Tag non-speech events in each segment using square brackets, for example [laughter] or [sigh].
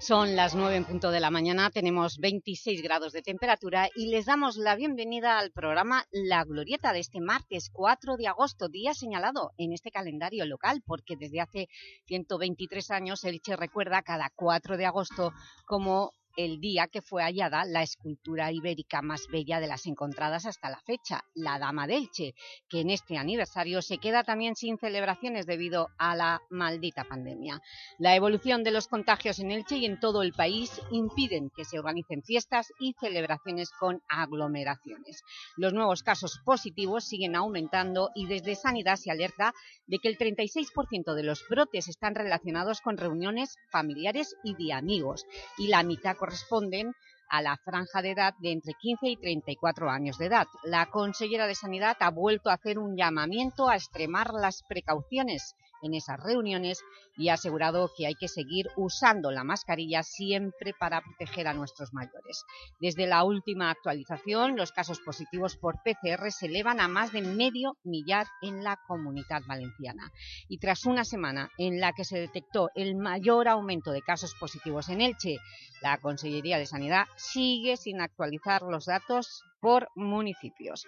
Son las 9 en punto de la mañana, tenemos 26 grados de temperatura y les damos la bienvenida al programa La Glorieta de este martes 4 de agosto, día señalado en este calendario local, porque desde hace 123 años Elche recuerda cada 4 de agosto como el día que fue hallada la escultura ibérica más bella de las encontradas hasta la fecha, la Dama de Elche, que en este aniversario se queda también sin celebraciones debido a la maldita pandemia. La evolución de los contagios en Elche y en todo el país impiden que se organicen fiestas y celebraciones con aglomeraciones. Los nuevos casos positivos siguen aumentando y desde Sanidad se alerta de que el 36% de los brotes están relacionados con reuniones familiares y de amigos, y la mitad corresponden a la franja de edad de entre 15 y 34 años de edad. La consellera de Sanidad ha vuelto a hacer un llamamiento a extremar las precauciones en esas reuniones y ha asegurado que hay que seguir usando la mascarilla siempre para proteger a nuestros mayores. Desde la última actualización, los casos positivos por PCR se elevan a más de medio millar en la Comunidad Valenciana. Y tras una semana en la que se detectó el mayor aumento de casos positivos en Elche, la Consellería de Sanidad sigue sin actualizar los datos por municipios.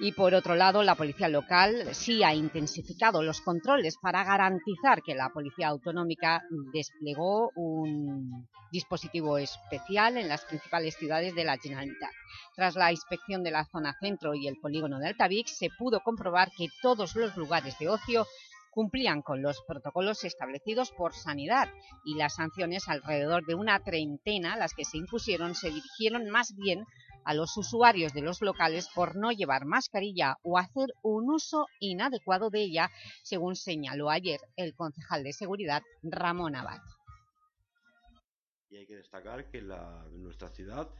Y por otro lado, la policía local sí ha intensificado los controles para garantizar que la policía autonómica desplegó un dispositivo especial en las principales ciudades de la Generalitat. Tras la inspección de la zona centro y el polígono de Altavix, se pudo comprobar que todos los lugares de ocio cumplían con los protocolos establecidos por Sanidad y las sanciones alrededor de una treintena, las que se impusieron, se dirigieron más bien a los usuarios de los locales por no llevar mascarilla o hacer un uso inadecuado de ella, según señaló ayer el concejal de Seguridad Ramón Abad. Y hay que destacar que en nuestra ciudad,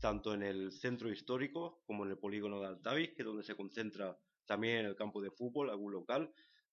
tanto en el centro histórico como en el polígono de Altavix, que es donde se concentra también el campo de fútbol, algún local,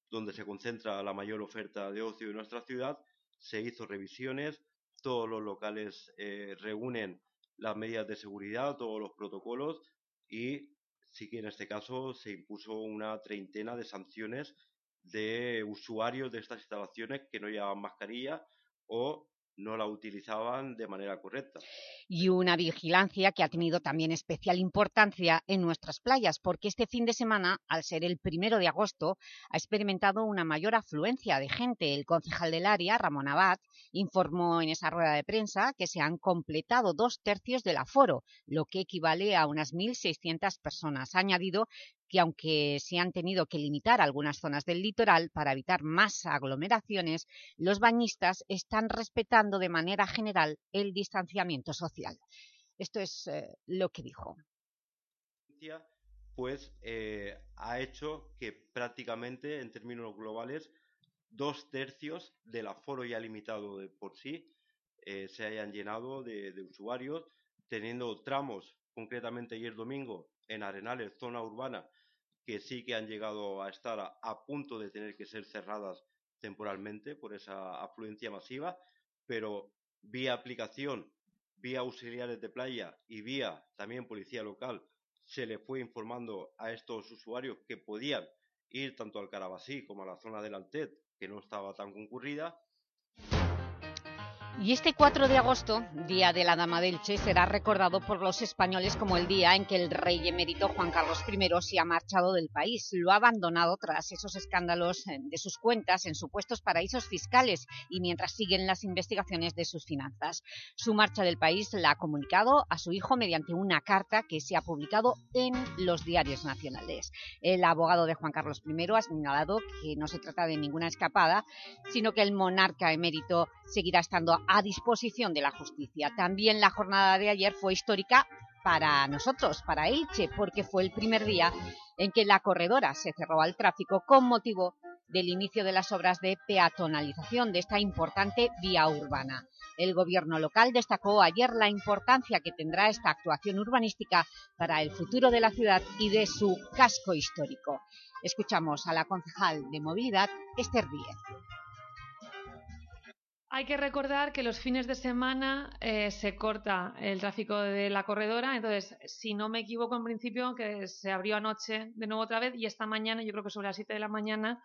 donde se concentra la mayor oferta de ocio de nuestra ciudad, se hizo revisiones, todos los locales eh, reúnen las medidas de seguridad, todos los protocolos y sí que en este caso se impuso una treintena de sanciones de usuarios de estas instalaciones que no llevaban mascarilla o no la utilizaban de manera correcta. Y una vigilancia que ha tenido también especial importancia en nuestras playas, porque este fin de semana, al ser el primero de agosto, ha experimentado una mayor afluencia de gente. El concejal del área, Ramón Abad, informó en esa rueda de prensa que se han completado dos tercios del aforo, lo que equivale a unas 1.600 personas. Ha añadido que aunque se han tenido que limitar algunas zonas del litoral para evitar más aglomeraciones, los bañistas están respetando de manera general el distanciamiento social. Esto es eh, lo que dijo. Pues eh, ha hecho que prácticamente, en términos globales, dos tercios del aforo ya limitado de por sí eh, se hayan llenado de, de usuarios, teniendo tramos, concretamente ayer domingo, en Arenales, zona urbana, que sí que han llegado a estar a, punto de tener que ser cerradas temporalmente por esa afluencia masiva, pero vía aplicación, vía auxiliares de playa y vía también policía local, se le fue informando a estos usuarios que podían ir tanto al Carabasí como a la zona del Altet, que no estaba tan concurrida, y este 4 de agosto, Día de la Dama del Che, será recordado por los españoles como el día en que el rey emérito Juan Carlos I se ha marchado del país. Lo ha abandonado tras esos escándalos eh, de sus cuentas en supuestos paraísos fiscales y mientras siguen las investigaciones de sus finanzas. Su marcha del país la ha comunicado a su hijo mediante una carta que se ha publicado en los diarios nacionales. El abogado de Juan Carlos I ha señalado que no se trata de ninguna escapada, sino que el monarca emérito seguirá estando a disposición de la justicia. También la jornada de ayer fue histórica para nosotros, para Elche, porque fue el primer día en que la corredora se cerró al tráfico con motivo del inicio de las obras de peatonalización de esta importante vía urbana. El gobierno local destacó ayer la importancia que tendrá esta actuación urbanística para el futuro de la ciudad y de su casco histórico. Escuchamos a la concejal de Movilidad, Esther Díez Hay que recordar que los fines de semana eh, se corta el tráfico de la corredora, entonces, si no me equivoco en principio, que se abrió anoche de nuevo otra vez y esta mañana, yo creo que sobre las 7 de la mañana,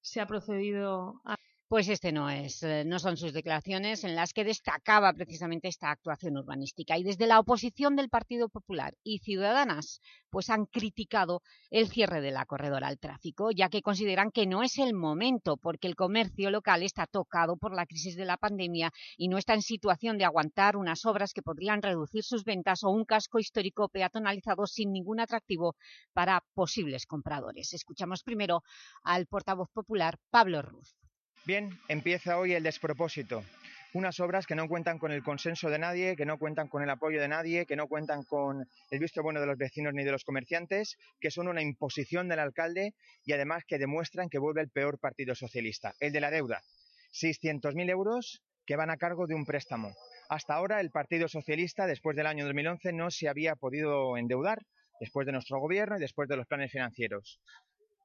se ha procedido a pues este no es, eh, no son sus declaraciones en las que destacaba precisamente esta actuación urbanística. Y desde la oposición del Partido Popular y Ciudadanas, pues han criticado el cierre de la corredora al tráfico, ya que consideran que no es el momento, porque el comercio local está tocado por la crisis de la pandemia y no está en situación de aguantar unas obras que podrían reducir sus ventas o un casco histórico peatonalizado sin ningún atractivo para posibles compradores. Escuchamos primero al portavoz popular Pablo Ruz. Bien, empieza hoy el despropósito. Unas obras que no cuentan con el consenso de nadie, que no cuentan con el apoyo de nadie, que no cuentan con el visto bueno de los vecinos ni de los comerciantes, que son una imposición del alcalde y además que demuestran que vuelve el peor partido socialista, el de la deuda. 600.000 euros que van a cargo de un préstamo. Hasta ahora el Partido Socialista, después del año 2011, no se había podido endeudar, después de nuestro gobierno y después de los planes financieros.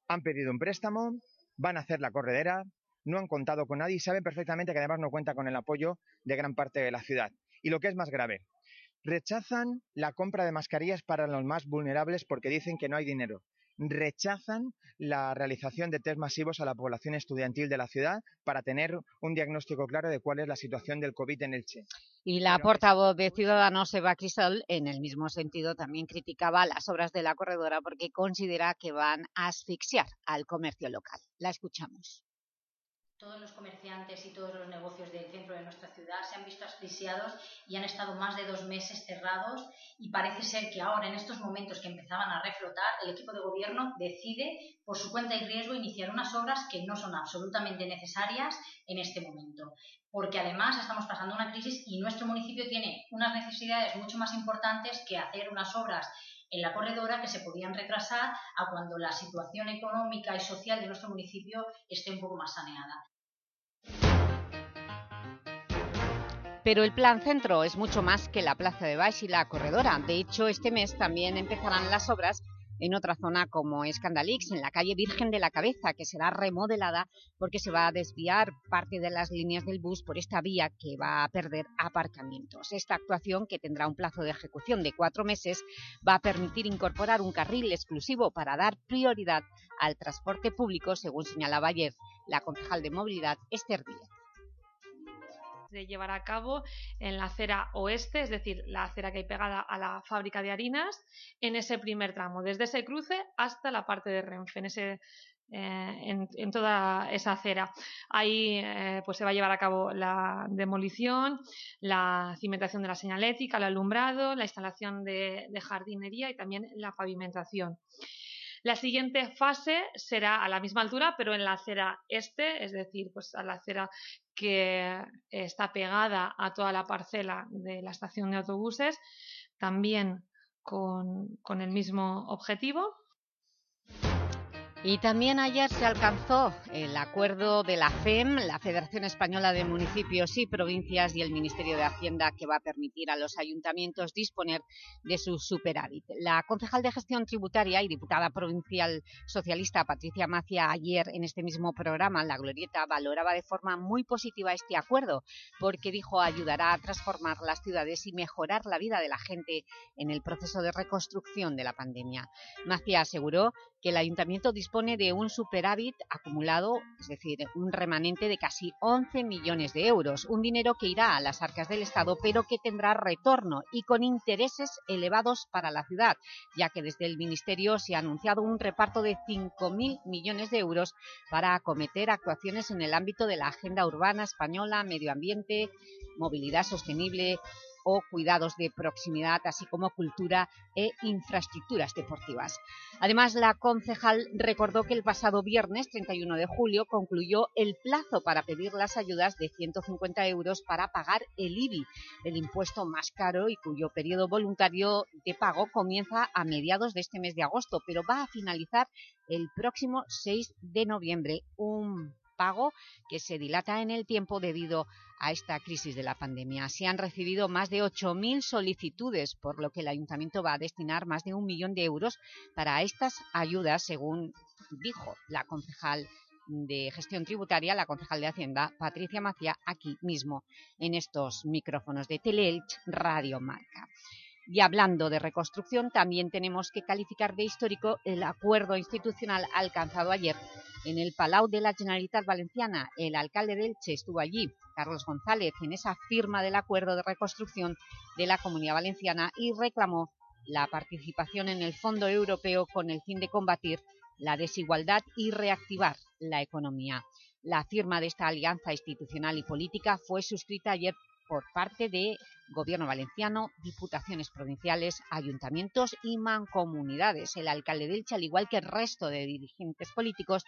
Han pedido un préstamo, van a hacer la corredera, no han contado con nadie y saben perfectamente que además no cuenta con el apoyo de gran parte de la ciudad. Y lo que es más grave, rechazan la compra de mascarillas para los más vulnerables porque dicen que no hay dinero. Rechazan la realización de test masivos a la población estudiantil de la ciudad para tener un diagnóstico claro de cuál es la situación del COVID en Elche. Y la portavoz de Ciudadanos, Eva Cristal, en el mismo sentido también criticaba las obras de la corredora porque considera que van a asfixiar al comercio local. La escuchamos todos los comerciantes y todos los negocios del centro de nuestra ciudad se han visto asfixiados y han estado más de dos meses cerrados y parece ser que ahora, en estos momentos que empezaban a reflotar, el equipo de gobierno decide, por su cuenta y riesgo, iniciar unas obras que no son absolutamente necesarias en este momento. Porque además estamos pasando una crisis y nuestro municipio tiene unas necesidades mucho más importantes que hacer unas obras en la corredora que se podían retrasar a cuando la situación económica y social de nuestro municipio esté un poco más saneada. Pero el Plan Centro es mucho más que la Plaza de Baix y la corredora. De hecho, este mes también empezarán las obras en otra zona como Escandalix, en la calle Virgen de la Cabeza, que será remodelada porque se va a desviar parte de las líneas del bus por esta vía que va a perder aparcamientos. Esta actuación, que tendrá un plazo de ejecución de cuatro meses, va a permitir incorporar un carril exclusivo para dar prioridad al transporte público, según señalaba ayer la concejal de movilidad Esther Díaz de llevar a cabo en la acera oeste, es decir, la acera que hay pegada a la fábrica de harinas, en ese primer tramo, desde ese cruce hasta la parte de Renfe, en eh, toda esa acera. Ahí eh, pues se va a llevar a cabo la demolición, la cimentación de la señalética, el alumbrado, la instalación de jardinería y también la pavimentación. La siguiente fase será a la misma altura, pero en la acera este, es decir, pues a la acera que está pegada a toda la parcela de la estación de autobuses, también con, con el mismo objetivo. Y también ayer se alcanzó el acuerdo de la FEM, la Federación Española de Municipios y Provincias y el Ministerio de Hacienda que va a permitir a los ayuntamientos disponer de su superávit. La concejal de Gestión Tributaria y diputada provincial socialista Patricia Macia ayer en este mismo programa, La Glorieta, valoraba de forma muy positiva este acuerdo porque dijo ayudará a transformar las ciudades y mejorar la vida de la gente en el proceso de reconstrucción de la pandemia. Macia aseguró que el Ayuntamiento dispone de un superávit acumulado, es decir, un remanente de casi 11 millones de euros, un dinero que irá a las arcas del Estado, pero que tendrá retorno y con intereses elevados para la ciudad, ya que desde el Ministerio se ha anunciado un reparto de 5.000 millones de euros para acometer actuaciones en el ámbito de la agenda urbana española, medio ambiente, movilidad sostenible, o cuidados de proximidad, así como cultura e infraestructuras deportivas. Además, la concejal recordó que el pasado viernes 31 de julio concluyó el plazo para pedir las ayudas de 150 euros para pagar el IBI, el impuesto más caro y cuyo periodo voluntario de pago comienza a mediados de este mes de agosto, pero va a finalizar el próximo 6 de noviembre, un pago que se dilata en el tiempo debido a esta crisis de la pandemia. Se han recibido más de 8.000 solicitudes, por lo que el Ayuntamiento va a destinar más de un millón de euros para estas ayudas, según dijo la concejal de Gestión Tributaria, la concejal de Hacienda, Patricia Macía, aquí mismo, en estos micrófonos de Teleelch Radio Marca. Y hablando de reconstrucción, también tenemos que calificar de histórico el acuerdo institucional alcanzado ayer en el Palau de la Generalitat Valenciana. El alcalde de Elche estuvo allí, Carlos González, en esa firma del acuerdo de reconstrucción de la Comunidad Valenciana y reclamó la participación en el Fondo Europeo con el fin de combatir la desigualdad y reactivar la economía. La firma de esta alianza institucional y política fue suscrita ayer por parte de Gobierno valenciano, diputaciones provinciales, ayuntamientos y mancomunidades. El alcalde de Elche, al igual que el resto de dirigentes políticos,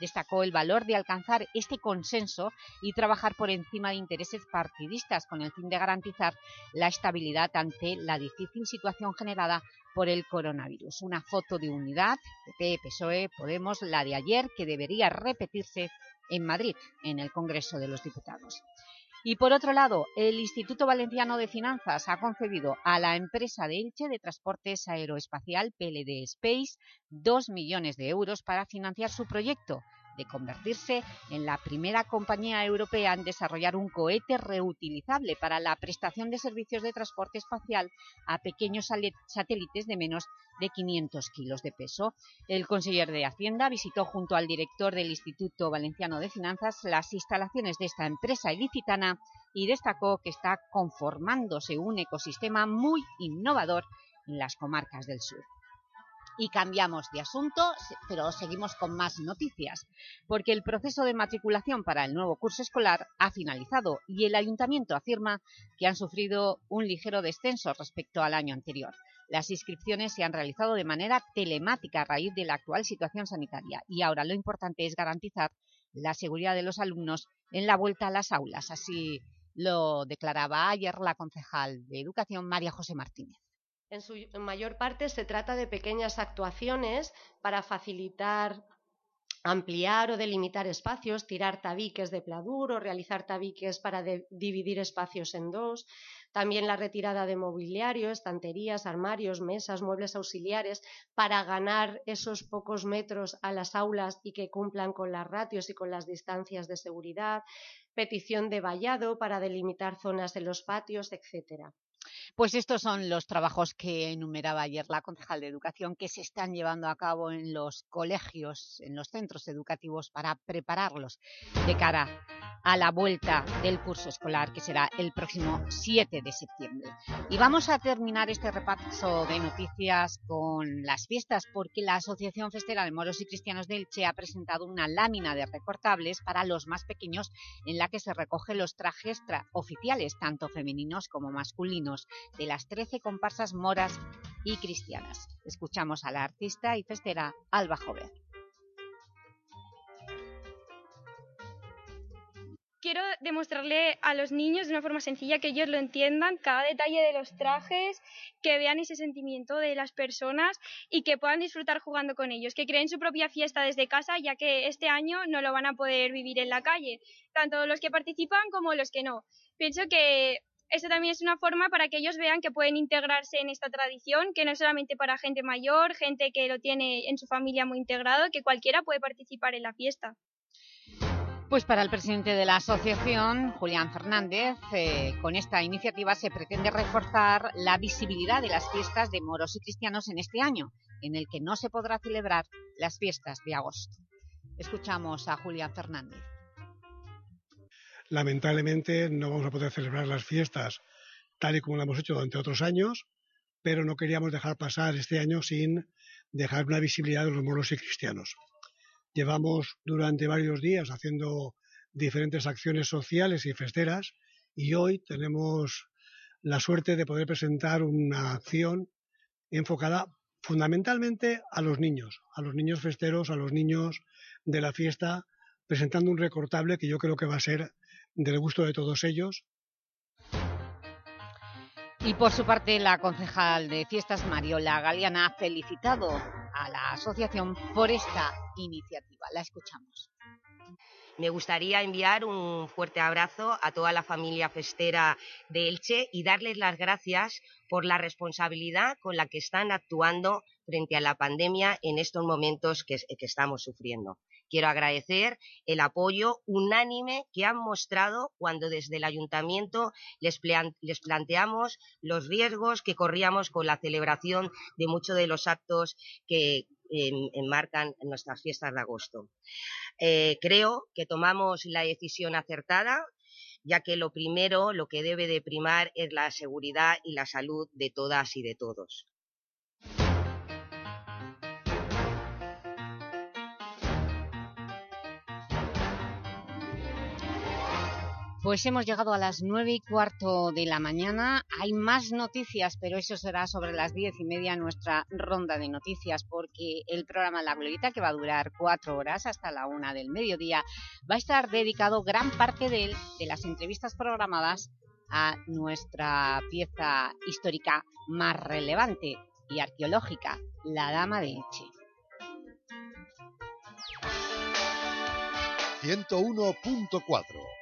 destacó el valor de alcanzar este consenso y trabajar por encima de intereses partidistas con el fin de garantizar la estabilidad ante la difícil situación generada por el coronavirus. Una foto de unidad, PP, PSOE, Podemos, la de ayer, que debería repetirse en Madrid, en el Congreso de los Diputados. Y por otro lado, el Instituto Valenciano de Finanzas ha concedido a la empresa de Elche de Transportes Aeroespacial PLD Space 2 millones de euros para financiar su proyecto de convertirse en la primera compañía europea en desarrollar un cohete reutilizable para la prestación de servicios de transporte espacial a pequeños satélites de menos de 500 kilos de peso. El conseller de Hacienda visitó junto al director del Instituto Valenciano de Finanzas las instalaciones de esta empresa ilicitana y destacó que está conformándose un ecosistema muy innovador en las comarcas del sur. Y cambiamos de asunto, pero seguimos con más noticias, porque el proceso de matriculación para el nuevo curso escolar ha finalizado y el Ayuntamiento afirma que han sufrido un ligero descenso respecto al año anterior. Las inscripciones se han realizado de manera telemática a raíz de la actual situación sanitaria y ahora lo importante es garantizar la seguridad de los alumnos en la vuelta a las aulas. Así lo declaraba ayer la concejal de Educación, María José Martínez. En su mayor parte se trata de pequeñas actuaciones para facilitar ampliar o delimitar espacios, tirar tabiques de pladur o realizar tabiques para dividir espacios en dos, también la retirada de mobiliario, estanterías, armarios, mesas, muebles auxiliares, para ganar esos pocos metros a las aulas y que cumplan con las ratios y con las distancias de seguridad, petición de vallado para delimitar zonas en los patios, etcétera. Pues estos son los trabajos que enumeraba ayer la concejal de Educación que se están llevando a cabo en los colegios, en los centros educativos para prepararlos de cara a la vuelta del curso escolar que será el próximo 7 de septiembre. Y vamos a terminar este repaso de noticias con las fiestas porque la Asociación Festera de Moros y Cristianos de Elche ha presentado una lámina de recortables para los más pequeños en la que se recogen los trajes oficiales, tanto femeninos como masculinos, de las 13 comparsas moras y cristianas. Escuchamos a la artista y festera Alba Jover. quiero demostrarle a los niños de una forma sencilla que ellos lo entiendan, cada detalle de los trajes, que vean ese sentimiento de las personas y que puedan disfrutar jugando con ellos, que creen su propia fiesta desde casa, ya que este año no lo van a poder vivir en la calle, tanto los que participan como los que no. Pienso que eso también es una forma para que ellos vean que pueden integrarse en esta tradición, que no es solamente para gente mayor, gente que lo tiene en su familia muy integrado, que cualquiera puede participar en la fiesta. Pues para el presidente de la asociación, Julián Fernández, eh, con esta iniciativa se pretende reforzar la visibilidad de las fiestas de moros y cristianos en este año, en el que no se podrá celebrar las fiestas de agosto. Escuchamos a Julián Fernández. Lamentablemente no vamos a poder celebrar las fiestas tal y como lo hemos hecho durante otros años, pero no queríamos dejar pasar este año sin dejar una visibilidad de los moros y cristianos. Llevamos durante varios días haciendo diferentes acciones sociales y festeras y hoy tenemos la suerte de poder presentar una acción enfocada fundamentalmente a los niños, a los niños festeros, a los niños de la fiesta, presentando un recortable que yo creo que va a ser del gusto de todos ellos. Y por su parte, la concejal de Fiestas, Mariola Galeana, ha felicitado a la asociación por esta iniciativa. La escuchamos. Me gustaría enviar un fuerte abrazo a toda la familia festera de Elche y darles las gracias por la responsabilidad con la que están actuando frente a la pandemia en estos momentos que, que estamos sufriendo. Quiero agradecer el apoyo unánime que han mostrado cuando desde el ayuntamiento les, planteamos los riesgos que corríamos con la celebración de muchos de los actos que enmarcan nuestras fiestas de agosto. Eh, creo que tomamos la decisión acertada ya que lo primero, lo que debe de primar es la seguridad y la salud de todas y de todos. Pues hemos llegado a las nueve y cuarto de la mañana. Hay más noticias, pero eso será sobre las diez y media nuestra ronda de noticias, porque el programa La Glorita, que va a durar cuatro horas hasta la una del mediodía, va a estar dedicado gran parte de, él, de las entrevistas programadas a nuestra pieza histórica más relevante y arqueológica, la Dama de Eche. 101.4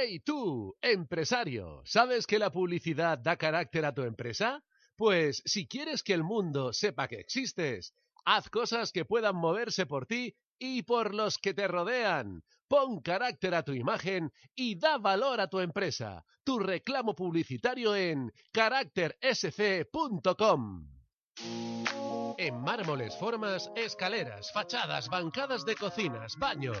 ¡Hey tú, empresario! ¿Sabes que la publicidad da carácter a tu empresa? Pues si quieres que el mundo sepa que existes, haz cosas que puedan moverse por ti y por los que te rodean. Pon carácter a tu imagen y da valor a tu empresa. Tu reclamo publicitario en caráctersc.com. En mármoles, formas, escaleras, fachadas, bancadas de cocinas, baños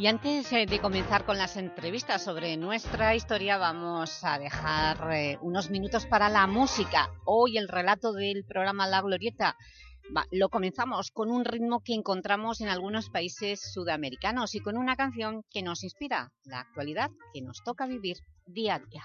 Y antes eh, de comenzar con las entrevistas sobre nuestra historia, vamos a dejar eh, unos minutos para la música. Hoy el relato del programa La Glorieta lo comenzamos con un ritmo que encontramos en algunos países sudamericanos y con una canción que nos inspira la actualidad que nos toca vivir día a día.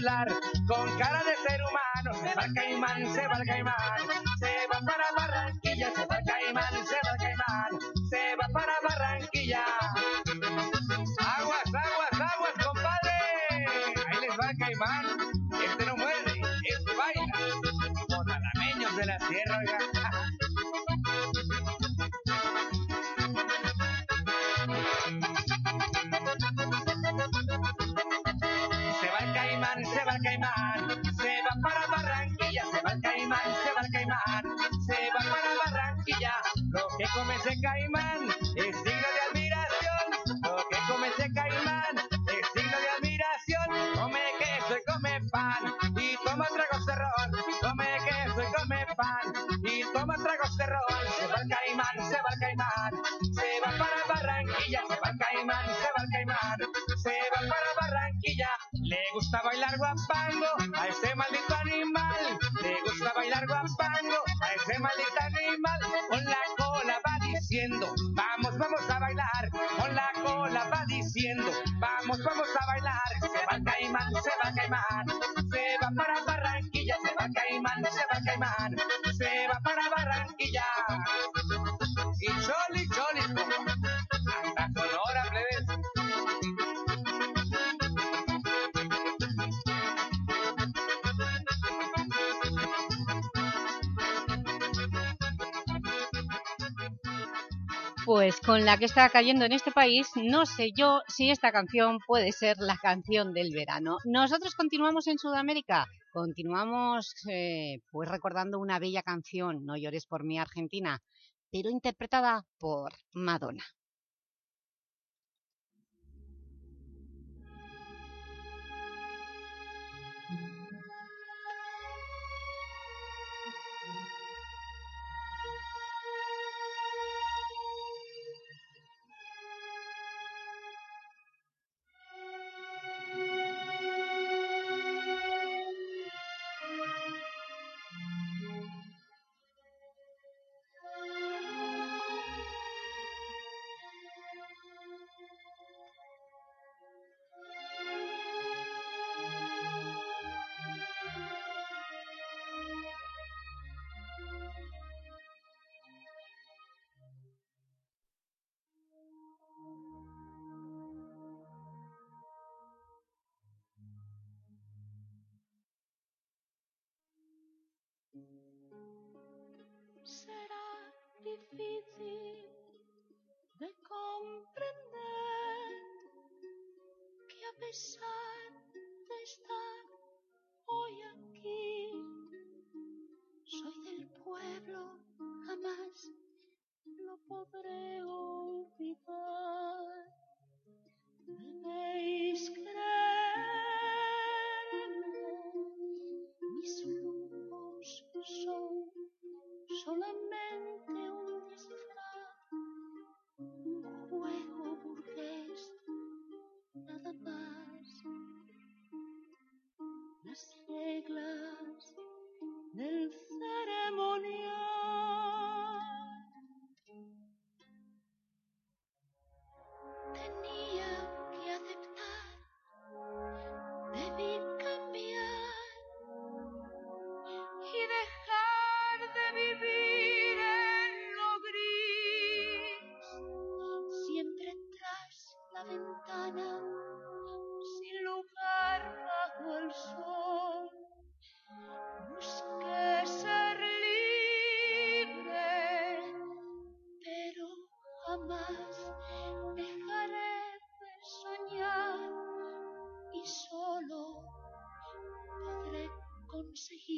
la cola va diciendo, vamos, vamos con la que está cayendo en este país, no sé yo si esta canción puede ser la canción del verano. Nosotros continuamos en Sudamérica, continuamos eh, pues recordando una bella canción, No llores por mí Argentina, pero interpretada por Madonna. so jamás dejaré de soñar y solo podré conseguir.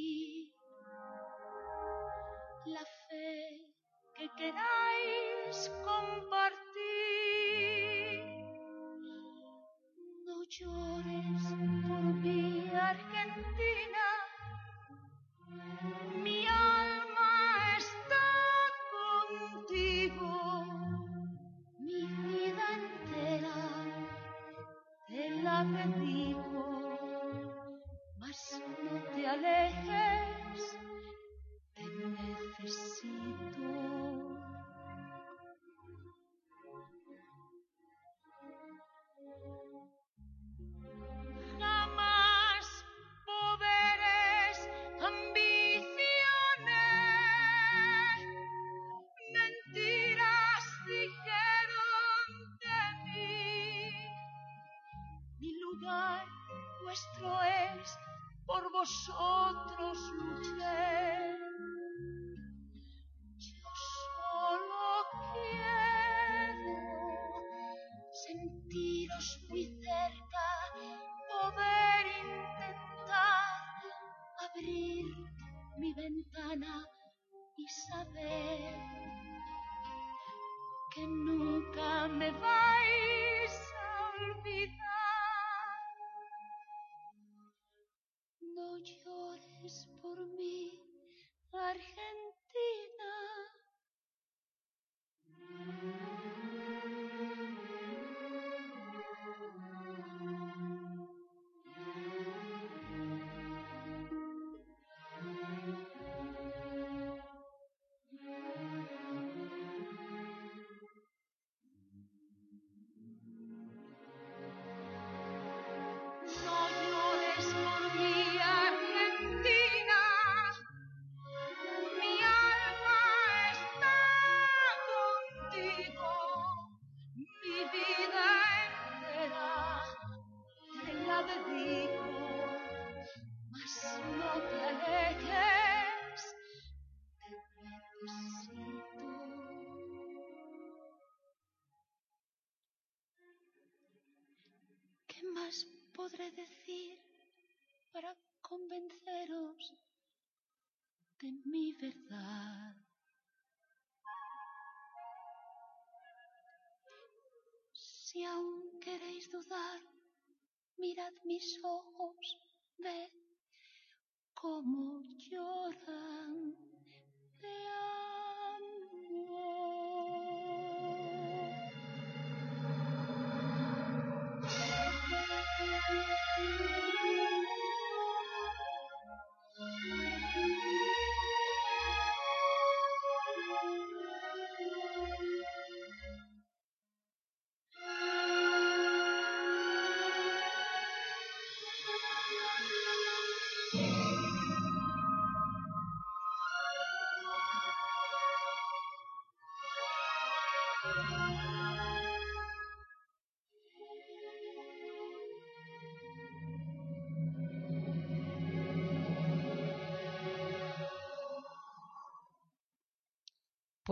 说。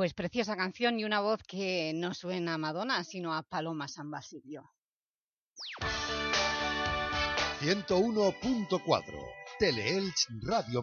Pues preciosa canción y una voz que no suena a Madonna, sino a Paloma San Basilio. 101.4 Teleelch Radio.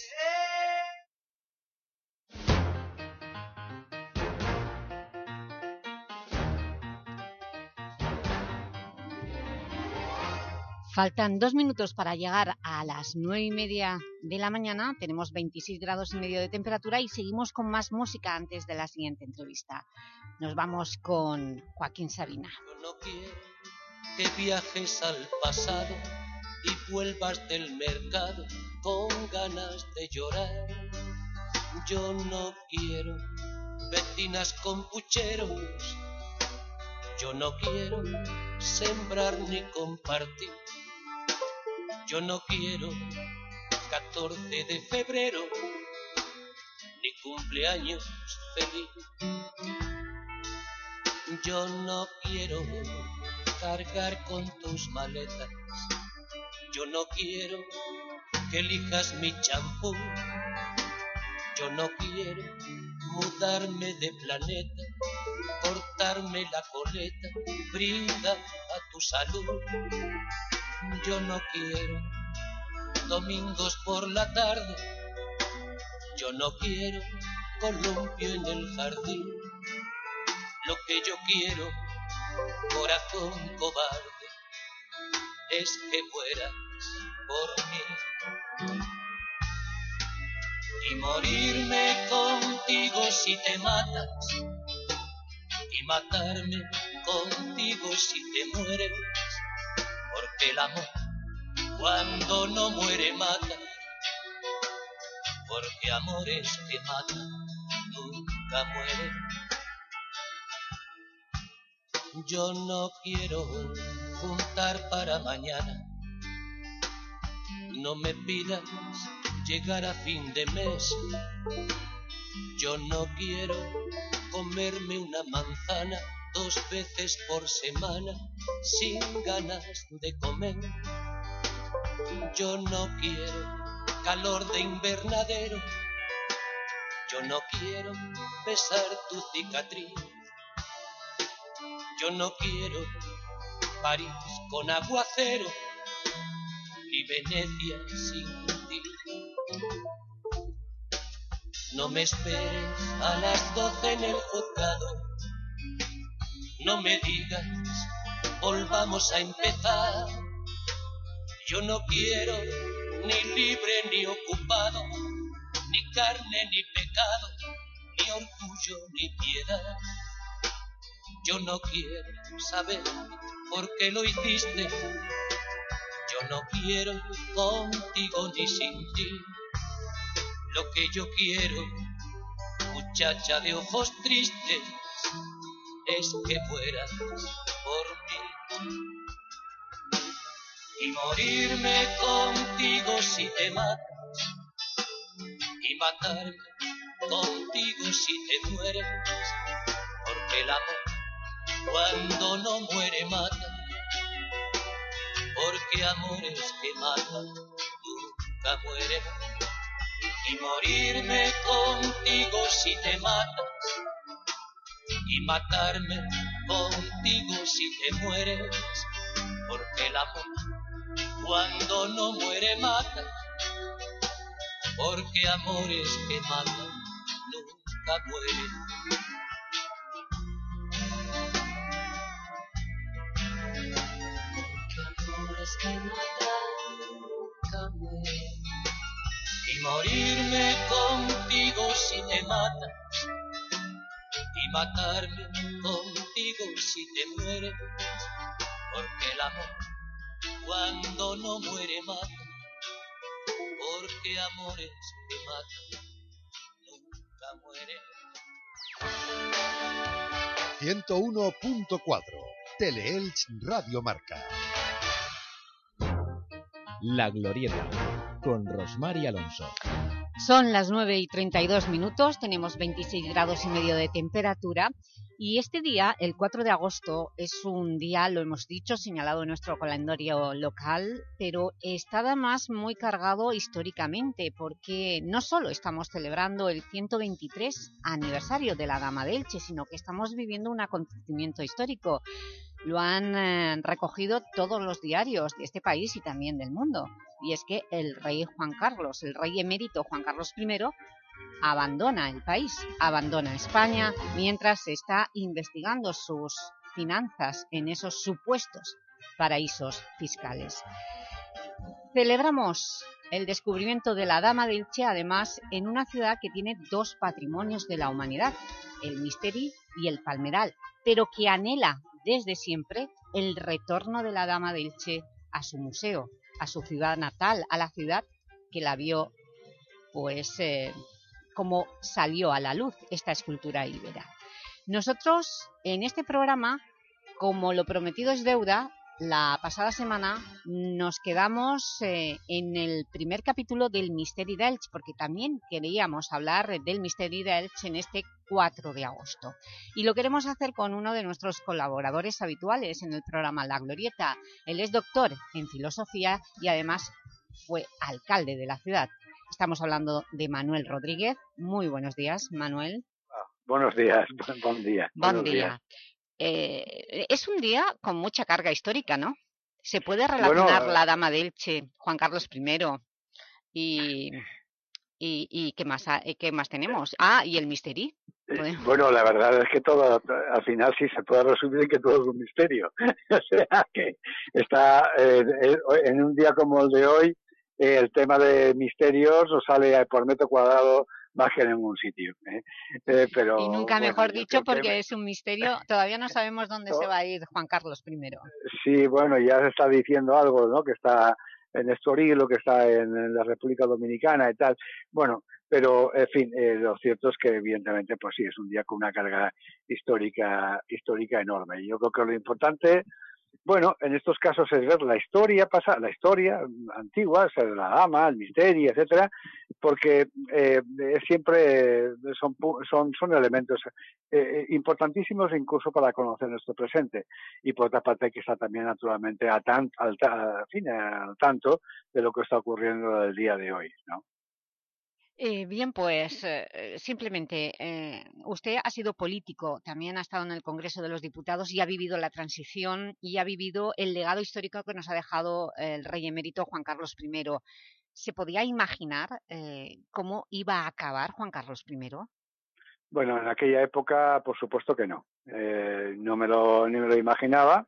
Faltan dos minutos para llegar a las nueve y media de la mañana. Tenemos 26 grados y medio de temperatura y seguimos con más música antes de la siguiente entrevista. Nos vamos con Joaquín Sabina. Yo no quiero que viajes al pasado y vuelvas del mercado con ganas de llorar. Yo no quiero vecinas con pucheros. Yo no quiero sembrar ni compartir. Yo no quiero 14 de febrero ni cumpleaños feliz. Yo no quiero cargar con tus maletas. Yo no quiero que elijas mi champú. Yo no quiero mudarme de planeta, cortarme la coleta, brinda a tu salud. Yo no quiero domingos por la tarde. Yo no quiero columpio en el jardín. Lo que yo quiero, corazón cobarde, es que mueras por mí. Y morirme contigo si te matas. Y matarme contigo si te mueres. Porque el amor cuando no muere mata. Porque amores que matan nunca mueren. Yo no quiero para mañana. No me pidas llegar a fin de mes. Yo no quiero comerme una manzana dos veces por semana sin ganas de comer. Yo no quiero calor de invernadero. Yo no quiero besar tu cicatriz. Yo no quiero París con aguacero, ni Venecia sin ti. No me esperes a las doce en el juzgado. No me digas, volvamos a empezar. Yo no quiero ni libre ni ocupado, ni carne ni pecado, ni orgullo ni piedad. Yo no quiero saber por qué lo hiciste. Yo no quiero contigo ni sin ti. Lo que yo quiero, muchacha de ojos tristes, es que fueras por mí. Y morirme contigo si te matas. Y matarme contigo si te mueres. Porque el amor, cuando no muere, mata. Porque amores que matan nunca mueren. Y morirme contigo si te matas. Y matarme contigo si te mueres. Porque el amor, cuando no muere, mata. Porque amores que matan nunca mueren. Que nunca. Y morirme contigo si te matas. Y matarme contigo si te mueres. Porque el amor, cuando no muere, mata. Porque amores que matan nunca mueren. 101.4 Teleelch Radio Marca. La Glorieta, con Rosmar y Alonso. Son las 9 y 32 minutos, tenemos 26 grados y medio de temperatura y este día, el 4 de agosto, es un día, lo hemos dicho, señalado en nuestro calendario local, pero está además muy cargado históricamente porque no solo estamos celebrando el 123 aniversario de la Dama de Elche, sino que estamos viviendo un acontecimiento histórico. Lo han eh, recogido todos los diarios de este país y también del mundo. Y es que el rey Juan Carlos, el rey emérito Juan Carlos I, abandona el país, abandona España, mientras se está investigando sus finanzas en esos supuestos paraísos fiscales. Celebramos el descubrimiento de la Dama del Che, además, en una ciudad que tiene dos patrimonios de la humanidad, el Misteri y el Palmeral, pero que anhela desde siempre el retorno de la Dama del Che a su museo, a su ciudad natal, a la ciudad que la vio pues eh, como salió a la luz esta escultura íbera. Nosotros en este programa, como lo prometido es deuda, la pasada semana nos quedamos eh, en el primer capítulo del Misteri d'Elx, porque también queríamos hablar del Misteri d'Elx en este 4 de agosto. Y lo queremos hacer con uno de nuestros colaboradores habituales en el programa La Glorieta. Él es doctor en filosofía y además fue alcalde de la ciudad. Estamos hablando de Manuel Rodríguez. Muy buenos días, Manuel. Buenos días, [laughs] buen día. Buen día. días. Eh, es un día con mucha carga histórica, ¿no? ¿Se puede relacionar Bueno, la Dama de Elche, Juan Carlos I, y, y, y ¿qué, más, eh, qué más tenemos? Ah, y el Misteri. Eh, Bueno, la verdad es que todo, al final sí se puede resumir en que todo es un misterio. [laughs] o sea que está eh, eh, en un día como el de hoy, eh, el tema de misterios nos sale por metro cuadrado más que en ningún sitio. ¿eh? Eh, pero, Y nunca bueno, mejor dicho que- porque es un misterio. Todavía no sabemos dónde se va a ir Juan Carlos I. Sí, bueno, ya se está diciendo algo, ¿no? Que está en Estoril o que está en, en la República Dominicana y tal. Bueno, pero en fin, eh, lo cierto es que evidentemente, pues sí, es un día con una carga histórica, histórica enorme. Yo creo que lo importante, bueno, en estos casos es ver la historia pasa, la historia antigua, o sea, la dama, el misterio, etcétera, porque eh, siempre son, son, son elementos eh, importantísimos incluso para conocer nuestro presente. Y por otra parte que estar también naturalmente al, al, fin, al tanto de lo que está ocurriendo el día de hoy. ¿no? Eh, bien, pues eh, simplemente eh, usted ha sido político, también ha estado en el Congreso de los Diputados y ha vivido la transición y ha vivido el legado histórico que nos ha dejado el rey emérito Juan Carlos I. ¿Se podía imaginar cómo iba a acabar Juan Carlos I? Bueno, en aquella época, por supuesto que no. no me lo, ni me lo imaginaba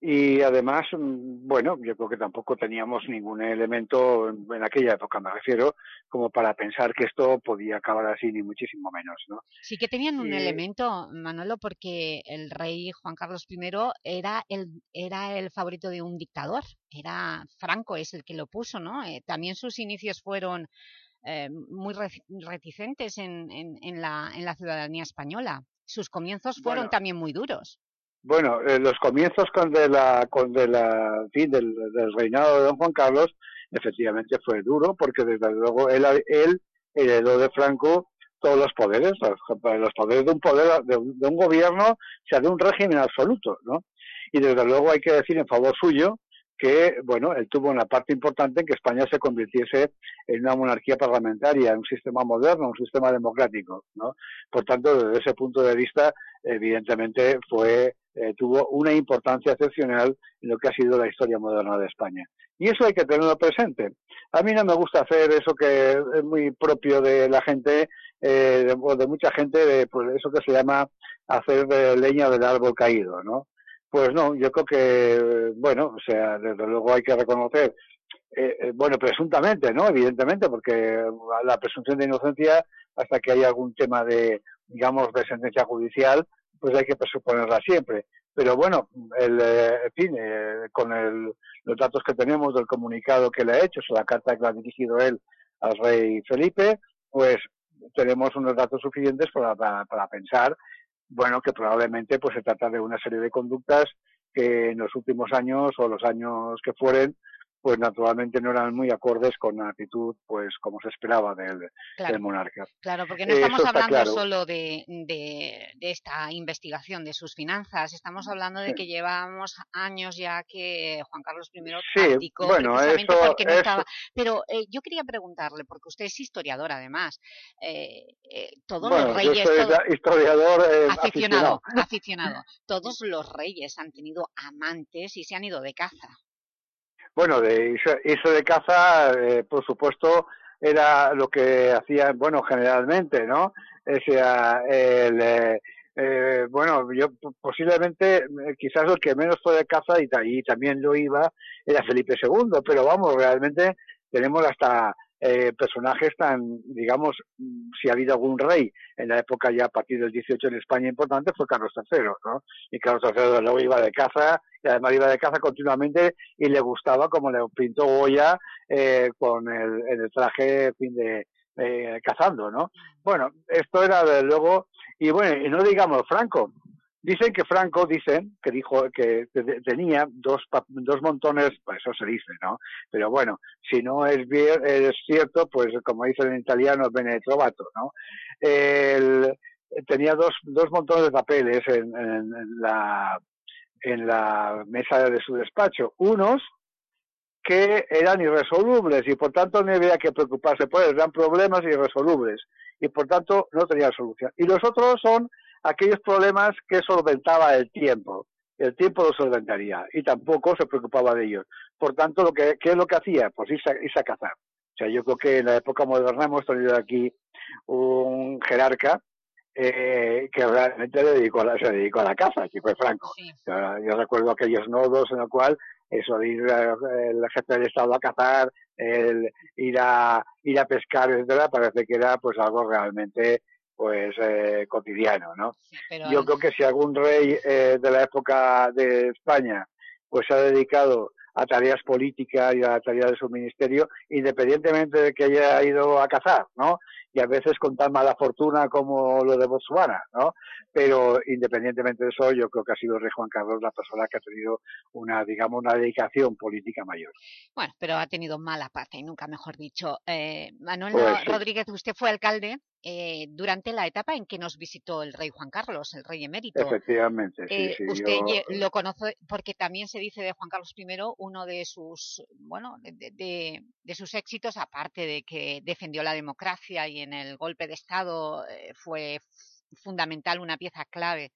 y además, mm, bueno, yo creo que tampoco teníamos ningún elemento en aquella época, me refiero, como para pensar que esto podía acabar así, ni muchísimo menos, ¿no? Sí que tenían un elemento, Manolo, porque el rey Juan Carlos I era el, era el favorito de un dictador, era Franco, es el que lo puso, ¿no? Eh, también sus inicios fueron eh, muy reticentes en, en, la, en la ciudadanía española. Sus comienzos fueron también muy duros. Bueno, eh, los comienzos con de la, con de la, fin, del, reinado de don Juan Carlos, efectivamente fue duro, porque desde luego él, heredó de Franco todos los poderes, los, poderes de un poder, de un, gobierno, o sea, de un régimen absoluto, ¿no? Y desde luego hay que decir en favor suyo que, bueno, él tuvo una parte importante en que España se convirtiese en una monarquía parlamentaria, en un sistema moderno, un sistema democrático, ¿no? Por tanto, desde ese punto de vista, evidentemente fue eh, tuvo una importancia excepcional en lo que ha sido la historia moderna de España. Y eso hay que tenerlo presente. A mí no me gusta hacer eso que es muy propio de la gente, eh, de, de, mucha gente, de pues, eso que se llama hacer de leña del árbol caído, ¿no? Pues no, yo creo que, bueno, o sea, desde luego hay que reconocer, eh, eh bueno, presuntamente, ¿no? Evidentemente, porque la presunción de inocencia, hasta que haya algún tema de, digamos, de sentencia judicial, pues hay que presuponerla siempre. Pero bueno, el, eh, en fin, eh, con el, los datos que tenemos del comunicado que le ha hecho, o la carta que le ha dirigido él al rey Felipe, pues tenemos unos datos suficientes para, para, para pensar, bueno, que probablemente pues se trata de una serie de conductas que en los últimos años o los años que fueren pues naturalmente no eran muy acordes con la actitud, pues como se esperaba del, monarca. Claro, porque no estamos hablando solo de, de, esta investigación de sus finanzas, estamos hablando de que llevamos años ya que Juan Carlos I sí, bueno, eso, porque no estaba... Pero eh, yo quería preguntarle, porque usted es historiador además, eh, eh, todos los reyes... Yo soy historiador aficionado, aficionado. Todos los reyes han tenido amantes y se han ido de caza. Bueno, de eso, de caza, eh, por supuesto, era lo que hacían, bueno, generalmente, ¿no? O sea, el, eh, eh, bueno, yo posiblemente, quizás el que menos fue de caza y, y también lo iba, era Felipe II, pero vamos, realmente tenemos hasta eh, personajes tan, digamos, si ha habido algún rey en la época ya a partir del 18 en España importante, fue Carlos III, ¿no? Y Carlos III luego iba de caza, y además iba de caza continuamente y le gustaba como le pintó Goya eh, con el, el traje, fin, de, eh, cazando, ¿no? Bueno, esto era de luego, y bueno, y no digamos Franco, Dicen que Franco, dicen, que dijo que tenía dos, dos montones, pues eso se dice, ¿no? Pero bueno, si no es, bien, es cierto, pues como dicen en italiano, bene trovato, ¿no? tenía dos, dos montones de papeles en, la, en la mesa de su despacho. Unos que eran irresolubles y por tanto no había que preocuparse por ellos, eran problemas irresolubles y por tanto no tenía solución. Y los otros son aquellos problemas que solventaba el tiempo. El tiempo lo solventaría y tampoco se preocupaba de ellos. Por tanto, lo que, ¿qué es lo que hacía? Pues irse, a cazar. O sea, yo creo que en la época moderna hemos tenido aquí un jerarca eh, que realmente dedicó se dedicó a la caza, que fue Franco. yo recuerdo aquellos nodos en los cual eso de ir el jefe del Estado a cazar, el ir a ir a pescar, etcétera, parece que era pues algo realmente pues eh, cotidiano, ¿no? Yo creo que si algún rey eh, de la época de España pues se ha dedicado a tareas políticas y a tareas de su ministerio, independientemente de que haya ido a cazar, ¿no? Y a veces con tan mala fortuna como lo de Botswana, ¿no? Pero independientemente de eso, yo creo que ha sido el rey Juan Carlos la persona que ha tenido una, digamos, una dedicación política mayor. Bueno, pero ha tenido mala parte, y nunca mejor dicho. Eh, Manuel Pues. Rodríguez, usted fue alcalde eh, durante la etapa en que nos visitó el rey Juan Carlos, el rey emérito. Efectivamente, sí, Eh, sí. usted yo- lo conoce porque también se dice de Juan Carlos I uno de sus bueno de- de sus éxitos aparte de que defendió la democracia y en el golpe de estado eh, fue fundamental una pieza clave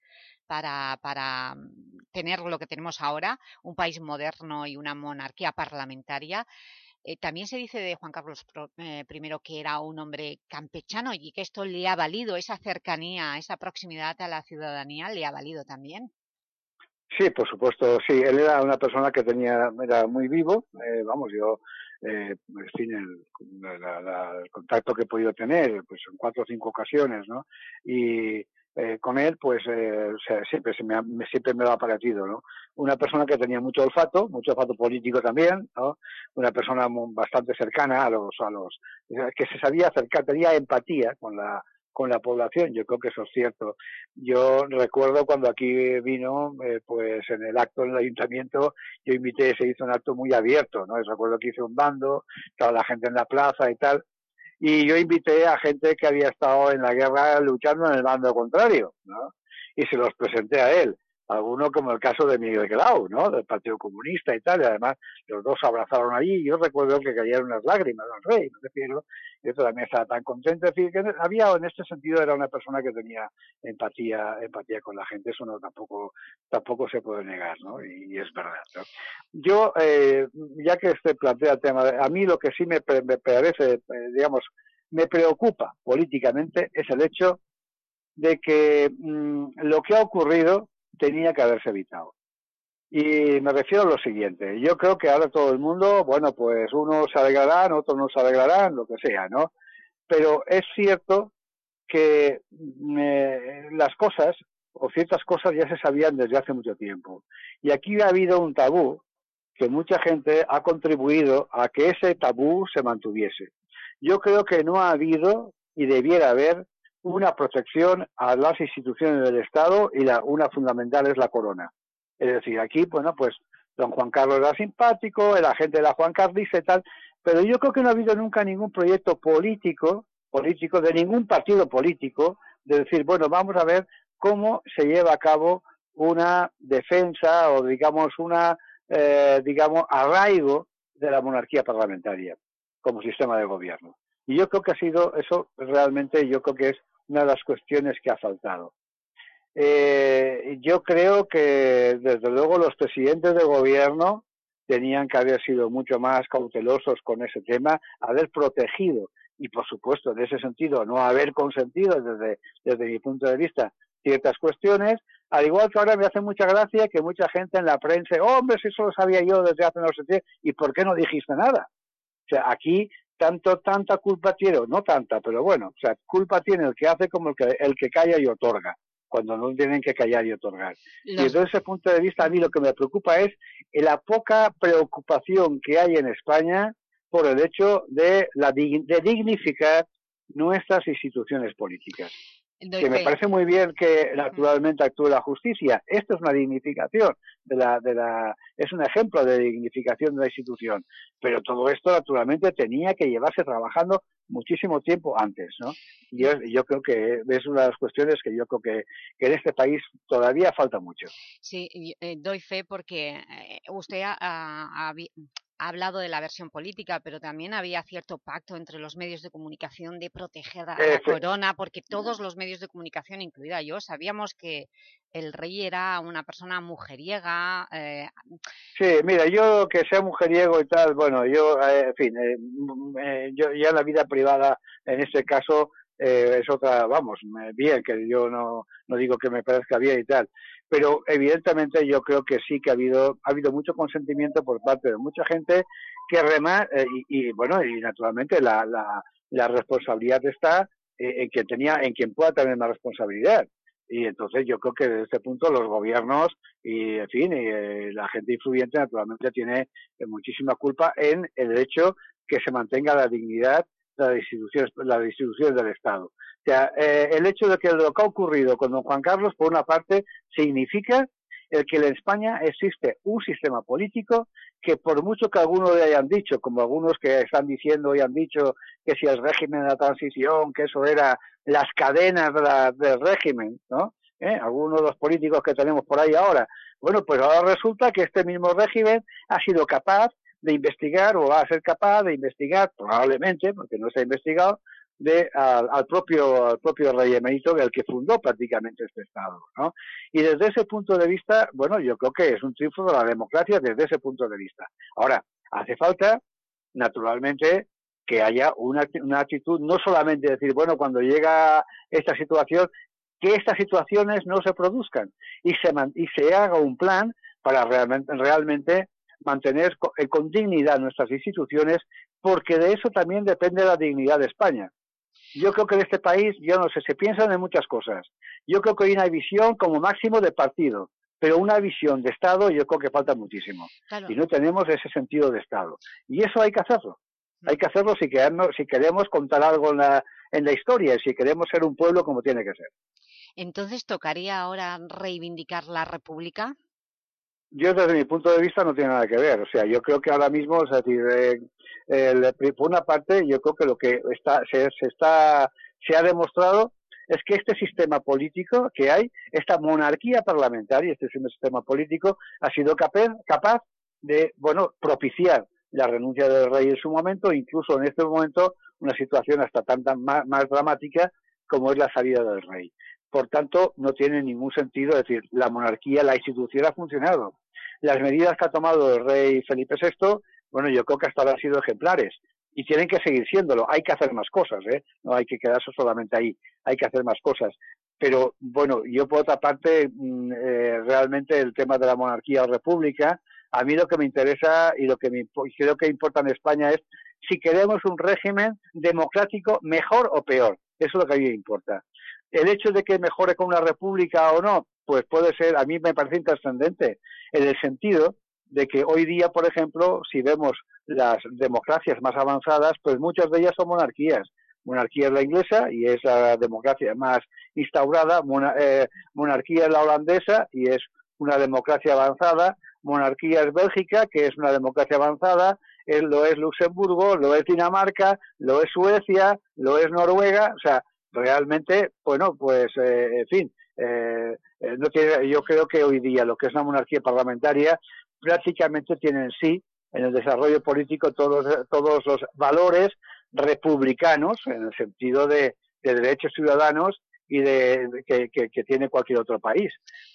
para, para mm, tener lo que tenemos ahora un país moderno y una monarquía parlamentaria eh, también se dice de Juan Carlos eh, I que era un hombre campechano y que esto le ha valido, esa cercanía, esa proximidad a la ciudadanía le ha valido también. Sí, por supuesto, sí. Él era una persona que tenía, era muy vivo. eh, vamos, yo, eh, en fin, el, la- la- el contacto que he podido tener, pues en cuatro o cinco ocasiones, ¿no? Y eh, con él, pues eh, o sea, siempre se me, ha- siempre me lo ha parecido, ¿no? Una persona que tenía mucho olfato, mucho olfato político también, ¿no? Una persona bastante cercana a los, a los, que se sabía acercar, tenía empatía con la, con la población. Yo creo que eso es cierto. Yo recuerdo cuando aquí vino, eh, pues en el acto en el ayuntamiento, yo invité, se hizo un acto muy abierto, ¿no? Y recuerdo que hice un bando, estaba la gente en la plaza y tal, y yo invité a gente que había estado en la guerra luchando en el bando contrario, ¿no? Y se los presenté a él. Alguno como el caso de Miguel Grau, ¿no? Del Partido Comunista y tal, y además los dos se abrazaron allí y yo recuerdo que cayeron unas lágrimas al rey, refiero, y yo también estaba tan contento, es decir, que había, en este sentido, era una persona que tenía empatía, empatía con la gente, eso no tampoco, tampoco se puede negar, ¿no? Y, es verdad, ¿no? Yo, eh, ya que se plantea el tema, a mí lo que sí me, me parece, eh, digamos, me preocupa políticamente es el hecho de que mm, lo que ha ocurrido tenía que haberse evitado. Y me refiero a lo siguiente, yo creo que ahora todo el mundo, bueno, pues unos se alegrarán, otros no se alegrarán, lo que sea, ¿no? Pero es cierto que mm, eh, las cosas, o ciertas cosas ya se sabían desde hace mucho tiempo. Y aquí ha habido un tabú que mucha gente ha contribuido a que ese tabú se mantuviese. Yo creo que no ha habido y debiera haber una protección a las instituciones del Estado y la, una fundamental es la corona. Es decir, aquí, bueno, pues don Juan Carlos era simpático, el agente de la Juan Carlista y tal, pero yo creo que no ha habido nunca ningún proyecto político, político, de ningún partido político, de decir, bueno, vamos a ver cómo se lleva a cabo una defensa o, digamos, una, eh, digamos, arraigo de la monarquía parlamentaria como sistema de gobierno. Y yo creo que ha sido eso realmente, yo creo que es una de las cuestiones que ha faltado. Eh, yo creo que, desde luego, los presidentes de gobierno tenían que haber sido mucho más cautelosos con ese tema, haber protegido y, por supuesto, en ese sentido, no haber consentido, desde, mi punto de vista, ciertas cuestiones, al igual que ahora me hace mucha gracia que mucha gente en la prensa, hombre, si eso lo sabía yo desde hace no sé qué, ¿y por qué no dijiste nada? O sea, aquí tanto tanta culpa tiene, o no tanta, pero bueno, o sea, culpa tiene el que hace como el que, el que calla y otorga, cuando no tienen que callar y otorgar. Y desde ese punto de vista, a mí lo que me preocupa es la poca preocupación que hay en España por el hecho de, la, dig- de dignificar nuestras instituciones políticas. Que me fe. parece muy bien que naturalmente actúe la justicia. Esto es una dignificación de la, de la, es un ejemplo de dignificación de la institución. Pero todo esto naturalmente tenía que llevarse trabajando muchísimo tiempo antes, ¿no? Y yo, yo creo que es una de las cuestiones que yo creo que, que en este país todavía falta mucho. Sí, eh, doy fe porque eh, usted ha, ha- ha hablado de la versión política, pero también había cierto pacto entre los medios de comunicación de proteger a la corona, porque todos los medios de comunicación, incluida yo, sabíamos que el rey era una persona mujeriega. eh, Sí, mira, yo que sea mujeriego y tal, bueno, yo, eh, en fin, eh, mm, eh, yo ya la vida privada, en este caso, eh, es otra, vamos, bien, que yo no, no digo que me parezca bien y tal, pero evidentemente yo creo que sí que ha habido, ha habido mucho consentimiento por parte de mucha gente que rema, eh, y, y, bueno, y naturalmente la, la, la responsabilidad está eh, en quien tenía, en quien pueda tener más responsabilidad. Y entonces yo creo que desde este punto los gobiernos y, en fin, y, eh, la gente influyente naturalmente tiene eh, muchísima culpa en el hecho que se mantenga la dignidad las instituciones, las instituciones del Estado. O sea, eh, el hecho de que lo que ha ocurrido con don Juan Carlos, por una parte, significa el que en España existe un sistema político que por mucho que algunos le hayan dicho, como algunos que están diciendo y han dicho que si el régimen de la transición, que eso era las cadenas del régimen, ¿no? ¿Eh? Algunos de los políticos que tenemos por ahí ahora. Bueno, pues ahora resulta que este mismo régimen ha sido capaz de investigar o va a ser capaz de investigar, probablemente, porque no se ha investigado, de, al, propio al propio rey emérito el que fundó prácticamente este estado ¿no? y desde ese punto de vista bueno yo creo que es un triunfo de la democracia desde ese punto de vista ahora hace falta naturalmente que haya una, una actitud no solamente decir bueno cuando llega esta situación que estas situaciones no se produzcan y se y se haga un plan para realmente realmente mantener con, con dignidad nuestras instituciones porque de eso también depende la dignidad de España yo creo que en este país, yo no sé, se piensan en muchas cosas. Yo creo que hay una visión como máximo de partido, pero una visión de Estado yo creo que falta muchísimo. Y no tenemos ese sentido de Estado. Y eso hay que hacerlo. Mm. Hay que hacerlo si queremos, si queremos contar algo en la, en la historia, si queremos ser un pueblo como tiene que ser. Entonces, ¿tocaría ahora reivindicar la República? Yo desde mi punto de vista no tiene nada que ver. O sea, yo creo que ahora mismo, es decir, eh, por una parte, yo creo que lo que está, se, está, se ha demostrado es que este sistema político que hay, esta monarquía parlamentaria, este sistema político, ha sido capaz, capaz de, bueno, propiciar la renuncia del rey en su momento, incluso en este momento una situación hasta tan, más, más, dramática como es la salida del rey. Por tanto, no tiene ningún sentido decir, la monarquía, la institución ha funcionado. Las medidas que ha tomado el rey Felipe VI bueno, yo creo que hasta ahora han sido ejemplares y tienen que seguir siéndolo. Hay que hacer más cosas, ¿eh? No hay que quedarse solamente ahí, hay que hacer más cosas. Pero bueno, yo por otra parte, mm, eh, realmente el tema de la monarquía o república, a mí lo que me interesa y lo que me, creo que importa en España es si queremos un régimen democrático mejor o peor. Eso es lo que a mí me importa. El hecho de que mejore con una república o no, pues puede ser, a mí me parece intrascendente, en el sentido de que hoy día, por ejemplo, si vemos las democracias más avanzadas, pues muchas de ellas son monarquías. Monarquía es la inglesa y es la democracia más instaurada, eh, monarquía es la holandesa y es una democracia avanzada, monarquía es Bélgica, que es una democracia avanzada, lo es Luxemburgo, lo es Dinamarca, lo es Suecia, lo es Noruega, o sea, realmente, bueno, pues, eh, en fin, eh, no tiene, yo creo que hoy día lo que es una monarquía parlamentaria prácticamente tienen en sí, en el desarrollo político, todos, todos los valores republicanos, en el sentido de, derechos ciudadanos y de, que, que, tiene cualquier otro país.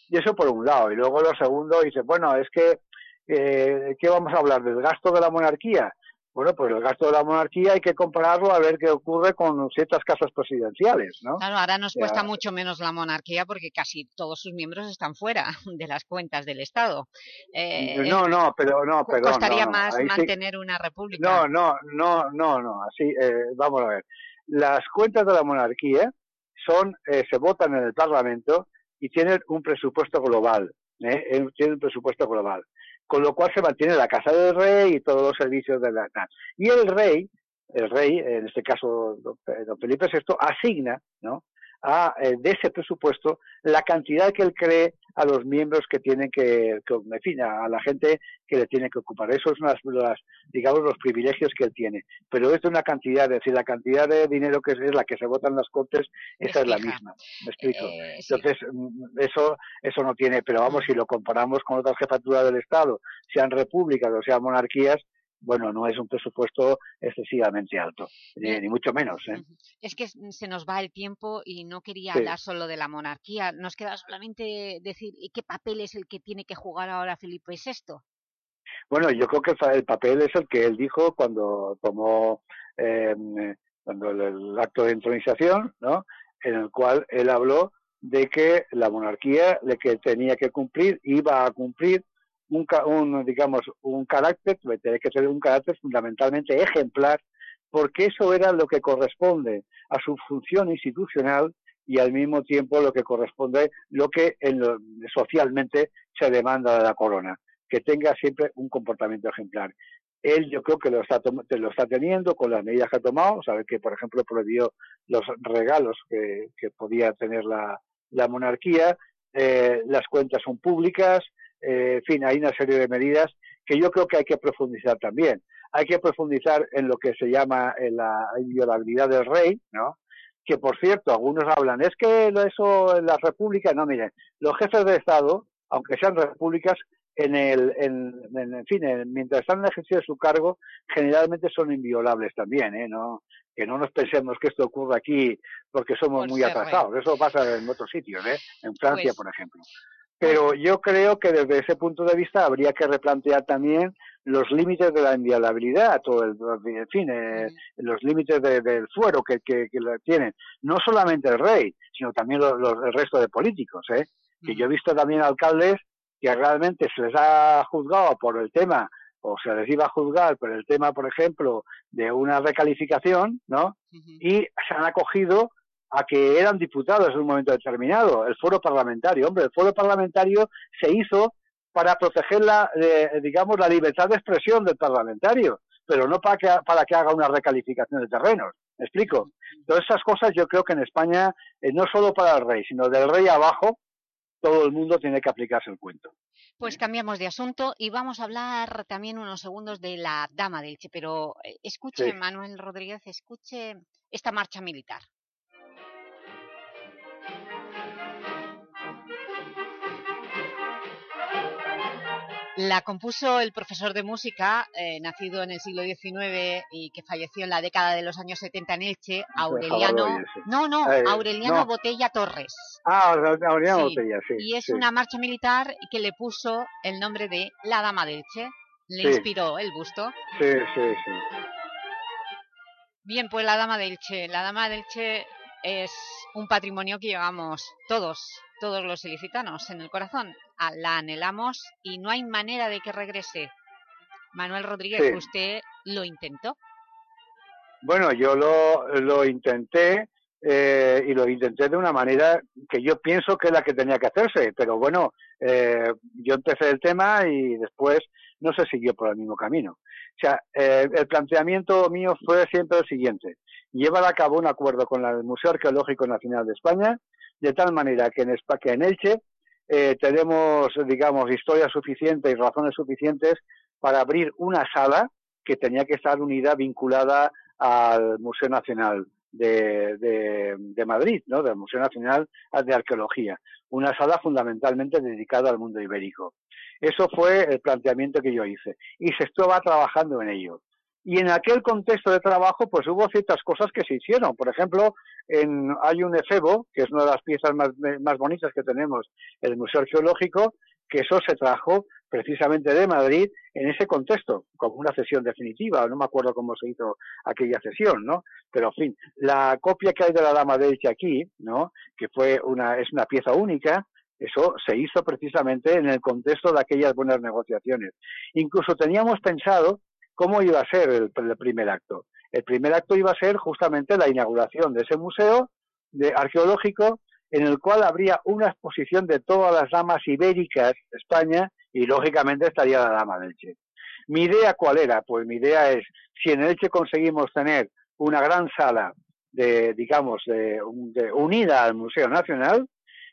Y eso por un lado. Y luego lo segundo, dice, bueno, es que, eh, ¿qué vamos a hablar? ¿Del gasto de la monarquía? Bueno, pues el gasto de la monarquía hay que compararlo a ver qué ocurre con ciertas casas presidenciales, ¿no? Claro, ahora nos cuesta mucho menos la monarquía porque casi todos sus miembros están fuera de las cuentas del Estado. Eh, no, no, pero no, pero Costaría más mantener una república. No, no, no, no, no, así, eh, vamos a ver. Las cuentas de la monarquía son, eh, se votan en el Parlamento y tienen un presupuesto global, ¿eh? tienen un presupuesto global con lo cual se mantiene la casa del rey y todos los servicios de la y el rey el rey en este caso don Felipe VI asigna no a, eh, de ese presupuesto la cantidad que él cree a los miembros que tienen que, en fin, a la gente que le tiene que ocupar. Eso es las, digamos, los privilegios que él tiene. Pero es de una cantidad, es decir, la cantidad de dinero que es, la que se vota en las cortes, esa es, la misma. ¿Me explico? Eh, Entonces, mm, eso, eso no tiene, pero vamos, si lo comparamos con otras jefaturas del Estado, sean repúblicas o sean monarquías, bueno, no es un presupuesto excesivamente alto, ni, mucho menos. ¿eh? Es que se nos va el tiempo y no quería hablar solo de la monarquía, nos queda solamente decir qué papel es el que tiene que jugar ahora Felipe VI. Bueno, yo creo que el papel es el que él dijo cuando tomó em, cuando el, acto de entronización, ¿no? en el cual él habló de que la monarquía le que tenía que cumplir, iba a cumplir un, digamos, un carácter, tiene que ser un carácter fundamentalmente ejemplar, porque eso era lo que corresponde a su función institucional y al mismo tiempo lo que corresponde, lo que en socialmente se demanda de la corona, que tenga siempre un comportamiento ejemplar. él yo creo que lo está, lo está teniendo con las medidas que ha tomado, sabe que por ejemplo prohibió los regalos que, que podía tener la, monarquía, eh, las cuentas son públicas, en fin, hay una serie de medidas que yo creo que hay que profundizar también. Hay que profundizar en lo que se llama la inviolabilidad del rey, ¿no? Que por cierto, algunos hablan, es que eso en las repúblicas, no, miren, los jefes de Estado, aunque sean repúblicas, en el, en, en, fin, mientras están en el ejercicio de su cargo, generalmente son inviolables también, ¿eh? No, que no nos pensemos que esto ocurra aquí porque somos muy atrasados. Eso pasa en otros sitios, ¿eh? En Francia, pues por ejemplo. Pero yo creo que desde ese punto de vista habría que replantear también los límites de la inviolabilidad, todo el, en fin, eh, los límites del fuero que, que, que, tienen, no solamente el rey, sino también los, el resto de políticos, ¿eh? que yo he visto también alcaldes que realmente se les ha juzgado por el tema o se les iba a juzgar por el tema, por ejemplo, de una recalificación, ¿no? Y se han acogido a que eran diputados en un momento determinado, el foro parlamentario. Hombre, el foro parlamentario se hizo para proteger la, eh, digamos, la libertad de expresión del parlamentario, pero no para que, para que haga una recalificación de terrenos. ¿Me explico? Todas esas cosas yo creo que en España, eh, no solo para el rey, sino del rey abajo, todo el mundo tiene que aplicarse el cuento. Pues cambiamos de asunto y vamos a hablar también unos segundos de la Dama del Che, pero eh, escuche, Manuel Rodríguez, escuche esta marcha militar. La compuso el profesor de música, eh, nacido en el siglo XIX y que falleció en la década de los años 70 en Elche, Aureliano... No, no, eh, Aureliano Botella Torres. Ah, Aureliano Botella, sí. Y es una marcha militar que le puso el nombre de La Dama de Elche. Le inspiró el busto. Sí, sí, sí. Bien, pues La Dama de Elche. La Dama de Elche es un patrimonio que llevamos todos, todos los ilicitanos en el corazón. La anhelamos y no hay manera de que regrese. Manuel Rodríguez, usted lo intentó. Bueno, yo lo, lo intenté eh, y lo intenté de una manera que yo pienso que es la que tenía que hacerse, pero bueno, eh, yo empecé el tema y después no se siguió por el mismo camino. O sea, eh, el planteamiento mío fue siempre el siguiente, llevar a cabo un acuerdo con el Museo Arqueológico Nacional de España, de tal manera que en, que en Elche eh, tenemos, digamos, historia suficiente y razones suficientes para abrir una sala que tenía que estar unida, vinculada al Museo Nacional de, de, Madrid, ¿no? del Museo Nacional de Arqueología. Una sala fundamentalmente dedicada al mundo ibérico. Eso fue el planteamiento que yo hice y se estaba trabajando en ello. Y en aquel contexto de trabajo, pues hubo ciertas cosas que se hicieron. Por ejemplo, en, hay un efebo, que es una de las piezas más, más bonitas que tenemos en el Museo Arqueológico, que eso se trajo precisamente de Madrid en ese contexto, como una sesión definitiva, no me acuerdo cómo se hizo aquella sesión, ¿no? Pero, en fin, la copia que hay de la Dama de Elche aquí, ¿no? Que fue una, es una pieza única, eso se hizo precisamente en el contexto de aquellas buenas negociaciones. Incluso teníamos pensado ¿Cómo iba a ser el, primer acto? El primer acto iba a ser justamente la inauguración de ese museo de, arqueológico en el cual habría una exposición de todas las damas ibéricas de España y lógicamente estaría la dama del Che. Mi idea cuál era? Pues mi idea es, si en Elche conseguimos tener una gran sala de, digamos, de, unida al Museo Nacional,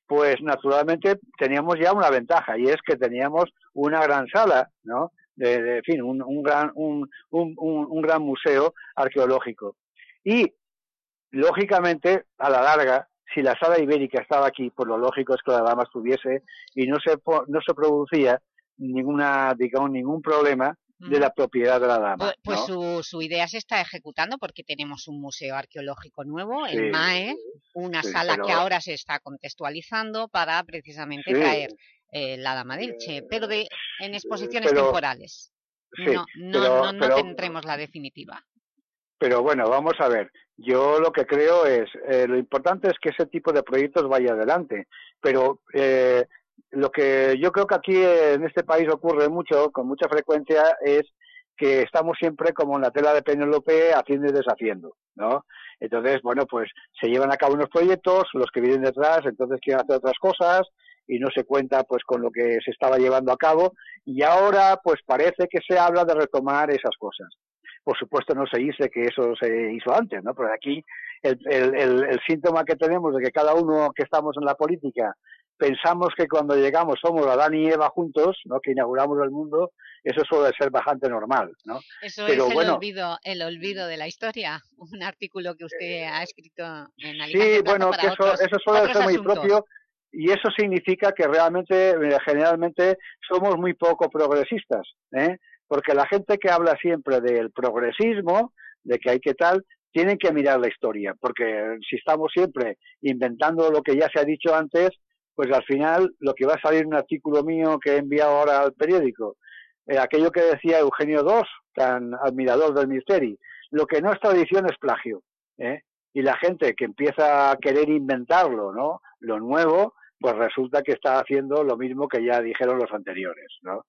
pues naturalmente teníamos ya una ventaja y es que teníamos una gran sala, ¿no? De, en fin, un, un gran, un, un, un, gran museo arqueológico. Y, lógicamente, a la larga, si la sala ibérica estaba aquí, pues lo lógico es que la dama estuviese y no se, no se producía ninguna, digamos, ningún problema de la propiedad de la dama. Pues, pues su, su, idea se está ejecutando porque tenemos un museo arqueológico nuevo, el MAE, una sala que ahora se está contextualizando para precisamente traer eh, la Dama del Che, pero de, en exposiciones temporales. no, no, no, tendremos la definitiva. Pero bueno, vamos a ver. Yo lo que creo es, eh, lo importante es que ese tipo de proyectos vaya adelante. Pero eh, lo que yo creo que aquí en este país ocurre mucho, con mucha frecuencia, es que estamos siempre como en la tela de Penélope haciendo y deshaciendo, ¿no? Entonces, bueno, pues se llevan a cabo unos proyectos, los que vienen detrás, entonces quieren hacer otras cosas, y no se cuenta pues con lo que se estaba llevando a cabo y ahora pues parece que se habla de retomar esas cosas. Por supuesto no se dice que eso se hizo antes, ¿no? Pero aquí el, el, el, el síntoma que tenemos de que cada uno que estamos en la política pensamos que cuando llegamos somos Adán y Eva juntos, ¿no? que inauguramos el mundo, eso suele ser bastante normal. ¿no? Eso Pero es el, bueno, olvido, el olvido de la historia, un artículo que usted ha escrito en Alicante sí, bueno, que eso, eso suele ser muy asuntos. propio y eso significa que realmente, eh, generalmente, somos muy poco progresistas, ¿eh? porque la gente que habla siempre del progresismo, de que hay que tal, tienen que mirar la historia, porque si estamos siempre inventando lo que ya se ha dicho antes, pues al final lo que va a salir en un artículo mío que he enviado ahora al periódico, eh, aquello que decía Eugenio II, tan admirador del Misteri, lo que no es tradición es plagio, ¿eh? y la gente que empieza a querer inventarlo, ¿no? Lo nuevo, pues resulta que está haciendo lo mismo que ya dijeron los anteriores, ¿no?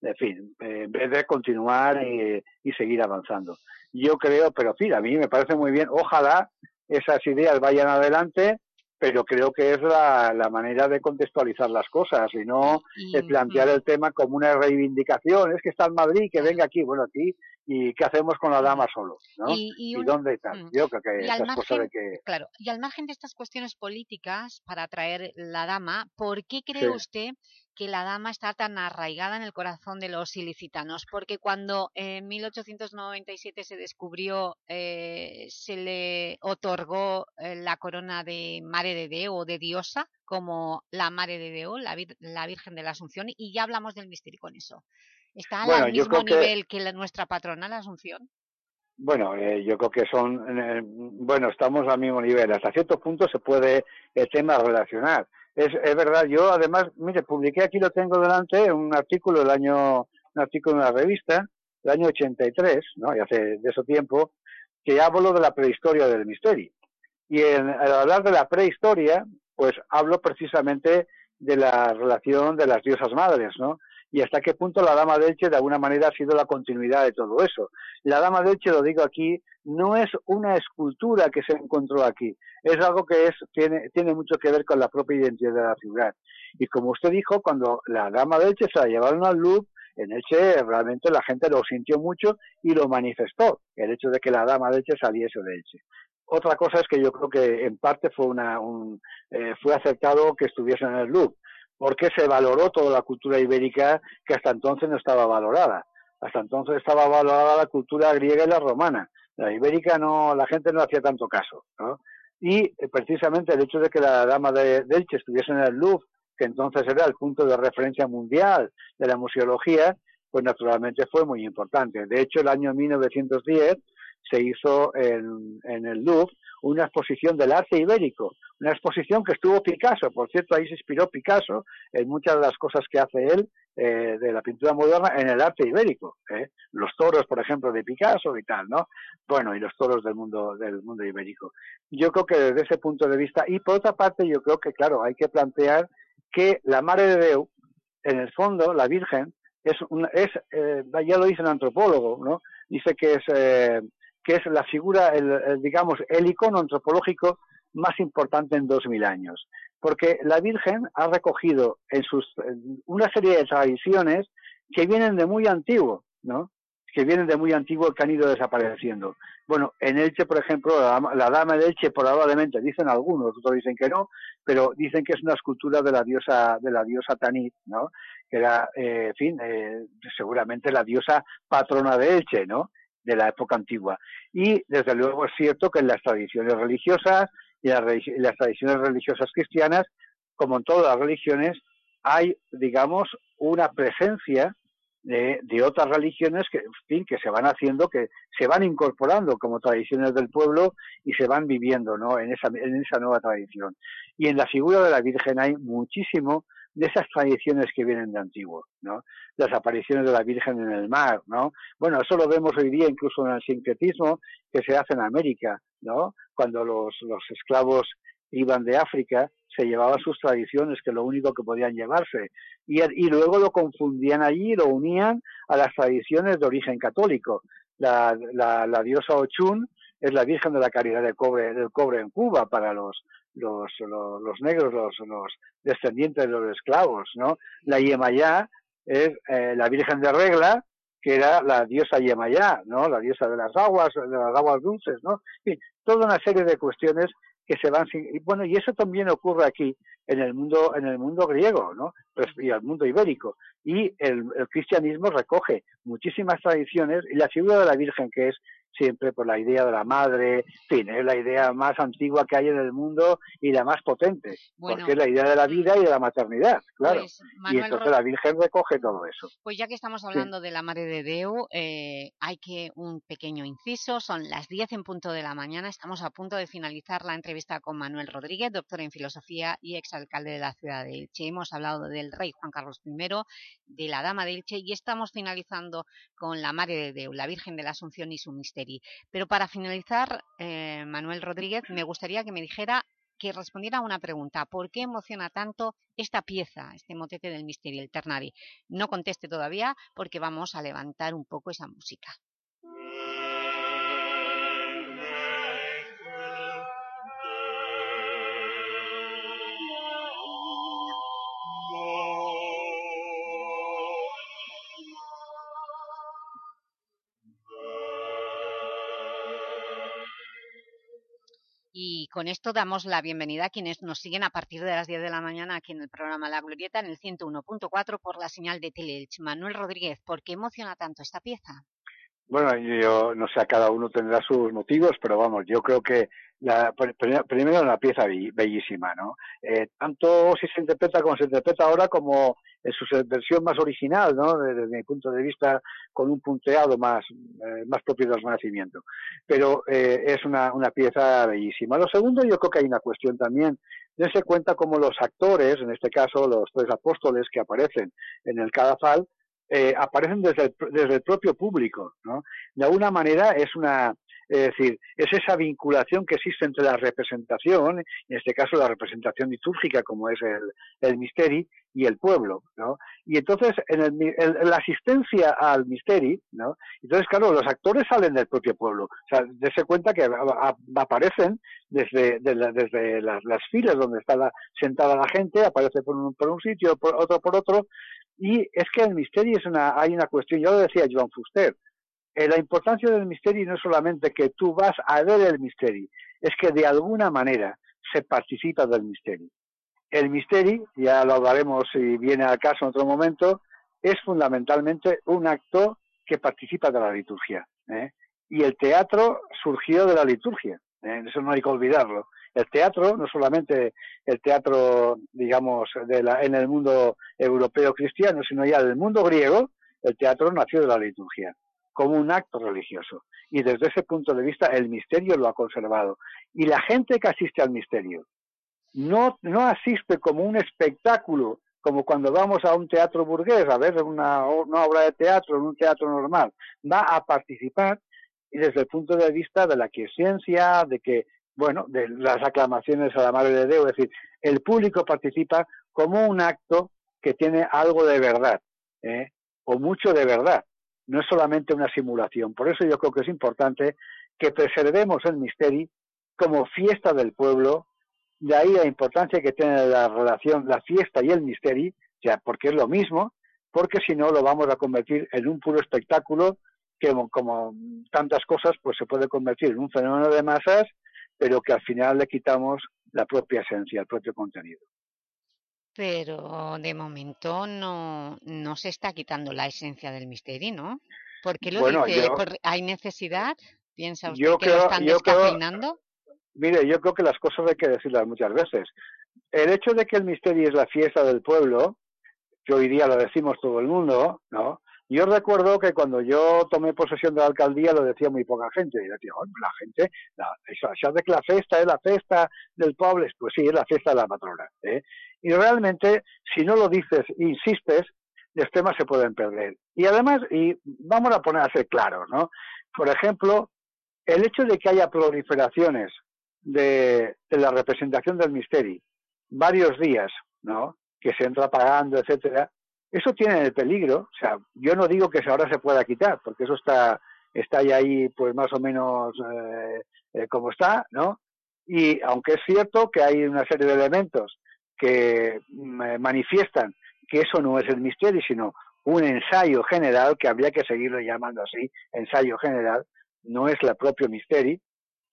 En fin, eh, en vez de continuar y, y seguir avanzando. Yo creo, pero fin, a mí me parece muy bien. Ojalá esas ideas vayan adelante, pero creo que es la, la manera de contextualizar las cosas y no de plantear el tema como una reivindicación. Es que está en Madrid, que venga aquí. Bueno, aquí, ¿y qué hacemos con la dama solo? ¿no? Y- y un- dónde tal? Mm. Yo creo que cosas margen, de que... claro, y al margen de estas cuestiones políticas para atraer la dama, ¿por qué cree Sí. usted que la dama está tan arraigada en el corazón de los ilicitanos? Porque cuando en 1897 se descubrió, eh, se le otorgó eh, la corona de Mare de Deo o de diosa, como la Mare de Deo, la, vir- la Virgen de la Asunción, y ya hablamos del misterio con eso. ¿Está Bueno, al mismo que- nivel que la- nuestra patrona, la Asunción? Bueno, eh, yo creo que son, eh, bueno, estamos al mismo nivel. Hasta cierto punto se puede el tema relacionar. Es, es verdad, yo además, mire, publiqué aquí, lo tengo delante, un artículo del año, un artículo en una revista, del año 83, ¿no? Y hace de eso tiempo, que hablo de la prehistoria del misterio. Y en, al hablar de la prehistoria, pues hablo precisamente de la relación de las diosas madres, ¿no? Y hasta qué punto la Dama de Elche de alguna manera ha sido la continuidad de todo eso. La Dama de Elche, lo digo aquí, no es una escultura que se encontró aquí, es algo que es, tiene, tiene mucho que ver con la propia identidad de la ciudad. Y como usted dijo, cuando la Dama de Elche se la llevaron al Louvre, en Elche realmente la gente lo sintió mucho y lo manifestó, el hecho de que la Dama de Elche saliese de Elche. Otra cosa es que yo creo que en parte fue una, un, eh, fue acertado que estuviese en el Louvre, porque se valoró toda la cultura ibérica que hasta entonces no estaba valorada. Hasta entonces estaba valorada la cultura griega y la romana. La ibérica no, la gente no hacía tanto caso, ¿no? Y eh, precisamente el hecho de que la dama de, de Elche estuviese en el Louvre, que entonces era el punto de referencia mundial de la museología, pues naturalmente fue muy importante. De hecho, el año 1910 se hizo en, en el Louvre una exposición del arte ibérico, una exposición que estuvo Picasso, por cierto, ahí se inspiró Picasso en muchas de las cosas que hace él eh, de la pintura moderna en el arte ibérico, ¿eh? los toros, por ejemplo, de Picasso y tal, ¿no? Bueno, y los toros del mundo del mundo ibérico. Yo creo que desde ese punto de vista y por otra parte, yo creo que claro, hay que plantear que la Mare de Deu, en el fondo, la Virgen es, una, es eh, ya lo dice el antropólogo, ¿no? Dice que es eh, que es la figura, el, digamos, el icono antropológico más importante en dos mil años. Porque la Virgen ha recogido en sus una serie de tradiciones que vienen de muy antiguo, ¿no? Que vienen de muy antiguo que han ido desapareciendo. Bueno, en Elche, por ejemplo, la, la dama de Elche probablemente, dicen algunos, otros dicen que no, pero dicen que es una escultura de la diosa, de la diosa Tanit, ¿no? Que era, eh, en fin, eh, seguramente la diosa patrona de Elche, ¿no? De la época antigua. Y desde luego es cierto que en las tradiciones religiosas y las, tradiciones religiosas cristianas, como en todas las religiones, hay, digamos, una presencia de, de, otras religiones que, en fin, que se van haciendo, que se van incorporando como tradiciones del pueblo y se van viviendo ¿no? en, esa, en esa nueva tradición. Y en la figura de la Virgen hay muchísimo de esas tradiciones que vienen de antiguo, ¿no? Las apariciones de la Virgen en el mar, ¿no? Bueno, eso lo vemos hoy día incluso en el sincretismo que se hace en América, ¿no? Cuando los, los esclavos iban de África, se llevaban sus tradiciones, que lo único que podían llevarse, y, y luego lo confundían allí lo unían a las tradiciones de origen católico. La, la, la diosa Ochun es la Virgen de la Caridad del Cobre, del cobre en Cuba para los, los, los, negros, los, los, descendientes de los esclavos, ¿no? La Yemayá es eh, la Virgen de Regla, que era la diosa Yemayá, ¿no? La diosa de las aguas, de las aguas dulces, ¿no? En fin, toda una serie de cuestiones que se van y bueno y eso también ocurre aquí en el mundo en el mundo griego no y el mundo ibérico y el, el, cristianismo recoge muchísimas tradiciones y la figura de la Virgen que es siempre por la idea de la madre, en fin, es la idea más antigua que hay en el mundo y la más potente, porque es la idea de la vida y de la maternidad, claro. Pues, y entonces la Virgen recoge todo eso. Pues ya que estamos hablando de la Madre de Deu, eh, hay que un pequeño inciso, son las 10 en punto de la mañana, estamos a punto de finalizar la entrevista con Manuel Rodríguez, doctor en Filosofía y exalcalde de la ciudad de Elche. Hemos hablado del rey Juan Carlos I, de la Dama de Elche y estamos finalizando con la Madre de Deu, la Virgen de la Asunción y su misterio pero para finalizar, eh, Manuel Rodríguez, me gustaría que me dijera que respondiera a una pregunta. ¿Por qué emociona tanto esta pieza, este motete del misterio, el Ternari? No conteste todavía porque vamos a levantar un poco esa música. Con esto damos la bienvenida a quienes nos siguen a partir de las 10 de la mañana aquí en el programa La Glorieta en el 101.4 por la señal de Teleelch. Manuel Rodríguez, ¿por qué emociona tanto esta pieza? Bueno, yo no sé, cada uno tendrá sus motivos, pero vamos, yo creo que la, primero una pieza bellísima, ¿no? Eh, tanto si se interpreta como se interpreta ahora como en su versión más original, ¿no? Desde, mi punto de vista, con un punteado más, eh, más propio del Renacimiento. Pero eh, es una, una pieza bellísima. Lo segundo, yo creo que hay una cuestión también. Dense cuenta como los actores, en este caso los tres apóstoles que aparecen en el Cadafal, eh, aparecen desde el, desde el propio público, ¿no? De alguna manera es una, es decir, es esa vinculación que existe entre la representación, en este caso la representación litúrgica como es el, el misteri, y el pueblo, ¿no? Y entonces, en, el, la asistencia al misteri, ¿no? Entonces, claro, los actores salen del propio pueblo. O sea, dése cuenta que aparecen desde, desde las, filas donde está la, sentada la gente, aparece por un, por un sitio, por otro por otro, y es que el misterio es una, hay una cuestión, yo lo decía Joan Fuster, eh, la importancia del misterio no es solamente que tú vas a ver el misterio, es que de alguna manera se participa del misterio. El misterio, ya lo hablaremos si viene al caso en otro momento, es fundamentalmente un acto que participa de la liturgia. ¿eh? Y el teatro surgió de la liturgia, ¿eh? eso no hay que olvidarlo. El teatro, no solamente el teatro, digamos, de la, en el mundo europeo cristiano, sino ya del mundo griego, el teatro nació de la liturgia como un acto religioso. Y desde ese punto de vista el misterio lo ha conservado. Y la gente que asiste al misterio no, no asiste como un espectáculo, como cuando vamos a un teatro burgués a ver una, obra de teatro en un teatro normal. Va a participar y desde el punto de vista de la quiesencia, de que, bueno, de las aclamaciones a la Madre de Dios, es decir, el público participa como un acto que tiene algo de verdad, ¿eh? o mucho de verdad no es solamente una simulación. Por eso yo creo que es importante que preservemos el misterio como fiesta del pueblo, de ahí la importancia que tiene la relación, la fiesta y el misterio, sea, porque es lo mismo, porque si no lo vamos a convertir en un puro espectáculo que como tantas cosas pues se puede convertir en un fenómeno de masas, pero que al final le quitamos la propia esencia, el propio contenido pero de momento no, no se está quitando la esencia del misterio, ¿no? ¿Por qué lo dice? ¿Hay necesidad? ¿Piensa usted que lo están descafeinando? mire, yo creo que las cosas hay que decirlas muchas veces. El hecho de que el misterio es la fiesta del pueblo, que hoy día lo decimos todo el mundo, ¿no? Yo recuerdo que cuando yo tomé posesión de la alcaldía lo decía muy poca gente. Y decía, la gente, la, de que la fiesta es la fiesta del pueblo, pues sí, es la fiesta de la patrona. ¿eh? Y realmente, si no lo dices e insistes, los temas se pueden perder. Y además, y vamos a poner a ser claros, ¿no? Por ejemplo, el hecho de que haya proliferaciones de, la representación del misterio varios días, ¿no? Que se entra pagando, etcétera, eso tiene el peligro, o sea, yo no digo que ahora se pueda quitar, porque eso está, está ya ahí, pues más o menos eh, eh, como está, ¿no? Y aunque es cierto que hay una serie de elementos que mm, manifiestan que eso no es el misterio, sino un ensayo general, que habría que seguirlo llamando así, ensayo general, no es la propio misterio,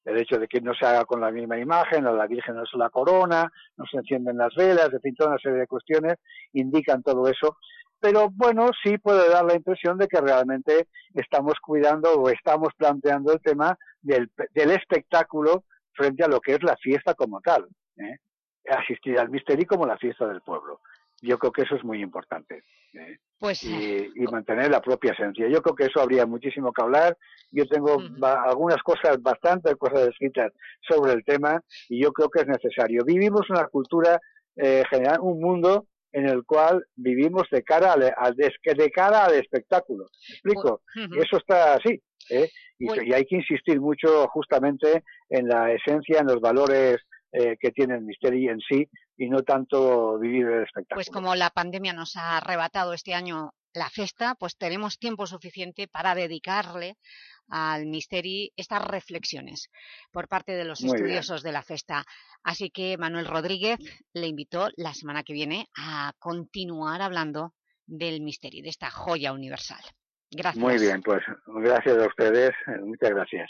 el hecho de que no se haga con la misma imagen, o la Virgen no es la corona, no se encienden las velas, en fin, toda una serie de cuestiones indican todo eso. Pero bueno, sí puede dar la impresión de que realmente estamos cuidando o estamos planteando el tema del, del espectáculo frente a lo que es la fiesta como tal. ¿eh? Asistir al misterio como la fiesta del pueblo. Yo creo que eso es muy importante. ¿eh? Pues, y, y, mantener la propia esencia. Yo creo que eso habría muchísimo que hablar. Yo tengo algunas cosas, bastantes cosas escritas sobre el tema y yo creo que es necesario. Vivimos una cultura eh, general, un mundo en el cual vivimos de cara al, al de, de, cara al espectáculo. ¿Me explico? Pues, y eso está así. ¿eh? Y, Pues y hay que insistir mucho justamente en la esencia, en los valores eh, que tiene el misterio en sí y no tanto vivir el espectáculo. Pues como la pandemia nos ha arrebatado este año la festa, pues tenemos tiempo suficiente para dedicarle al misteri estas reflexiones por parte de los Muy bien. estudiosos de la festa. Así que Manuel Rodríguez le invitó la semana que viene a continuar hablando del misteri, de esta joya universal. Gracias. Muy bien, pues gracias a ustedes, eh, muchas gracias.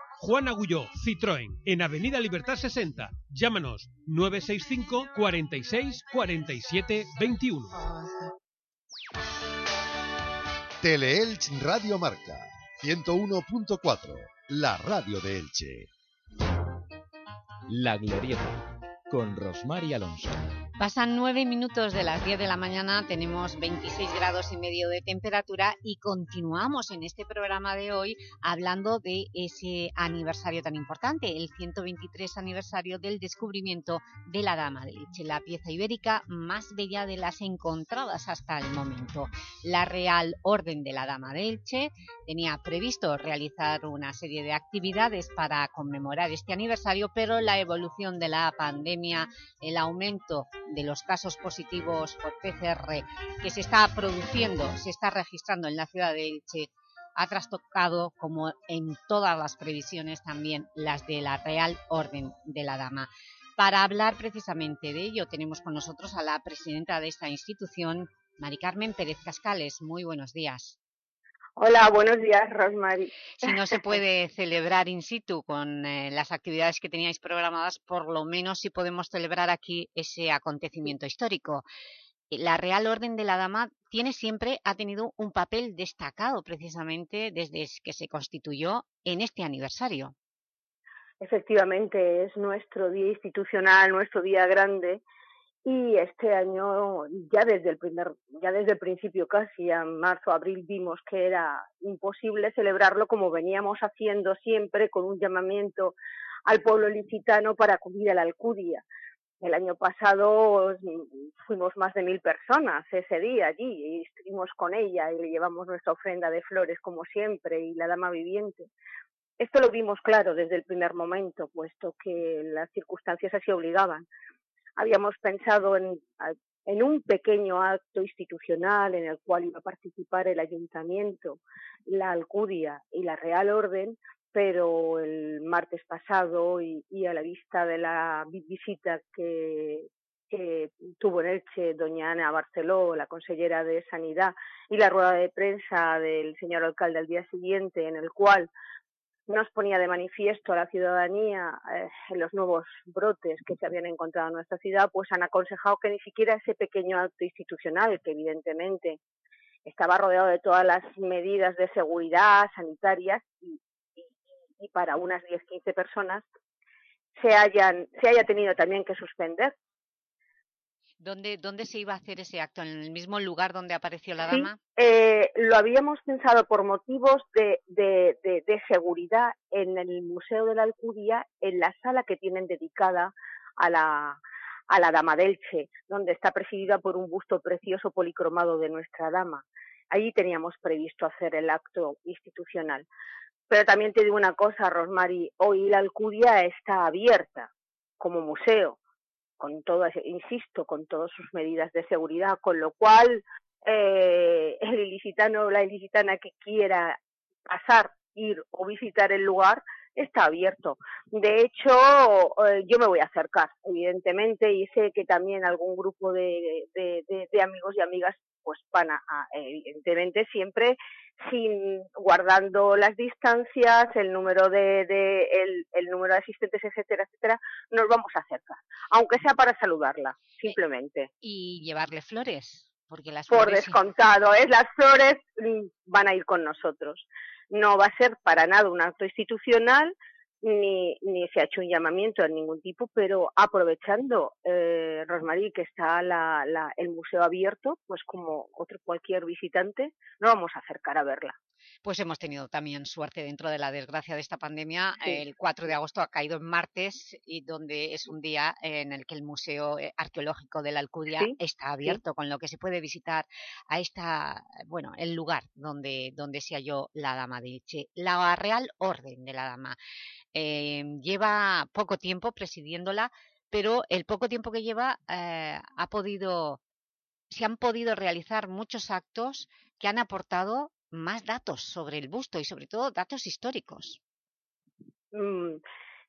Juan Agulló, Citroën, en Avenida Libertad 60. Llámanos 965 46 47 21. Teleelch Radio Marca. 101.4 La radio de Elche. La Glorieta con Rosmar y Alonso. Pasan nueve minutos de las 10 de la mañana, tenemos 26 grados y medio de temperatura y continuamos en este programa de hoy hablando de ese aniversario tan importante, el 123 aniversario del descubrimiento de la Dama de Leche, la pieza ibérica más bella de las encontradas hasta el momento. La Real Orden de la Dama de Leche tenía previsto realizar una serie de actividades para conmemorar este aniversario, pero la evolución de la pandemia, el aumento de los casos positivos por PCR que se está produciendo, se está registrando en la ciudad de Elche, ha trastocado, como en todas las previsiones también, las de la Real Orden de la Dama. Para hablar precisamente de ello tenemos con nosotros a la presidenta de esta institución, Mari Carmen Pérez Cascales. Muy buenos días. Hola, buenos días, Rosmary. Si no se puede celebrar in situ con eh, las actividades que teníais programadas, por lo menos sí podemos celebrar aquí ese acontecimiento histórico. La Real Orden de la Dama tiene siempre, ha tenido un papel destacado precisamente desde que se constituyó en este aniversario. Efectivamente, es nuestro día institucional, nuestro día grande, y este año ya desde el primer ya desde el principio casi en marzo abril vimos que era imposible celebrarlo como veníamos haciendo siempre con un llamamiento al pueblo licitano para acudir a la Alcudia. El año pasado fuimos más de mil personas ese día allí y estuvimos con ella y le llevamos nuestra ofrenda de flores como siempre y la dama viviente. Esto lo vimos claro desde el primer momento puesto que las circunstancias así obligaban habíamos pensado en, un pequeño acto institucional en el cual iba a participar el ayuntamiento, la Alcudia y la Real Orden, pero el martes pasado y, a la vista de la visita que, que tuvo en Elche doña Ana Barceló, la consellera de Sanidad, y la rueda de prensa del señor alcalde al día siguiente, en el cual nos ponía de manifiesto a la ciudadanía eh, los nuevos brotes que se habían encontrado en nuestra ciudad, pues han aconsejado que ni siquiera ese pequeño acto institucional, que evidentemente estaba rodeado de todas las medidas de seguridad sanitarias y, y, para unas 10-15 personas, se, hayan, se haya tenido también que suspender ¿Dónde, ¿Dónde se iba a hacer ese acto? ¿En el mismo lugar donde apareció la dama? Eh, lo habíamos pensado por motivos de, de, de, seguridad en el Museo de la Alcudia, en la sala que tienen dedicada a la, a la Dama delche, donde está presidida por un busto precioso policromado de nuestra dama. Allí teníamos previsto hacer el acto institucional. Pero también te digo una cosa, Rosmary, hoy la Alcudia está abierta como museo con todas, insisto, con todas sus medidas de seguridad, con lo cual eh, el ilicitano o la ilicitana que quiera pasar, ir o visitar el lugar está abierto. De hecho, eh, yo me voy a acercar, evidentemente, y sé que también algún grupo de, de, de amigos y amigas pues van a, evidentemente siempre sin guardando las distancias, el número de, de el, el, número de asistentes, etcétera, etcétera, nos vamos a acercar, aunque sea para saludarla, simplemente. Y llevarle flores, porque las Por descontado, es las flores mm, van a ir con nosotros. No va a ser para nada un acto institucional, ni, ni se ha hecho un llamamiento de ningún tipo, pero aprovechando, eh, Rosmarie, que está la, la, el museo abierto, pues como otro cualquier visitante, nos vamos a acercar a verla. Pues hemos tenido también suerte dentro de la desgracia de esta pandemia. El 4 de agosto ha caído en martes, y donde es un día en el que el Museo eh, Arqueológico de la Alcudia está abierto, con lo que se puede visitar a esta, bueno, el lugar donde, donde se halló la Dama de Iche, la Real Orden de la Dama. Em, lleva poco tiempo presidiéndola, pero el poco tiempo que lleva eh, ha podido, se han podido realizar muchos actos que han aportado más datos sobre el busto y sobre todo datos históricos. Mm,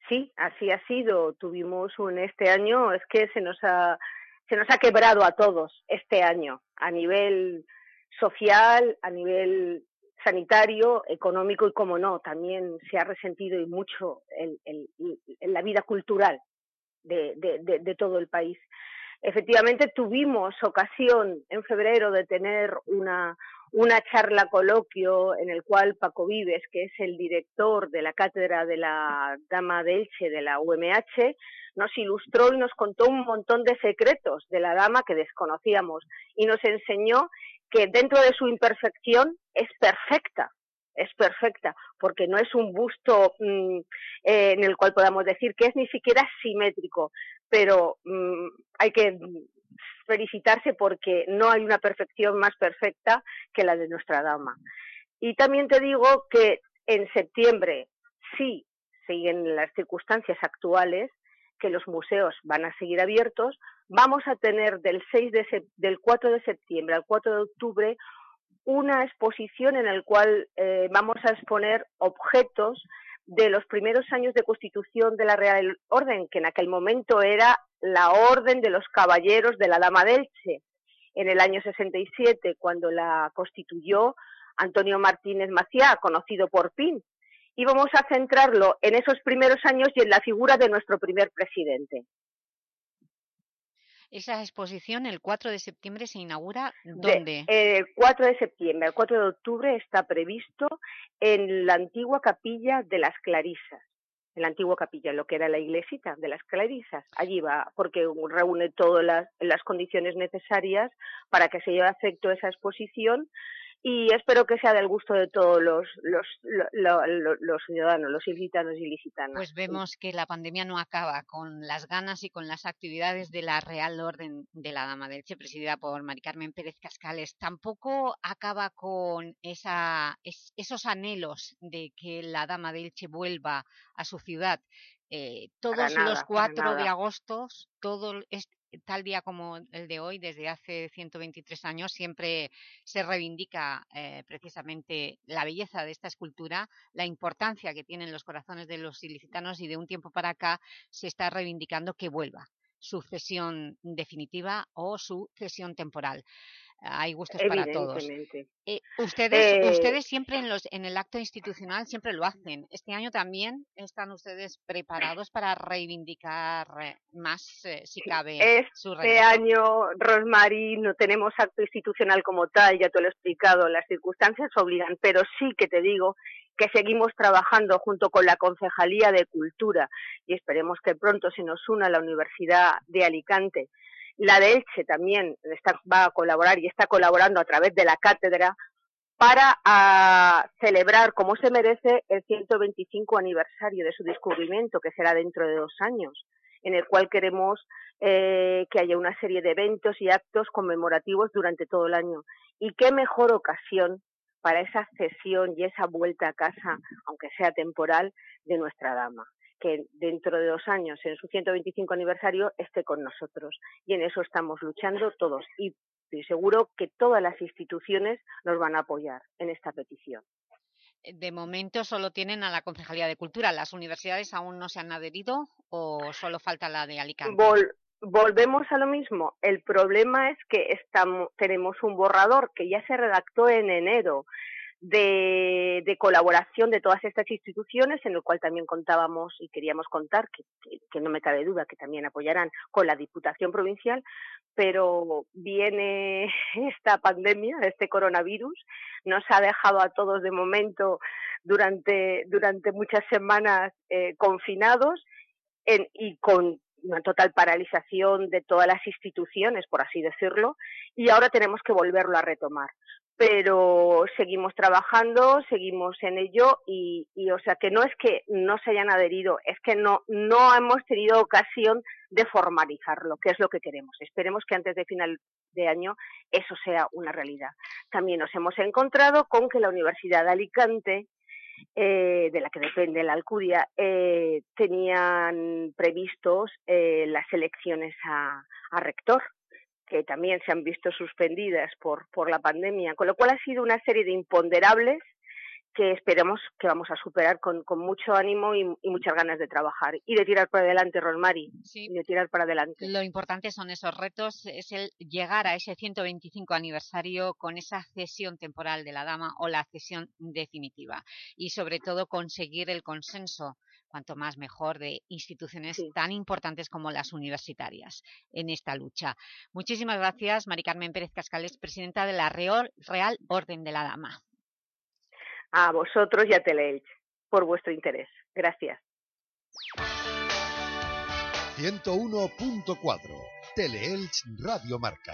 sí, así ha sido. Tuvimos un este año, es que se nos ha se nos ha quebrado a todos este año a nivel social, a nivel sanitario, económico y, como no, también se ha resentido y mucho en la vida cultural de, todo el país. Efectivamente, tuvimos ocasión en febrero de tener una, charla coloquio en el cual Paco Vives, que es el director de la cátedra de la Dama de Elche de la UMH, nos ilustró y nos contó un montón de secretos de la dama que desconocíamos y nos enseñó que dentro de su imperfección es perfecta, es perfecta, porque no es un busto mm, eh, en el cual podamos decir que es ni siquiera simétrico, pero mm, hay que felicitarse porque no hay una perfección más perfecta que la de nuestra dama. Y también te digo que en septiembre, sí siguen las circunstancias actuales, que los museos van a seguir abiertos, vamos a tener del, 6 de del 4 de septiembre al 4 de octubre una exposición en la cual eh, vamos a exponer objetos de los primeros años de constitución de la Real Orden, que en aquel momento era la Orden de los Caballeros de la Dama delche En el año 67, cuando la constituyó Antonio Martínez Maciá, conocido por PIN, y vamos a centrarlo en esos primeros años y en la figura de nuestro primer presidente. Esa exposición el 4 de septiembre se inaugura ¿dónde? el 4 de septiembre el 4 de octubre está previsto en la antigua capilla de las Clarisas, en la antigua capilla, lo que era la iglesita de las Clarisas. Allí va, porque reúne todas las, las condiciones necesarias para que se lleve a efecto esa exposición y espero que sea del gusto de todos los, los, los, ciudadanos, los ilicitanos y ilicitanas. Pues vemos que la pandemia no acaba con las ganas y con las actividades de la Real Orden de la Dama del Che, presidida por Mari Carmen Pérez Cascales. Tampoco acaba con esa, esos anhelos de que la Dama del Che vuelva a su ciudad. Eh, todos los 4 de agosto, todo tal día como el de hoy, desde hace 123 años, siempre se reivindica eh, precisamente la belleza de esta escultura, la importancia que tienen los corazones de los ilicitanos y de un tiempo para acá se está reivindicando que vuelva su cesión definitiva o su cesión temporal hay gustos para todos. Eh, ustedes, Eh, ustedes siempre en, los, en el acto institucional siempre lo hacen. Este año también están ustedes preparados para reivindicar eh, más, eh, si cabe, su Este regreso. año, Rosmary, no tenemos acto institucional como tal, ya te lo he explicado, las circunstancias obligan, pero sí que te digo que seguimos trabajando junto con la Concejalía de Cultura y esperemos que pronto se nos una la Universidad de Alicante. La de Elche también está- va a colaborar y está colaborando a través de la cátedra para ah, celebrar, como se merece, el 125 aniversario de su descubrimiento, que será dentro de dos años, en el cual queremos eh, que haya una serie de eventos y actos conmemorativos durante todo el año. Y qué mejor ocasión para esa cesión y esa vuelta a casa, aunque sea temporal, de nuestra dama que dentro de dos años, en su 125 aniversario, esté con nosotros. Y en eso estamos luchando todos. Y estoy seguro que todas las instituciones nos van a apoyar en esta petición. De momento solo tienen a la Concejalía de Cultura. ¿Las universidades aún no se han adherido o solo falta la de Alicante? Vol- volvemos a lo mismo. El problema es que estamos, tenemos un borrador que ya se redactó en enero de, colaboración de todas estas instituciones, en el cual también contábamos y queríamos contar, que no me cabe duda que también apoyarán con la Diputación Provincial, pero viene [laughs] esta pandemia, este coronavirus, nos ha dejado a todos de momento durante, durante muchas semanas eh, confinados en- y con una total paralización de todas las instituciones, por así decirlo, y ahora tenemos que volverlo a retomar. Pero seguimos trabajando, seguimos en ello y, y, o sea que no es que no se hayan adherido, es que no, no hemos tenido ocasión de formalizarlo, que es lo que queremos. Esperemos que antes de final de año eso sea una realidad. También nos hemos encontrado con que la Universidad de Alicante eh, de la que depende la Alcudia, eh, tenían previstos eh, las elecciones a, a rector, que también se han visto suspendidas por, por la pandemia, con lo cual ha sido una serie de imponderables que esperemos que vamos a superar con, con mucho ánimo y, y muchas ganas de trabajar y de tirar para adelante, Rosmary, y de tirar para adelante. Lo importante son esos retos, es el llegar a ese 125 aniversario con esa cesión temporal de la dama o la cesión definitiva y sobre todo conseguir el consenso cuanto más mejor, de instituciones tan importantes como las universitarias en esta lucha. Muchísimas gracias, Mari Carmen Pérez Cascales, presidenta de la Real, Real Orden de la Dama. A vosotros y a Teleelch por vuestro interés. Gracias. 101.4 Teleelch Radio Marca.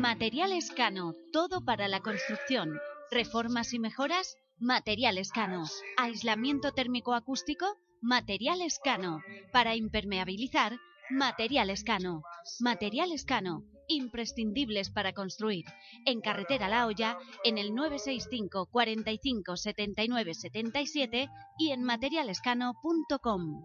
Materiales Cano, todo para la construcción. Reformas y mejoras, Materiales Cano. Aislamiento térmico acústico, Materiales Cano. Para impermeabilizar, Materiales Cano. Materiales Cano, imprescindibles para construir. En Carretera La Hoya, en el 965 45 79 77 y en materialescano.com.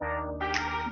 Thank you.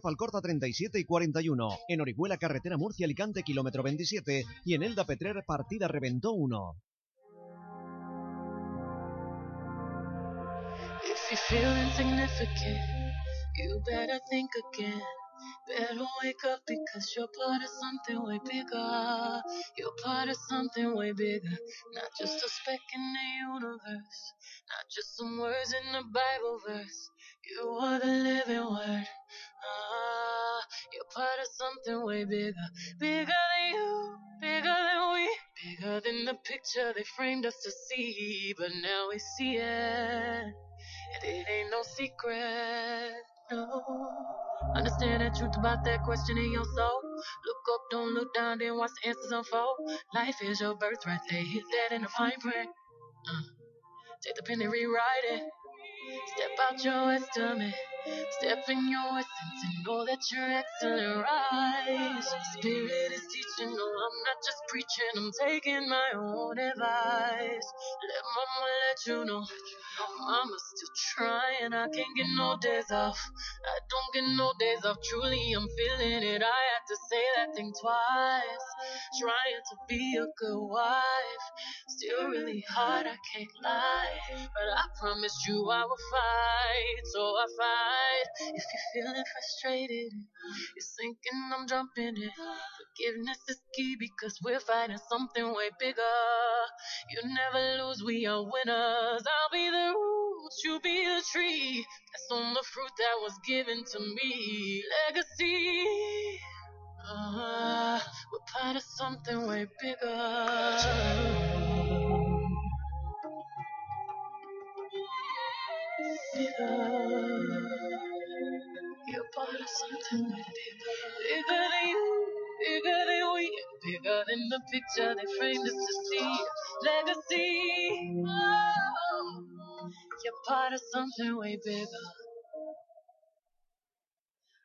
Falcorta 37 y 41. En Orihuela, Carretera Murcia, Alicante, kilómetro 27. Y en Elda Petrer, partida Reventó 1. If you feel insignificant, you better think again. Better wake up because you're part of something way bigger. You're part of something way bigger. Not just a speck in the universe. Not just some words in the Bible verse. You are the living word. Ah, you're part of something way bigger. Bigger than you. Bigger than we. Bigger than the picture they framed us to see. But now we see it. And it ain't no secret. No. Understand the truth about that question in your soul. Look up, don't look down, then watch the answers unfold. Life is your birthright, they hit that in the fine print. Uh, take the pen and rewrite it. Step out your estimate. Step in your essence and know that you're excellent. Rise. Spirit is teaching. No, I'm not just preaching. I'm taking my own advice. Let mama let you know. Mama's still trying. I can't get no days off. I don't get no days off. Truly, I'm feeling it. I had to say that thing twice. Trying to be a good wife. Still really hard, I can't lie. But I promised you I would fight. So I fight. If you're feeling frustrated, you're thinking I'm jumping in. Forgiveness is key because we're fighting something way bigger. You never lose, we are winners. I'll be the root, you be the tree. That's on the fruit that was given to me. Legacy. Uh, we're part of something way bigger. Bigger. You're part of something. Bigger than you, bigger than we, bigger than the picture they framed us to see. Legacy. Oh, you're part of something way bigger.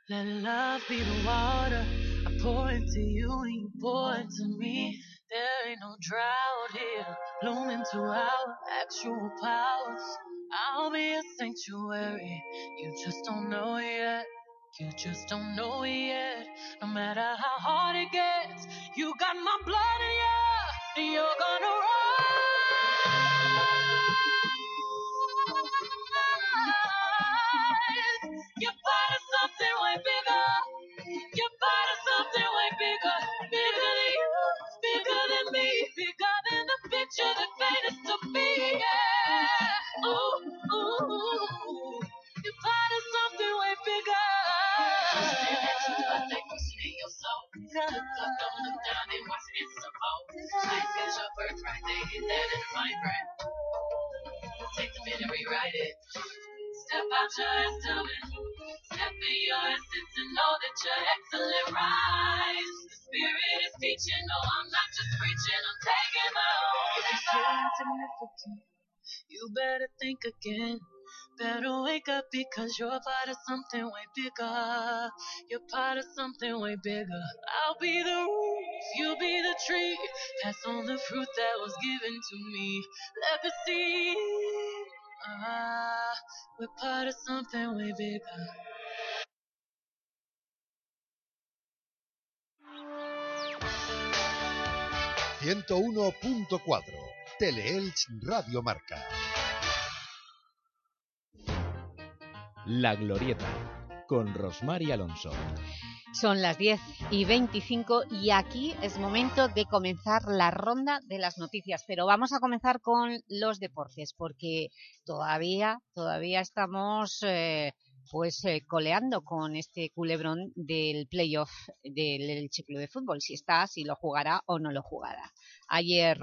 Let love be the water I pour into you and you pour into me. There ain't no drought here, blooming to our actual powers. I'll be a sanctuary, you just don't know yet. You just don't know yet. No matter how hard it gets, You got my blood in you, you're gonna rise. You're part of something way bigger. You're part of something way bigger. Bigger than you, bigger than me, bigger than the picture that painted to Life is your birthright, they hit that in the fine. Take the minute, rewrite it. Step out your estimate. Step in your essence and know that you're excellent. Rise. The spirit is teaching. No, I'm not just preaching. I'm taking my own. If you feel insignificant, you better think again. Better wake up because you're part of something way bigger. You're part of something way bigger. I'll be the roof, you'll be the tree. Pass on the fruit that was given to me. Legacy. Ah, we're part of something way bigger. ...101.4... Teleelch Radio Marca. La Glorieta, con Rosmar y Alonso. Son las 10 y 25 y aquí es momento de comenzar la ronda de las noticias, pero vamos a comenzar con los deportes porque todavía, todavía estamos eh, pues eh, coleando con este culebrón del playoff del Elche de Fútbol, si está, si lo jugará o no lo jugará. Ayer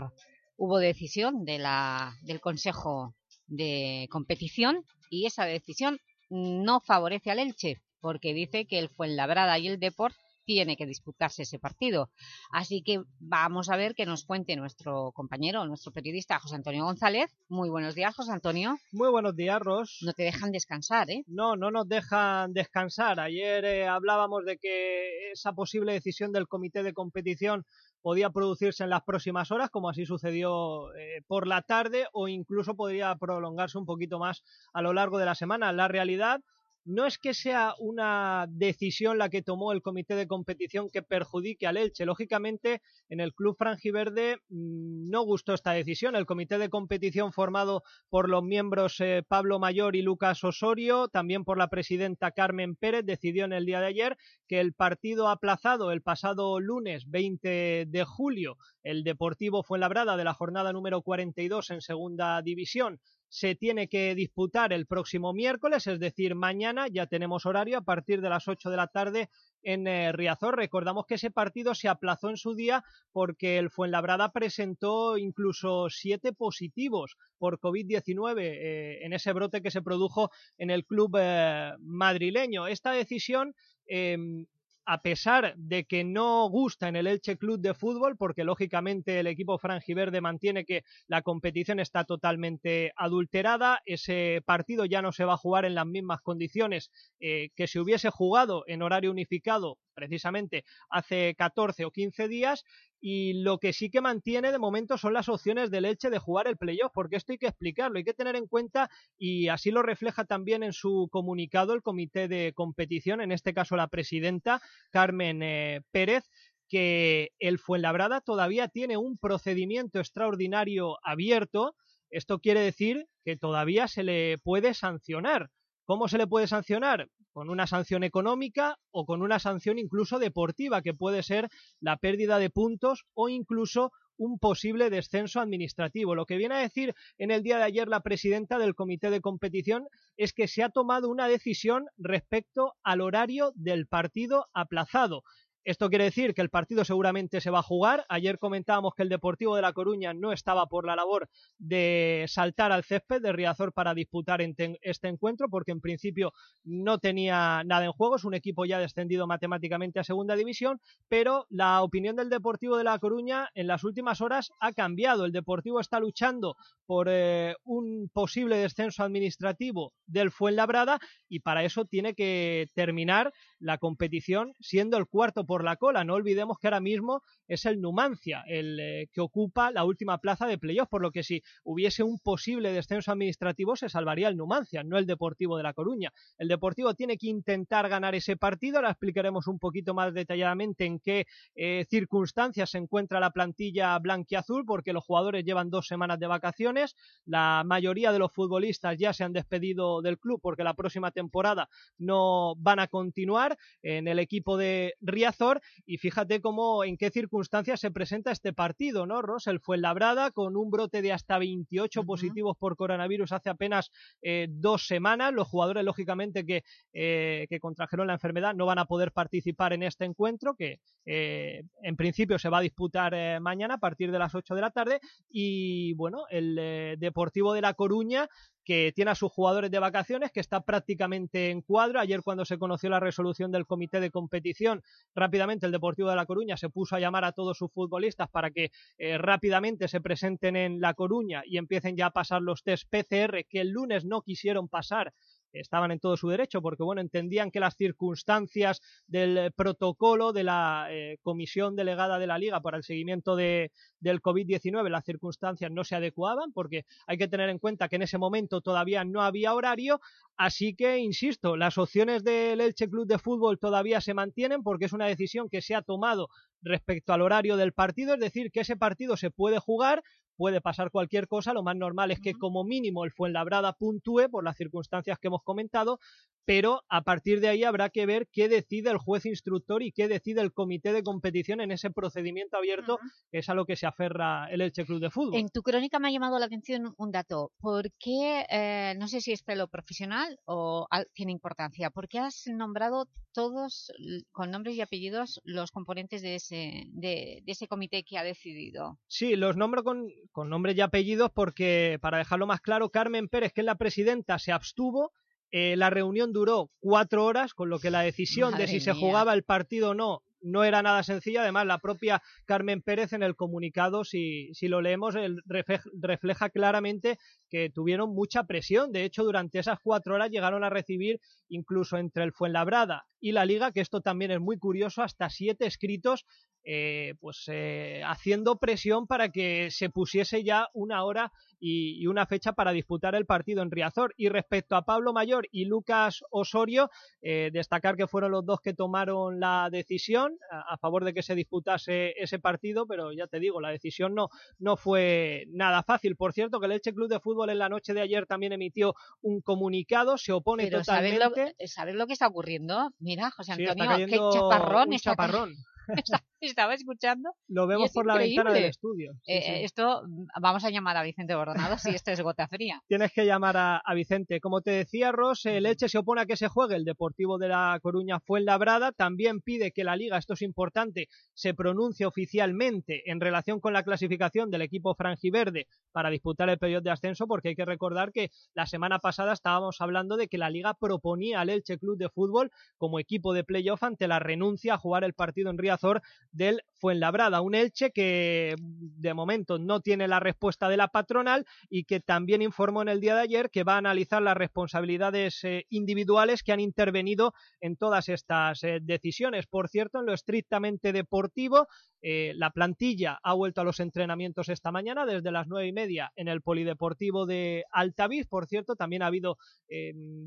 hubo decisión de la, del Consejo de Competición y esa decisión no favorece al Elche, porque dice que el Fuenlabrada y el Deport tiene que disputarse ese partido. Así que vamos a ver que nos cuente nuestro compañero, nuestro periodista José Antonio González. Muy buenos días, José Antonio. Muy buenos días, Ros. No te dejan descansar, ¿eh? No, no nos dejan descansar. Ayer eh, hablábamos de que esa posible decisión del comité de competición podía producirse en las próximas horas, como así sucedió eh, por la tarde, o incluso podría prolongarse un poquito más a lo largo de la semana. La realidad no es que sea una decisión la que tomó el comité de competición que perjudique al Elche. Lógicamente, en el club franjiverde mmm, no gustó esta decisión. El comité de competición formado por los miembros eh, Pablo Mayor y Lucas Osorio, también por la presidenta Carmen Pérez, decidió en el día de ayer que el partido aplazado el pasado lunes 20 de julio, el Deportivo Fuenlabrada de la jornada número 42 en segunda división, se tiene que disputar el próximo miércoles, es decir, mañana ya tenemos horario a partir de las 8 de la tarde en eh, Riazor. Recordamos que ese partido se aplazó en su día porque el Fuenlabrada presentó incluso siete positivos por COVID-19 eh, en ese brote que se produjo en el club eh, madrileño. Esta decisión em, a pesar de que no gusta en el Elche Club de Fútbol, porque lógicamente el equipo franjiverde mantiene que la competición está totalmente adulterada, ese partido ya no se va a jugar en las mismas condiciones eh, que se hubiese jugado en horario unificado precisamente hace 14 o 15 días y lo que sí que mantiene de momento son las opciones del Elche de jugar el playoff, porque esto hay que explicarlo, hay que tener en cuenta y así lo refleja también en su comunicado el comité de competición, en este caso la presidenta Carmen eh, Pérez, que el Fuenlabrada todavía tiene un procedimiento extraordinario abierto, esto quiere decir que todavía se le puede sancionar. ¿Cómo se le puede sancionar? Con una sanción económica o con una sanción incluso deportiva, que puede ser la pérdida de puntos o incluso un posible descenso administrativo. Lo que viene a decir en el día de ayer la presidenta del comité de competición es que se ha tomado una decisión respecto al horario del partido aplazado. Esto quiere decir que el partido seguramente se va a jugar. Ayer comentábamos que el Deportivo de La Coruña no estaba por la labor de saltar al césped de Riazor para disputar este encuentro, porque en principio no tenía nada en juego. Es un equipo ya descendido matemáticamente a segunda división, pero la opinión del Deportivo de La Coruña en las últimas horas ha cambiado. El Deportivo está luchando por eh, un posible descenso administrativo del Fuenlabrada y para eso tiene que terminar la competición siendo el cuarto por la cola. No olvidemos que ahora mismo es el Numancia el eh, que ocupa la última plaza de playoff, por lo que si hubiese un posible descenso administrativo se salvaría el Numancia, no el Deportivo de La Coruña. El Deportivo tiene que intentar ganar ese partido, ahora explicaremos un poquito más detalladamente en qué eh, circunstancias se encuentra la plantilla blanquiazul, porque los jugadores llevan dos semanas de vacaciones, la mayoría de los futbolistas ya se han despedido del club porque la próxima temporada no van a continuar en el equipo de Riazor y fíjate cómo en qué circunstancias se presenta este partido, ¿no, Ros? El Fuenlabrada con un brote de hasta 28 positivos por coronavirus hace apenas eh, dos semanas. Los jugadores, lógicamente, que, eh, que contrajeron la enfermedad no van a poder participar en este encuentro que eh, en principio se va a disputar mañana a partir de las 8 de la tarde y bueno, el Deportivo de La Coruña que tiene a sus jugadores de vacaciones, que está prácticamente en cuadro. Ayer cuando se conoció la resolución del comité de competición, rápidamente el Deportivo de La Coruña se puso a llamar a todos sus futbolistas para que eh, rápidamente se presenten en La Coruña y empiecen ya a pasar los test PCR que el lunes no quisieron pasar estaban en todo su derecho porque bueno entendían que las circunstancias del protocolo de la eh, comisión delegada de la liga para el seguimiento de, del COVID-19 las circunstancias no se adecuaban porque hay que tener en cuenta que en ese momento todavía no había horario. Así que insisto las opciones del Elche Club de Fútbol todavía se mantienen porque es una decisión que se ha tomado respecto al horario del partido, es decir, que ese partido se puede jugar, puede pasar cualquier cosa, lo más normal es que como mínimo el Fuenlabrada puntúe por las circunstancias que hemos comentado, pero a partir de ahí habrá que ver qué decide el juez instructor y qué decide el comité de competición en ese procedimiento abierto, que es a lo que se aferra el Elche Club de Fútbol. En tu crónica me ha llamado la atención un dato, ¿por qué, eh, no sé si es lo profesional o tiene importancia, por qué has nombrado todos con nombres y apellidos los componentes de ese, de, ese comité que ha decidido? Sí, los nombro con, con nombres y apellidos porque, para dejarlo más claro, Carmen Pérez, que es la presidenta, se abstuvo eh, la reunión duró cuatro horas, con lo que la decisión de si se jugaba el partido o no no era nada sencilla. Además, la propia Carmen Pérez en el comunicado, si, si lo leemos, refleja claramente que tuvieron mucha presión. De hecho, durante esas cuatro horas llegaron a recibir, incluso entre el Fuenlabrada y la Liga, que esto también es muy curioso, hasta siete escritos eh, pues eh, haciendo presión para que se pusiese ya una hora y, una fecha para disputar el partido en Riazor. Y respecto a Pablo Mayor y Lucas Osorio, eh, destacar que fueron los dos que tomaron la decisión a, favor de que se disputase ese partido, pero ya te digo, la decisión no, no fue nada fácil. Por cierto, que el Elche Club de Fútbol en la noche de ayer también emitió un comunicado, se opone totalmente... ¿sabes lo, que está ocurriendo? Mira, José Antonio, qué chaparrón está chaparrón. [laughs] [laughs] estaba escuchando. Lo vemos por la ventana del estudio. Eh, esto, vamos a llamar a Vicente Bordonado si esto es gota fría. [laughs] Tienes que llamar a, Vicente. Como te decía, Ros, el Eche se opone a que se juegue el Deportivo de La Coruña Fuenlabrada. También pide que la Liga, esto es importante, se pronuncie oficialmente en relación con la clasificación del equipo franjiverde para disputar el periodo de ascenso, porque hay que recordar que la semana pasada estábamos hablando de que la Liga proponía al Elche Club de Fútbol como equipo de playoff ante la renuncia a jugar el partido en Riazor del Fuenlabrada, un Elche que de momento no tiene la respuesta de la patronal y que también informó en el día de ayer que va a analizar las responsabilidades eh, individuales que han intervenido en todas estas eh, decisiones. Por cierto, en lo estrictamente deportivo, eh, la plantilla ha vuelto a los entrenamientos esta mañana desde las nueve y media en el Polideportivo de Altaviz. Por cierto, también ha habido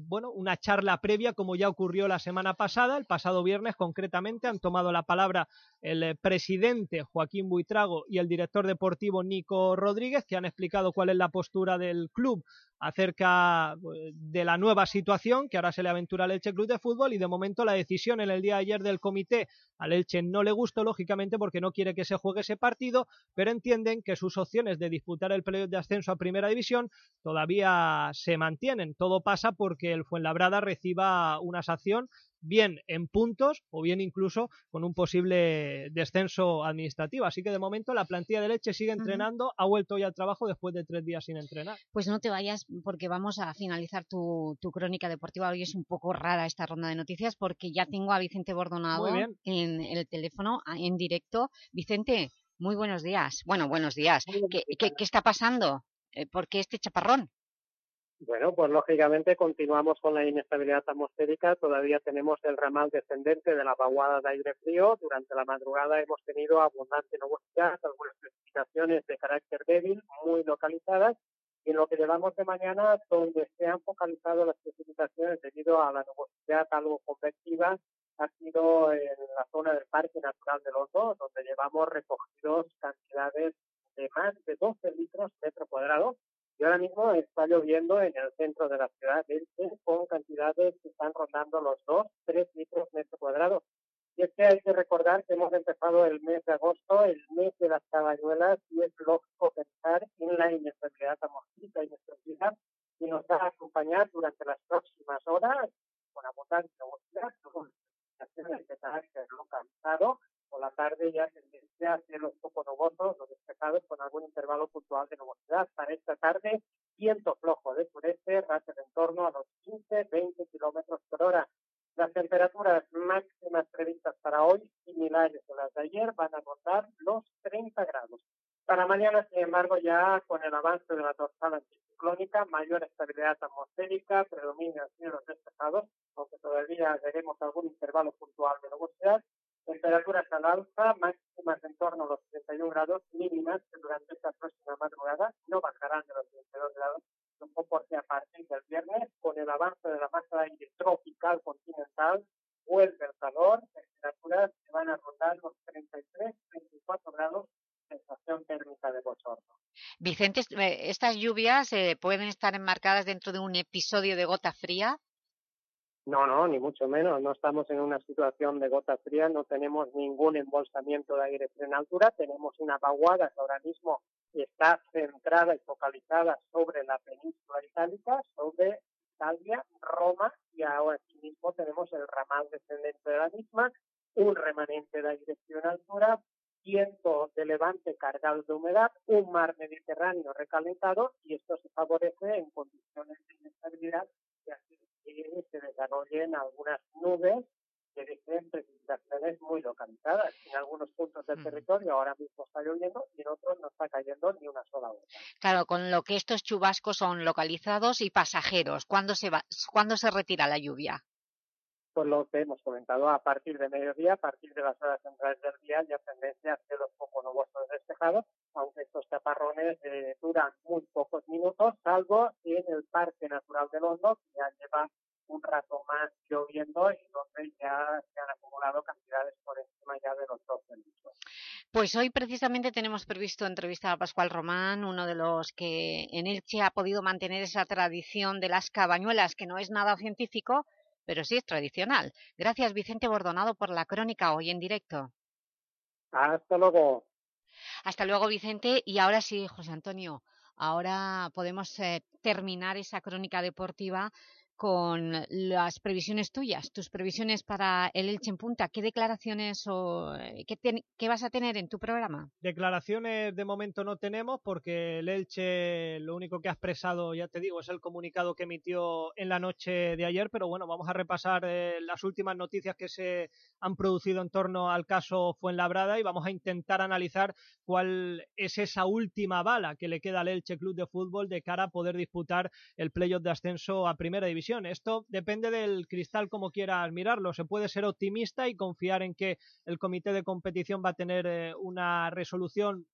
bueno, una charla previa como ya ocurrió la semana pasada, el pasado viernes concretamente, han tomado la palabra el presidente Joaquín Buitrago y el director deportivo Nico Rodríguez, que han explicado cuál es la postura del club acerca pues, de la nueva situación que ahora se le aventura al Elche Club de Fútbol y de momento la decisión en el día de ayer del comité al Elche no le gustó lógicamente porque no quiere que se juegue ese partido, pero entienden que sus opciones de disputar el periodo de ascenso a Primera División todavía se mantienen. Todo pasa porque el Fuenlabrada reciba una sanción bien en puntos o bien incluso con un posible descenso administrativo. Así que de momento la plantilla de leche sigue entrenando, ha vuelto ya al trabajo después de tres días sin entrenar. Pues no te vayas porque vamos a finalizar tu, crónica deportiva. Hoy es un poco rara esta ronda de noticias porque ya tengo a Vicente Bordonado en el teléfono en directo. Vicente, muy buenos días. Bueno, buenos días. ¿Qué, está pasando? Eh, ¿Por qué este chaparrón? Bueno, pues lógicamente continuamos con la inestabilidad atmosférica. Todavía tenemos el ramal descendente de la vaguada de aire frío. Durante la madrugada hemos tenido abundante nubosidad, algunas precipitaciones de carácter débil, muy localizadas. Y en lo que llevamos de mañana, donde se han focalizado las precipitaciones debido a la nubosidad algo convectiva, ha sido en la zona del Parque Natural del Oso, donde llevamos recogidos cantidades de más de 12 litros metro cuadrado y ahora mismo está lloviendo en el centro de la ciudad de Elche con cantidades que están rondando los 2, 3 litros metro cuadrado. Y es que hay que recordar que hemos empezado el mes de agosto, el mes de las cabañuelas, y es lógico pensar en la inestabilidad y inestabilidad que nos va a acompañar durante las próximas horas con abundante nubosidad, con de localizado, por la tarde ya tendencia a cielos poco nubosos o despejados con algún intervalo puntual de nubosidad. Para esta tarde, viento flojo de sureste, rachas en torno a los 15-20 kilómetros por hora. Las temperaturas máximas previstas para hoy, similares a las de ayer, van a rondar los 30 grados. Para mañana, sin embargo, ya con el avance de la dorsal anticiclónica, mayor estabilidad atmosférica, predominan cielos despejados, aunque todavía veremos algún intervalo puntual de nubosidad Temperaturas al alza, máximas en torno a los 31 grados, mínimas que durante esta próxima madrugada no bajarán de los 22 grados, un poco porque a partir del viernes, con el avance de la masa de aire tropical continental, vuelve el calor, temperaturas que van a rondar los 33, 34 grados sensación térmica de bochorno. Vicente, eh, ¿estas lluvias eh, pueden estar enmarcadas dentro de un episodio de gota fría? No, no, ni mucho menos. No estamos en una situación de gota fría, no tenemos ningún embolsamiento de aire en altura, tenemos una vaguada que ahora mismo está centrada y focalizada sobre la península itálica, sobre Italia, Roma, y ahora aquí mismo tenemos el ramal descendente de la misma, un remanente de aire en altura, viento de levante cargado de humedad, un mar Mediterráneo recalentado, y esto se favorece en condiciones de inestabilidad desarrollen algunas nubes que dejen precipitaciones muy localizadas. En algunos puntos del territorio ahora mismo está lloviendo y en otros no está cayendo ni una sola gota. Claro, con lo que estos chubascos son localizados y pasajeros. ¿Cuándo se, va, ¿cuándo se retira la lluvia? Pues lo que hemos comentado, a partir de mediodía, a partir de las horas centrales del día, ya tendencia a los poco nubosos despejados, aunque estos chaparrones eh, duran muy pocos minutos, salvo en el Parque Natural del Hondo, que ya lleva un rato más lloviendo y donde ya se han acumulado cantidades por encima ya de los 12 litros. Pues hoy precisamente tenemos previsto entrevistar a Pascual Román, uno de los que en Elche ha podido mantener esa tradición de las cabañuelas, que no es nada científico, pero sí es tradicional. Gracias Vicente Bordonado por la crónica hoy en directo. Hasta luego. Hasta luego Vicente y ahora sí, José Antonio, ahora podemos eh, terminar esa crónica deportiva con las previsiones tuyas, tus previsiones para el Elche en Punta. ¿Qué declaraciones o eh, qué, vas a tener en tu programa? Declaraciones de momento no tenemos porque el Elche lo único que ha expresado, ya te digo, es el comunicado que emitió en la noche de ayer, pero bueno, vamos a repasar eh, las últimas noticias que se han producido en torno al caso Fuenlabrada y vamos a intentar analizar cuál es esa última bala que le queda al Elche Club de Fútbol de cara a poder disputar el playoff de ascenso a Primera División esto depende del cristal como quieras mirarlo. Se puede ser optimista y confiar en que el comité de competición va a tener eh, una resolución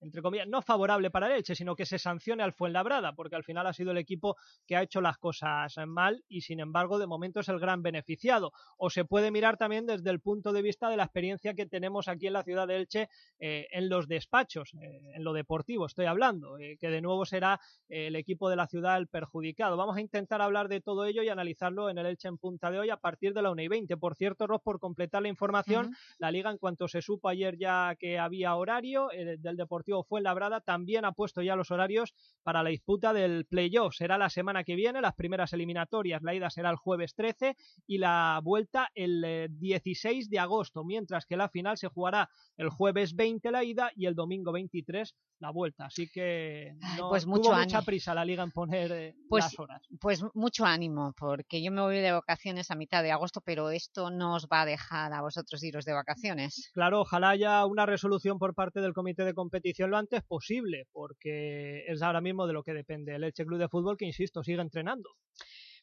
entre comillas, no favorable para el Elche, sino que se sancione al Fuenlabrada, porque al final ha sido el equipo que ha hecho las cosas mal y sin embargo de momento es el gran beneficiado. O se puede mirar también desde el punto de vista de la experiencia que tenemos aquí en la ciudad de Elche eh, en los despachos, eh, en lo deportivo estoy hablando, eh, que de nuevo será el equipo de la ciudad el perjudicado. Vamos a intentar hablar de todo ello y analizarlo en el Elche en punta de hoy a partir de la 1 y 20. Por cierto, Ross, por completar la información, la liga en cuanto se supo ayer ya que había horario del Deportivo fue Fuenlabrada también ha puesto ya los horarios para la disputa del playoff. Será la semana que viene, las primeras eliminatorias. La ida será el jueves 13 y la vuelta el 16 eh, de agosto, mientras que la final se jugará el jueves 20 la ida y el domingo 23 la vuelta. Así que no pues mucho tuvo mucha prisa la liga en poner eh, pues, las horas. Pues mucho ánimo, porque yo me voy de vacaciones a mitad de agosto, pero esto no os va a dejar a vosotros iros de vacaciones. Claro, ojalá haya una resolución por parte del comité de competición competición lo antes posible, porque es ahora mismo de lo que depende el Elche Club de Fútbol, que insisto, sigue entrenando.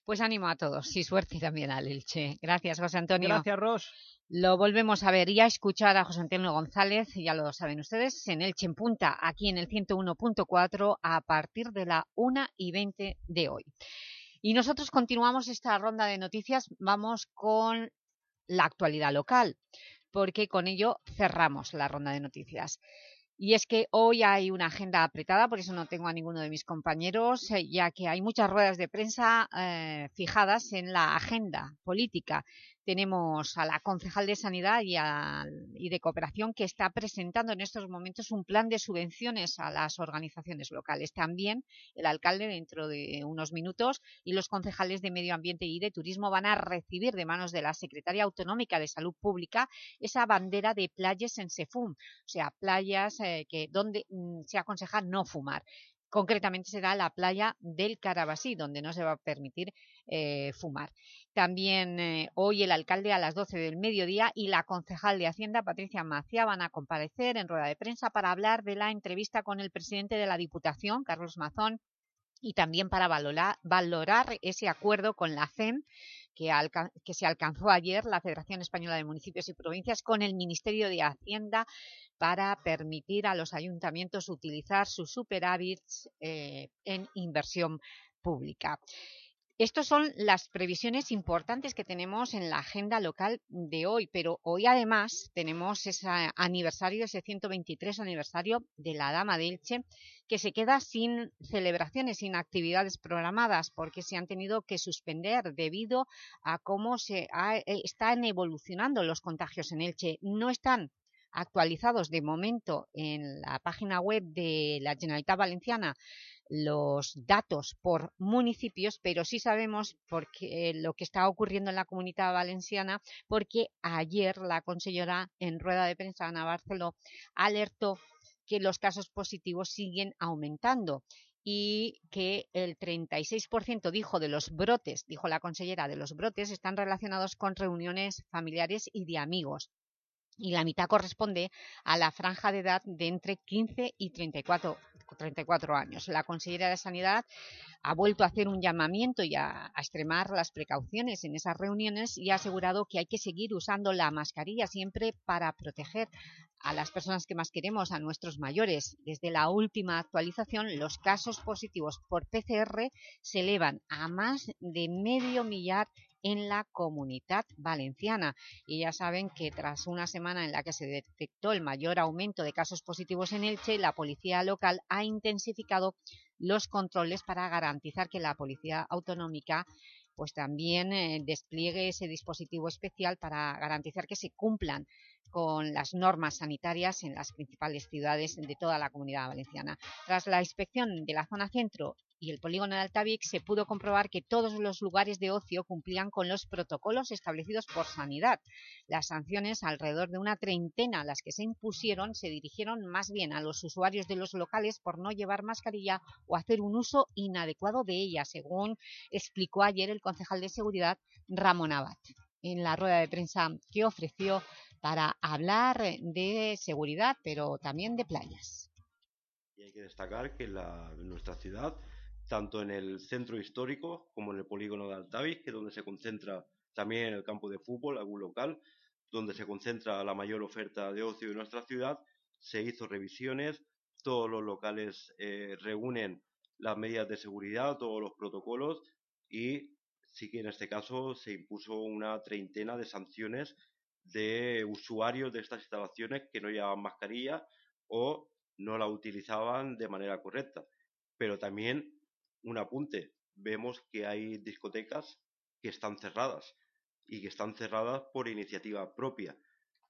Pues ánimo a todos y suerte también al Elche. Gracias, José Antonio. Gracias, Ros. Lo volvemos a ver y a escuchar a José Antonio González, ya lo saben ustedes, en Elche en Punta, aquí en el 101.4 a partir de la 1 y 20 de hoy. Y nosotros continuamos esta ronda de noticias, vamos con la actualidad local, porque con ello cerramos la ronda de noticias. Y es que hoy hay una agenda apretada, por eso no tengo a ninguno de mis compañeros, eh, ya que hay muchas ruedas de prensa eh, fijadas en la agenda política tenemos a la concejal de Sanidad y, de Cooperación que está presentando en estos momentos un plan de subvenciones a las organizaciones locales. También el alcalde dentro de unos minutos y los concejales de Medio Ambiente y de Turismo van a recibir de manos de la Secretaria Autonómica de Salud Pública esa bandera de playas en Sefum, o sea, playas eh, que donde mm, se aconseja no fumar. Concretamente será la playa del Carabasí, donde no se va a permitir eh, fumar. También eh, hoy el alcalde a las 12 del mediodía y la concejal de Hacienda, Patricia Macia, van a comparecer en rueda de prensa para hablar de la entrevista con el presidente de la Diputación, Carlos Mazón, y también para valorar, ese acuerdo con la que, que, se alcanzó ayer la Federación Española de Municipios y Provincias con el Ministerio de Hacienda para permitir a los ayuntamientos utilizar sus superávits eh, en inversión pública. Estas son las previsiones importantes que tenemos en la agenda local de hoy, pero hoy además tenemos ese aniversario, ese 123 aniversario de la Dama de Elche, que se queda sin celebraciones, sin actividades programadas, porque se han tenido que suspender debido a cómo se eh, están evolucionando los contagios en Elche. No están actualizados de momento en la página web de la Generalitat Valenciana los datos por municipios, pero sí sabemos lo que está ocurriendo en la comunidad valenciana, porque ayer la consellera en rueda de prensa, Ana Barceló, alertó que los casos positivos siguen aumentando y que el 36% dijo de los brotes, dijo la consellera, de los brotes están relacionados con reuniones familiares y de amigos y la mitad corresponde a la franja de edad de entre 15 y 34, 34 años. La consejera de Sanidad ha vuelto a hacer un llamamiento y a, extremar las precauciones en esas reuniones y ha asegurado que hay que seguir usando la mascarilla siempre para proteger a las personas que más queremos, a nuestros mayores. Desde la última actualización, los casos positivos por PCR se elevan a más de medio millar en la comunidad valenciana. Y ya saben que tras una semana en la que se detectó el mayor aumento de casos positivos en Elche, la policía local ha intensificado los controles para garantizar que la policía autonómica pues también eh, despliegue ese dispositivo especial para garantizar que se cumplan con las normas sanitarias en las principales ciudades de toda la comunidad valenciana. Tras la inspección de la zona centro y el polígono de Altavic se pudo comprobar que todos los lugares de ocio cumplían con los protocolos establecidos por Sanidad. Las sanciones, alrededor de una treintena las que se impusieron, se dirigieron más bien a los usuarios de los locales por no llevar mascarilla o hacer un uso inadecuado de ella, según explicó ayer el concejal de Seguridad Ramón Abad en la rueda de prensa que ofreció para hablar de seguridad, pero también de playas. Y hay que destacar que la, nuestra ciudad tanto en el centro histórico como en el polígono de Altavis, que es donde se concentra también el campo de fútbol, algún local, donde se concentra la mayor oferta de ocio de nuestra ciudad. Se hizo revisiones, todos los locales eh, reúnen las medidas de seguridad, todos los protocolos y sí que en este caso se impuso una treintena de sanciones de usuarios de estas instalaciones que no llevaban mascarilla o no la utilizaban de manera correcta. Pero también un apunte, vemos que hay discotecas que están cerradas y que están cerradas por iniciativa propia.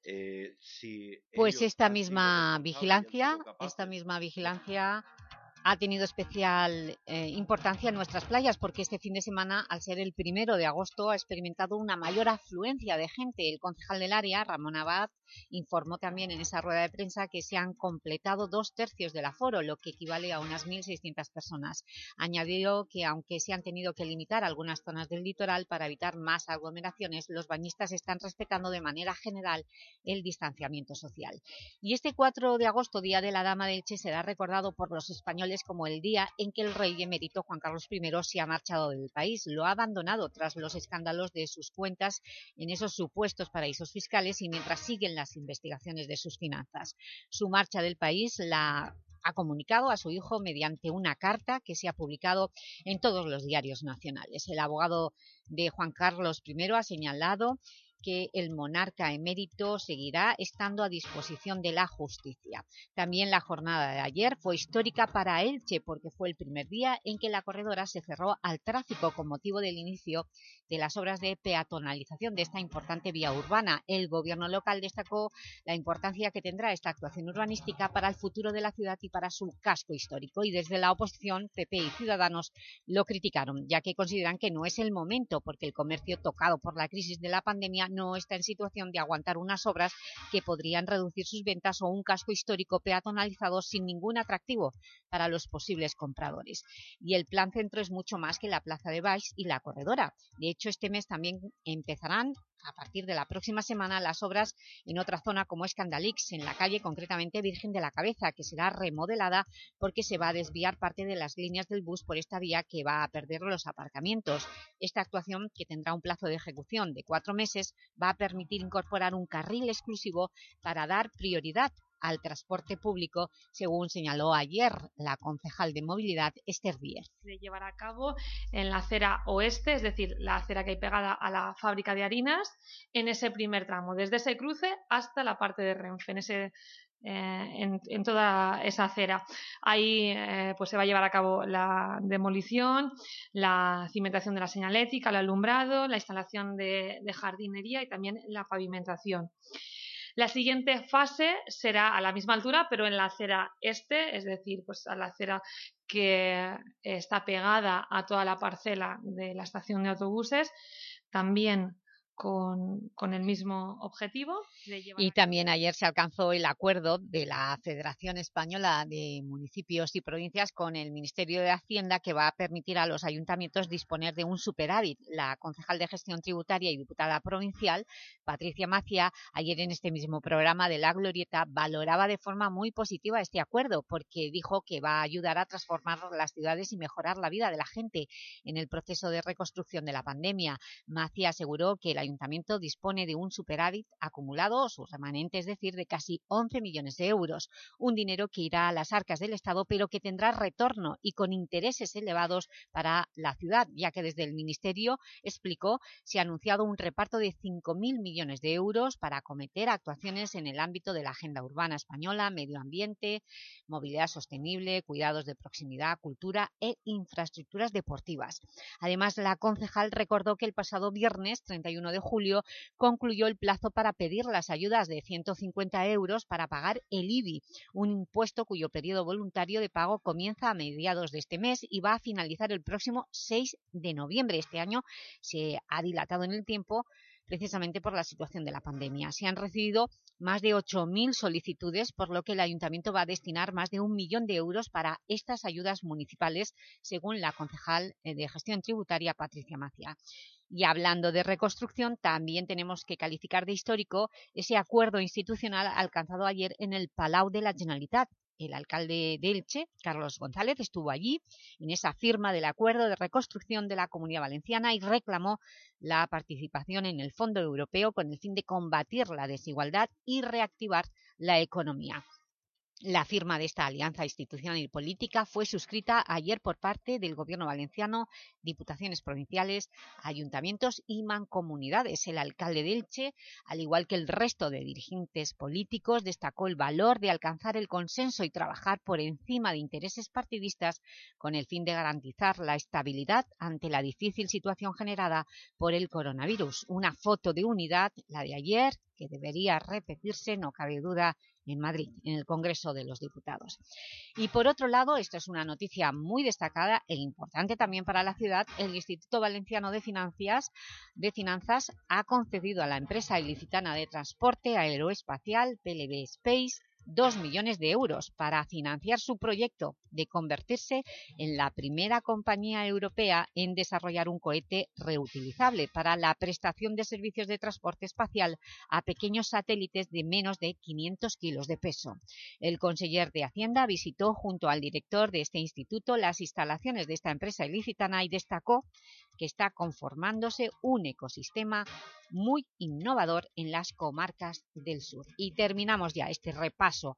Eh, si pues esta misma vigilancia, esta misma vigilancia ha tenido especial eh, importancia en nuestras playas porque este fin de semana, al ser el primero de agosto, ha experimentado una mayor afluencia de gente. El concejal del área, Ramón Abad, informó también en esa rueda de prensa que se han completado dos tercios del aforo, lo que equivale a unas 1.600 personas. Añadió que aunque se han tenido que limitar algunas zonas del litoral para evitar más aglomeraciones, los bañistas están respetando de manera general el distanciamiento social. Y este 4 de agosto, Día de la Dama de Elche, será recordado por los españoles como el día en que el rey emérito Juan Carlos I se ha marchado del país. Lo ha abandonado tras los escándalos de sus cuentas en esos supuestos paraísos fiscales y mientras siguen las investigaciones de sus finanzas. Su marcha del país la ha comunicado a su hijo mediante una carta que se ha publicado en todos los diarios nacionales. El abogado de Juan Carlos I ha señalado que el monarca emérito seguirá estando a disposición de la justicia. También la jornada de ayer fue histórica para Elche porque fue el primer día en que la corredora se cerró al tráfico con motivo del inicio de las obras de peatonalización de esta importante vía urbana. El gobierno local destacó la importancia que tendrá esta actuación urbanística para el futuro de la ciudad y para su casco histórico. Y desde la oposición, PP y Ciudadanos lo criticaron, ya que consideran que no es el momento porque el comercio tocado por la crisis de la pandemia no está en situación de aguantar unas obras que podrían reducir sus ventas o un casco histórico peatonalizado sin ningún atractivo para los posibles compradores. Y el plan centro es mucho más que la plaza de Baix y la corredora. Hecho, este mes también empezarán a partir de la próxima semana las obras en otra zona como Escandalix, en la calle concretamente Virgen de la Cabeza, que será remodelada porque se va a desviar parte de las líneas del bus por esta vía que va a perder los aparcamientos. Esta actuación, que tendrá un plazo de ejecución de cuatro meses, va a permitir incorporar un carril exclusivo para dar prioridad al transporte público, según señaló ayer la concejal de movilidad Esther Díez. De llevar a cabo en la acera oeste, es decir, la acera que hay pegada a la fábrica de harinas, en ese primer tramo, desde ese cruce hasta la parte de Renfe, en eh, toda esa acera. Ahí eh, pues se va a llevar a cabo la demolición, la cimentación de la señalética, el alumbrado, la instalación de jardinería y también la pavimentación. La siguiente fase será a la misma altura, pero en la acera este, es decir, pues a la acera que está pegada a toda la parcela de la estación de autobuses, también con, el mismo objetivo. y también ayer se alcanzó el acuerdo de la Federación Española de Municipios y Provincias con el Ministerio de Hacienda que va a permitir a los ayuntamientos disponer de un superávit. La concejal de Gestión Tributaria y diputada provincial, Patricia Macia, ayer en este mismo programa de La Glorieta valoraba de forma muy positiva este acuerdo porque dijo que va a ayudar a transformar las ciudades y mejorar la vida de la gente en el proceso de reconstrucción de la pandemia. Macia aseguró que la Ayuntamiento dispone de un superávit acumulado, sus remanentes, es decir, de casi 11 millones de euros, un dinero que irá a las arcas del Estado, pero que tendrá retorno y con intereses elevados para la ciudad, ya que desde el Ministerio, explicó, se ha anunciado un reparto de 5.000 millones de euros para acometer actuaciones en el ámbito de la agenda urbana española, medio ambiente, movilidad sostenible, cuidados de proximidad, cultura e infraestructuras deportivas. Además, la concejal recordó que el pasado viernes 31 de julio concluyó el plazo para pedir las ayudas de 150 euros para pagar el IBI, un impuesto cuyo periodo voluntario de pago comienza a mediados de este mes y va a finalizar el próximo 6 de noviembre. Este año se ha dilatado en el tiempo precisamente por la situación de la pandemia. Se han recibido más de 8.000 solicitudes, por lo que el Ayuntamiento va a destinar más de un millón de euros para estas ayudas municipales, según la concejal eh, de Gestión Tributaria, Patricia Macia. Y hablando de reconstrucción, también tenemos que calificar de histórico ese acuerdo institucional alcanzado ayer en el Palau de la Generalitat. El alcalde de Elche, Carlos González, estuvo allí en esa firma del acuerdo de reconstrucción de la Comunidad Valenciana y reclamó la participación en el Fondo Europeo con el fin de combatir la desigualdad y reactivar la economía. La firma de esta alianza institucional y política fue suscrita ayer por parte del Gobierno valenciano, diputaciones provinciales, ayuntamientos y mancomunidades. El alcalde de Elche, al igual que el resto de dirigentes políticos, destacó el valor de alcanzar el consenso y trabajar por encima de intereses partidistas con el fin de garantizar la estabilidad ante la difícil situación generada por el coronavirus. Una foto de unidad, la de ayer, que debería repetirse, no cabe duda, en Madrid, en el Congreso de los Diputados. Y por otro lado, esta es una noticia muy destacada e importante también para la ciudad, el Instituto Valenciano de Finanzas, de Finanzas ha concedido a la empresa ilicitana de transporte aeroespacial PLB Space 2 millones de euros para financiar su proyecto de convertirse en la primera compañía europea en desarrollar un cohete reutilizable para la prestación de servicios de transporte espacial a pequeños satélites de menos de 500 kilos de peso. El conseller de Hacienda visitó junto al director de este instituto las instalaciones de esta empresa ilicitana y destacó que está conformándose un ecosistema muy innovador en las comarcas del sur. Y terminamos ya este repaso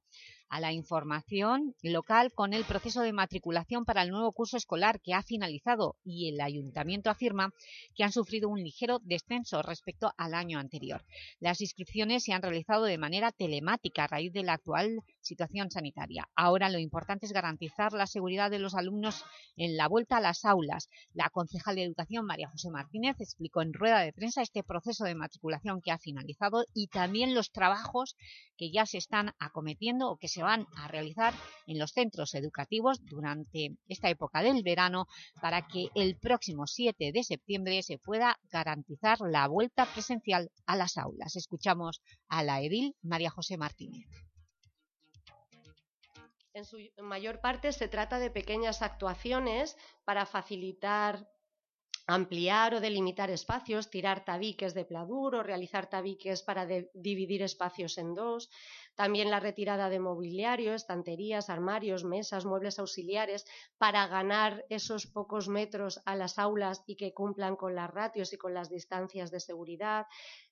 a la información local con el proceso de matriculación para el nuevo curso escolar que ha finalizado y el Ayuntamiento afirma que han sufrido un ligero descenso respecto al año anterior. Las inscripciones se han realizado de manera telemática a raíz de la actual situación sanitaria. Ahora lo importante es garantizar la seguridad de los alumnos en la vuelta a las aulas. La concejal de Educación, María José Martínez, explicó en rueda de prensa este proceso de matriculación que ha finalizado y también los trabajos que ya se están acometiendo o que se van a realizar en los centros educativos durante esta época del verano para que el próximo 7 de septiembre se pueda garantizar la vuelta presencial a las aulas. Escuchamos a la edil María José Martínez. En su mayor parte se trata de pequeñas actuaciones para facilitar ampliar o delimitar espacios, tirar tabiques de pladur o realizar tabiques para dividir espacios en dos, también la retirada de mobiliario, estanterías, armarios, mesas, muebles auxiliares, para ganar esos pocos metros a las aulas y que cumplan con las ratios y con las distancias de seguridad,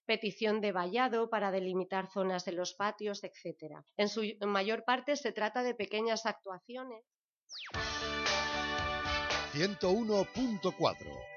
petición de vallado para delimitar zonas en los patios, etc. En su mayor parte se trata de pequeñas actuaciones. 101.4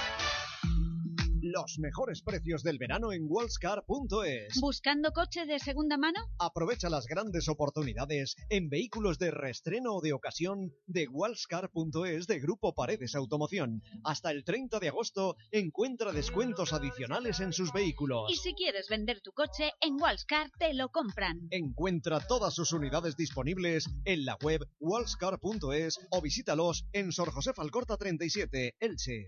Los mejores precios del verano en Wallscar.es. ¿Buscando coche de segunda mano? Aprovecha las grandes oportunidades en vehículos de reestreno o de ocasión de Wallscar.es de Grupo Paredes Automoción. Hasta el 30 de agosto encuentra descuentos adicionales en sus vehículos. Y si quieres vender tu coche, en Wallscar te lo compran. Encuentra todas sus unidades disponibles en la web wallscar.es o visítalos en Sor José Falcorta 37, Elche.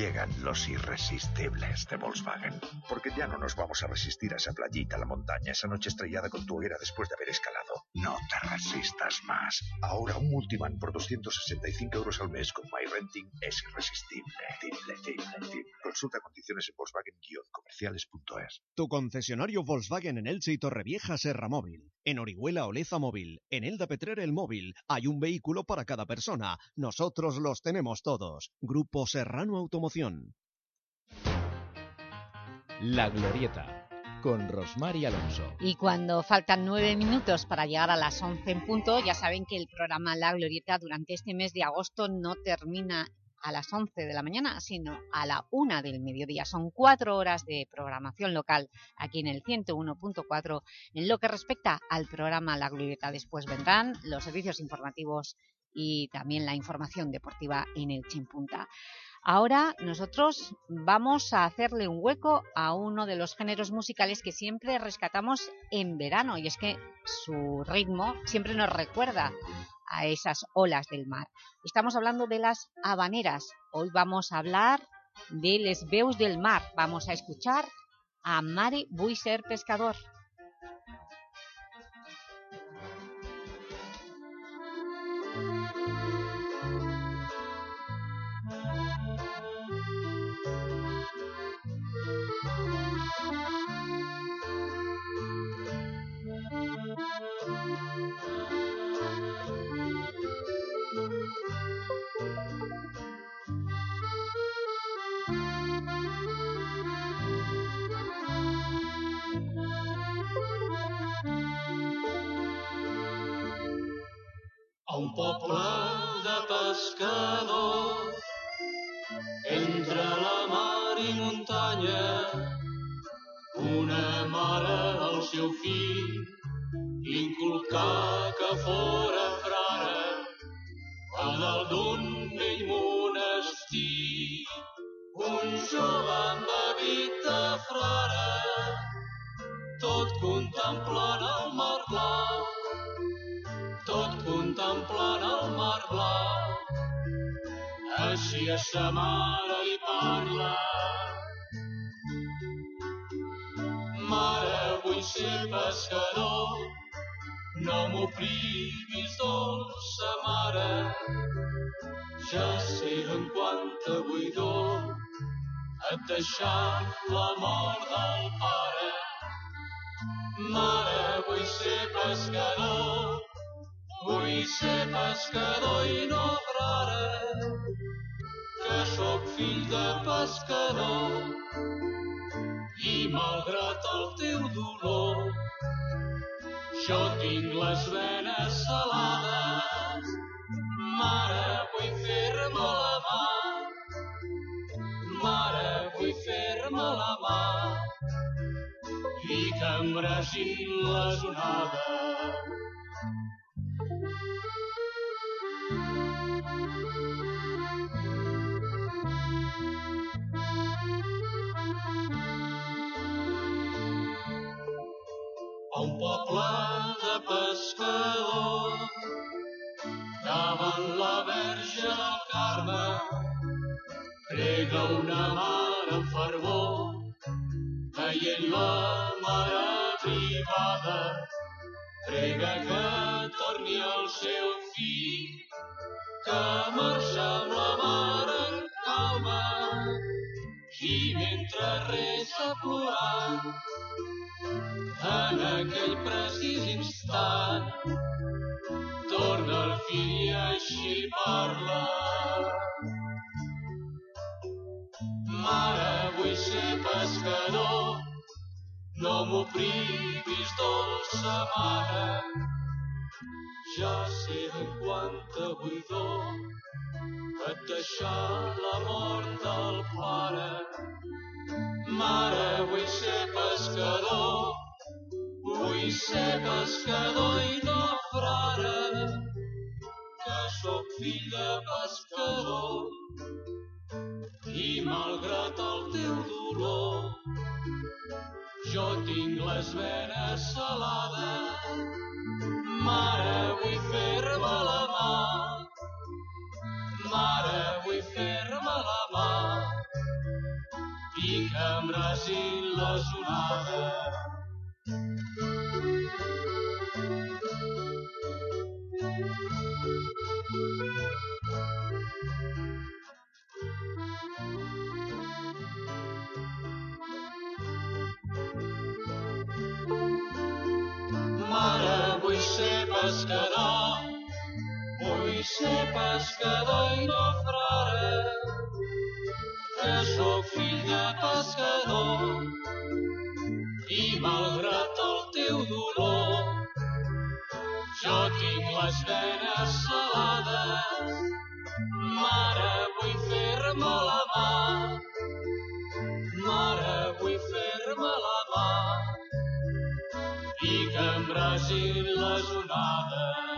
Llegan los irresistibles de Volkswagen. Porque ya no nos vamos a resistir a esa playita, a la montaña, esa noche estrellada con tu hoguera después de haber escalado. No te resistas más. Ahora un multivan por 265 euros al mes con MyRenting es irresistible. Tible, tible, tible. Consulta condiciones en Volkswagen-comerciales.es. Tu concesionario Volkswagen en Elche y Torrevieja Serra Móvil. En Orihuela Oleza Móvil. En Elda Petrer El Móvil. Hay un vehículo para cada persona. Nosotros los tenemos todos. Grupo Serrano Automoción. La Glorieta, con Rosmar y Alonso. Y cuando faltan nueve minutos para llegar a las once en punto, ya saben que el programa La Glorieta durante este mes de agosto no termina a las 11 de la mañana, sino a la una del mediodía. Son cuatro horas de programación local aquí en el 101.4. En lo que respecta al programa La Glorieta, después vendrán los servicios informativos y también la información deportiva en el Chimpunta. Ahora nosotros vamos a hacerle un hueco a uno de los géneros musicales que siempre rescatamos en verano y es que su ritmo siempre nos recuerda a esas olas del mar. Estamos hablando de las habaneras. Hoy vamos a hablar de Les Veus del Mar. Vamos a escuchar a Mari Buiser Pescador. Poble de pescadors entre la mar i muntanya una mare al seu fill inculcar que fora frare a dalt d'un vell monestir. Un jove amb habit de frare tot contemplant el mar blau contemplant el mar blau així a sa mare li parla Mare, vull ser pescador, no m'ho privis, dolça mare. Ja sé en quanta buidor et deixar la mort del pare. Mare, vull ser pescador, vull ser pescador i no frare, que sóc fill de pescador. I malgrat el teu dolor jo tinc les venes salades. Mare vull fer-me la mà. Mare vull fer-me la mà. I que em les onades a un poble de pescadors davant la verge del Carme prega una mare amb fervor veient la mare privada prega que torni el seu fill que marxa amb la mare en calma i mentre resa plorant en aquell precís instant torna el fill i així parla. Mare, vull ser pescador, no m'ho privis, dolça mare. Ja sé en quanta buidor et deixar la mort del pare. Mare, vull ser pescador, vull ser pescador i no frare, que sóc fill de pescador. I malgrat el teu dolor, jo tinc les venes salades. Mare, vull fer-me la mà, mare, vull fer-me la mà, i que em les onades. Vull ser pescador i no frare, que sóc fill de pescador i malgrat el teu dolor jo tinc les venes salades. Mare, vull fer-me la mà, mare, vull fer-me la mà i que em les onades.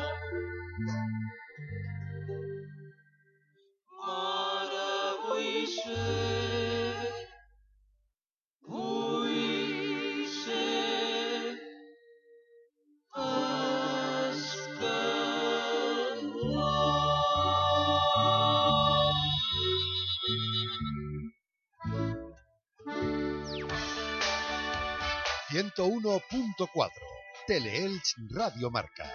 101.4 Teleelch Radio Marca.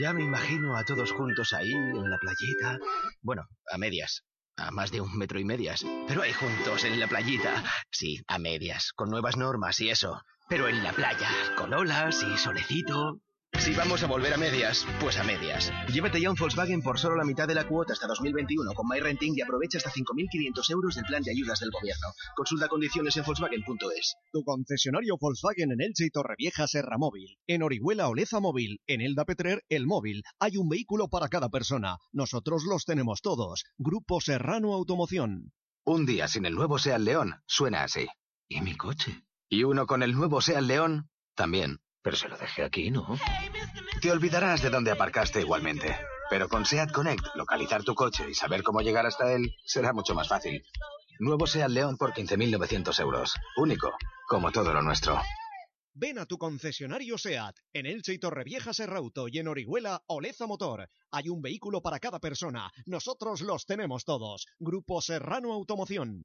Ya me imagino a todos juntos ahí, en la playita. Bueno, a medias. A más de un metro y medias. Pero ahí juntos, en la playita. Sí, a medias, con nuevas normas y eso. Pero en la playa, con olas y solecito. Si vamos a volver a medias, pues a medias. Llévate ya un Volkswagen por solo la mitad de la cuota hasta 2021 con MyRenting y aprovecha hasta 5.500 euros del plan de ayudas del gobierno. Consulta condiciones en Volkswagen.es. Tu concesionario Volkswagen en Elche y Torrevieja Serra Móvil. En Orihuela Oleza Móvil. En Elda Petrer El Móvil. Hay un vehículo para cada persona. Nosotros los tenemos todos. Grupo Serrano Automoción. Un día sin el nuevo Seat León suena así. ¿Y mi coche? Y uno con el nuevo Seat León también. Pero se lo dejé aquí, ¿no? Te olvidarás de dónde aparcaste igualmente. Pero con SEAT Connect, localizar tu coche y saber cómo llegar hasta él será mucho más fácil. Nuevo SEAT León por 15.900 euros. Único, como todo lo nuestro. Ven a tu concesionario SEAT, en Elche y Torrevieja Serrauto y en Orihuela Oleza Motor. Hay un vehículo para cada persona. Nosotros los tenemos todos. Grupo Serrano Automoción.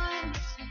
friends.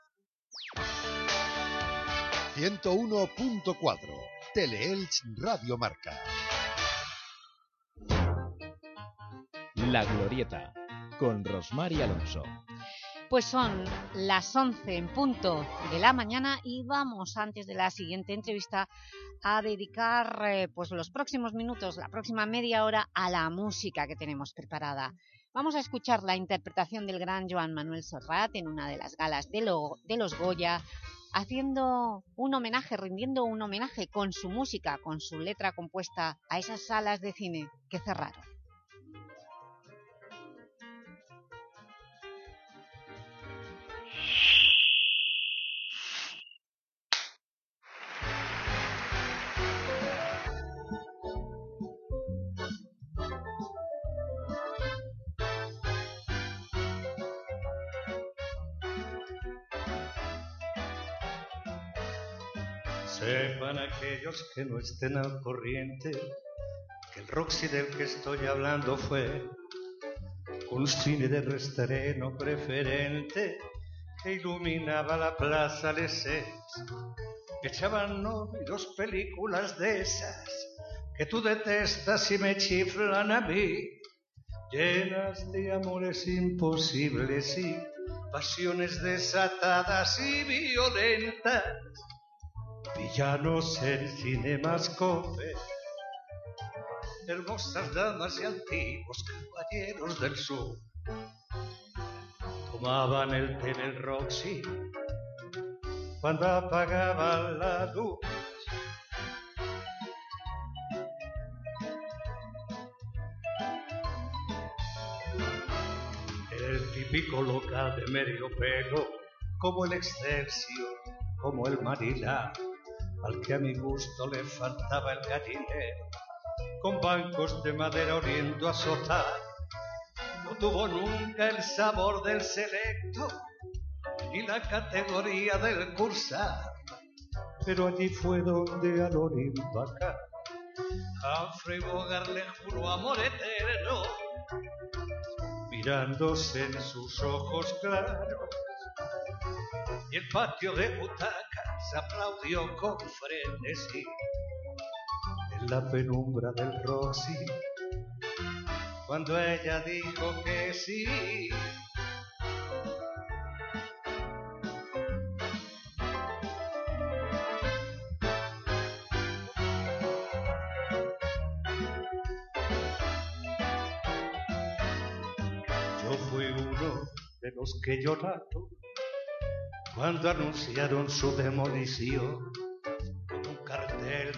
101.4 Teleelch Radio Marca. La Glorieta, con Rosmar y Alonso. Pues son las 11 en punto de la mañana y vamos antes de la siguiente entrevista a dedicar eh, pues los próximos minutos, la próxima media hora a la música que tenemos preparada. Vamos a escuchar la interpretación del gran Joan Manuel Serrat en una de las galas de, de los Goya, haciendo un homenaje, rindiendo un homenaje con su música, con su letra compuesta a esas salas de cine que cerraron. Sepan aquellos que no estén al corriente que el Roxy del que estoy hablando fue un cine de restreno preferente que iluminaba la plaza Lesseps. Echaban dos películas de esas que tú detestas y me chiflan a mí, llenas de amores imposibles y pasiones desatadas y violentas villanos en cinemascope, hermosas damas y antiguos caballeros del sur. Tomaban el té en el Roxy cuando apagaban la luz. El típico local de medio pelo, como el Excelsior, como el Manila al que a mi gusto le faltaba el gallinero, con bancos de madera oliendo a azotar. No tuvo nunca el sabor del selecto, ni la categoría del cursar, pero allí fue donde a Lorín Bacar, Humphrey Bogart le juró amor eterno, mirándose en sus ojos claros, y el patio de butacas aplaudió con frenesí en la penumbra del Roxy cuando ella dijo que sí. Yo fui uno de los que lloraron cuando anunciaron su demolición.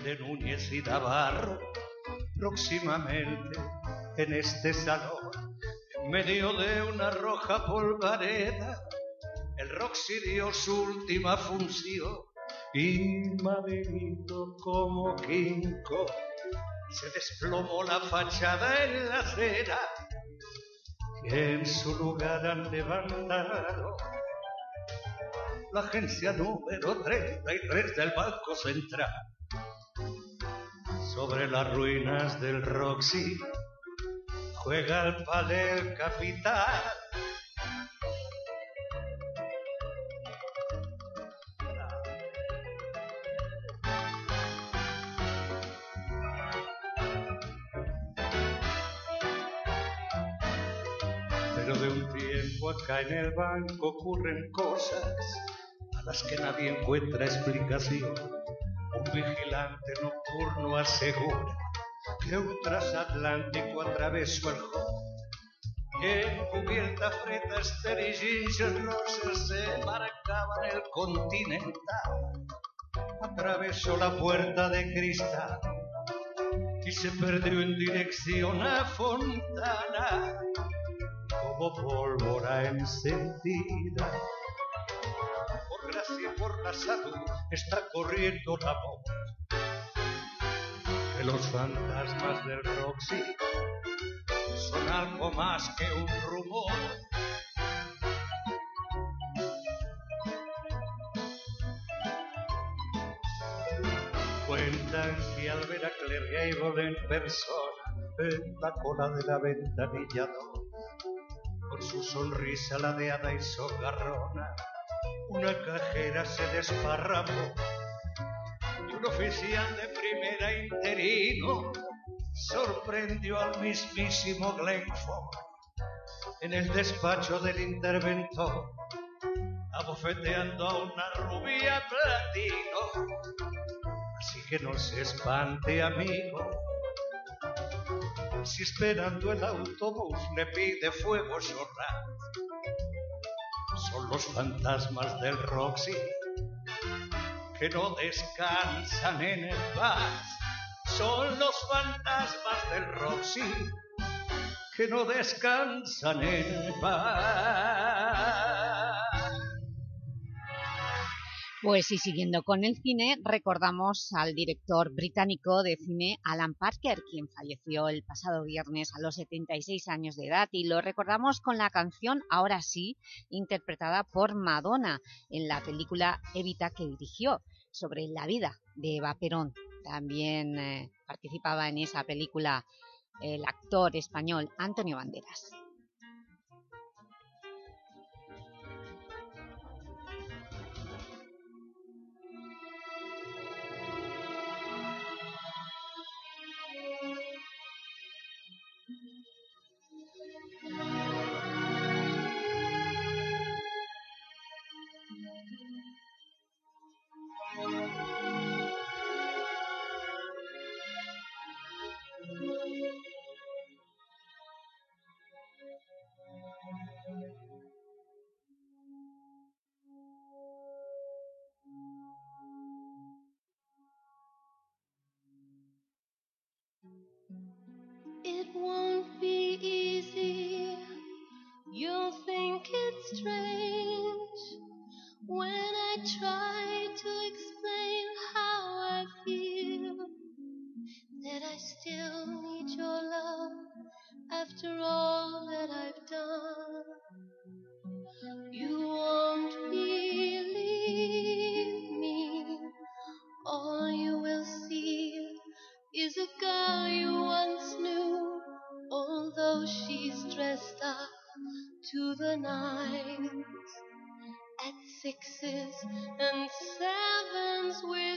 de Núñez y Navarro, próximamente en este salón, en medio de una roja polvareda, el Roxy dio su última función y maderito como quinco se desplomó la fachada en la acera que en su lugar han levantado la agencia número 33 del Banco Central. Sobre las ruinas del Roxy juega el padel capital. Pero de un tiempo acá en el banco ocurren cosas las que nadie encuentra explicación. Un vigilante nocturno asegura que un transatlántico atravesó el hall. En cubierta freta Sterling Rosas se marcaba en el continental. Atravesó la puerta de cristal y se perdió en dirección a Fontana como pólvora encendida. Está corriendo la voz que los fantasmas del Roxy son algo más que un rumor. Cuentan que al ver a Claire Gable en persona en la cola de la ventanilla 2, con su sonrisa ladeada y sogarrona, una cajera se desparramó y un oficial de primera interino sorprendió al mismísimo Glenford en el despacho del interventor, abofeteando a una rubia platino. Así que no se espante, amigo, si esperando el autobús le pide fuego llorar. Son los fantasmas del Roxy que no descansan en el paz. Son los fantasmas del Roxy que no descansan en paz. Pues y siguiendo con el cine, recordamos al director británico de cine Alan Parker, quien falleció el pasado viernes a los 76 años de edad, y lo recordamos con la canción Ahora sí, interpretada por Madonna en la película Evita que dirigió, sobre la vida de Eva Perón. También eh, participaba en esa película el actor español Antonio Banderas. Strange when I try to explain how I feel. That I still need your love after all that I've done. You to the nines at sixes and sevens with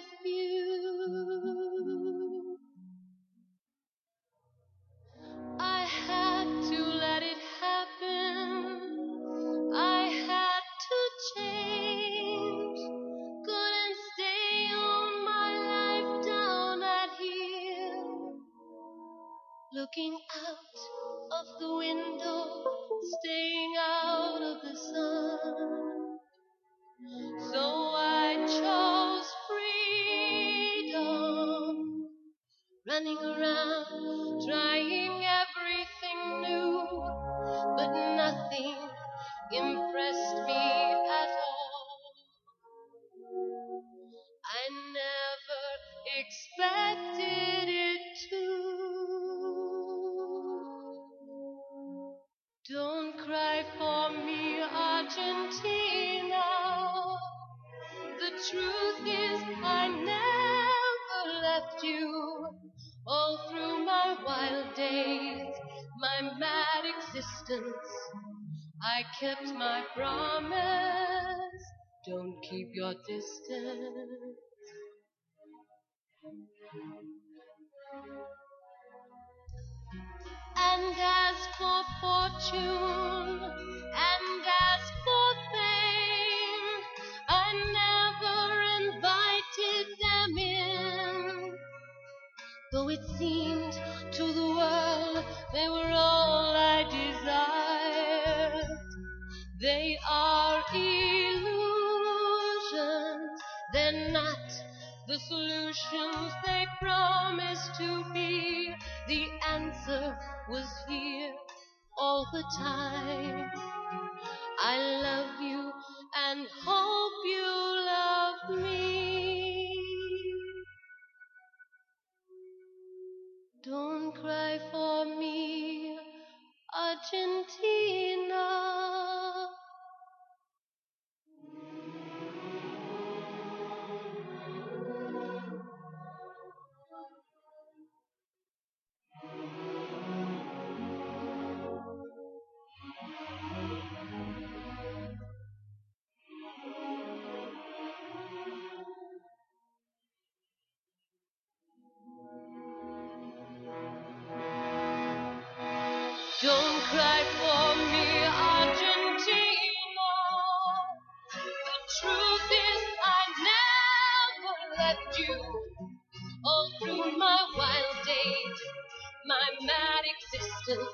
running around, trying everything new, but nothing impressed me at all. I never expected days, my mad existence, I kept my promise. Don't keep your distance. And as for fortune, and as Though it seemed to the world they were all I desired. They are illusions, they're not the solutions they promised to be. The answer was here all the time. I love you and hope you love me. Don't cry for me, Argentina. Mad existence,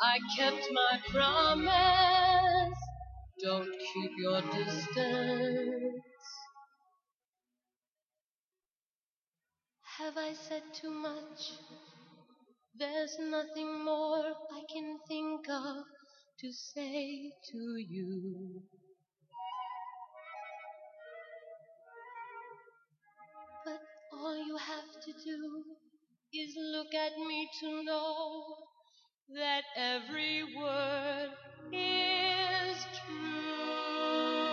I kept my promise. Don't keep your distance. Have I said too much? There's nothing more I can think of to say to you. But all you have to do is look at me to know that every word is true.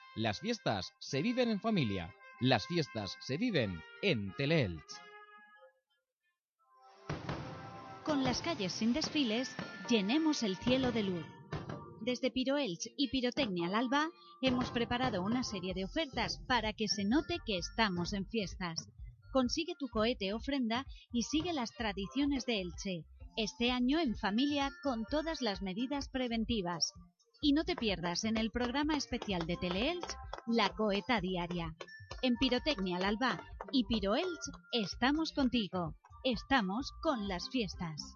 las fiestas se viven en familia, las fiestas se viven en Teleelch. Con las calles sin desfiles, llenemos el cielo de luz. Desde Piroelch y Pirotecnia al Alba hemos preparado una serie de ofertas para que se note que estamos en fiestas. Consigue tu cohete ofrenda y sigue las tradiciones de Elche. Este año en familia con todas las medidas preventivas. Y no te pierdas en el programa especial de Teleelch La Coheta Diaria. En Pirotecnia al Alba y Piroelch estamos contigo. Estamos con las fiestas.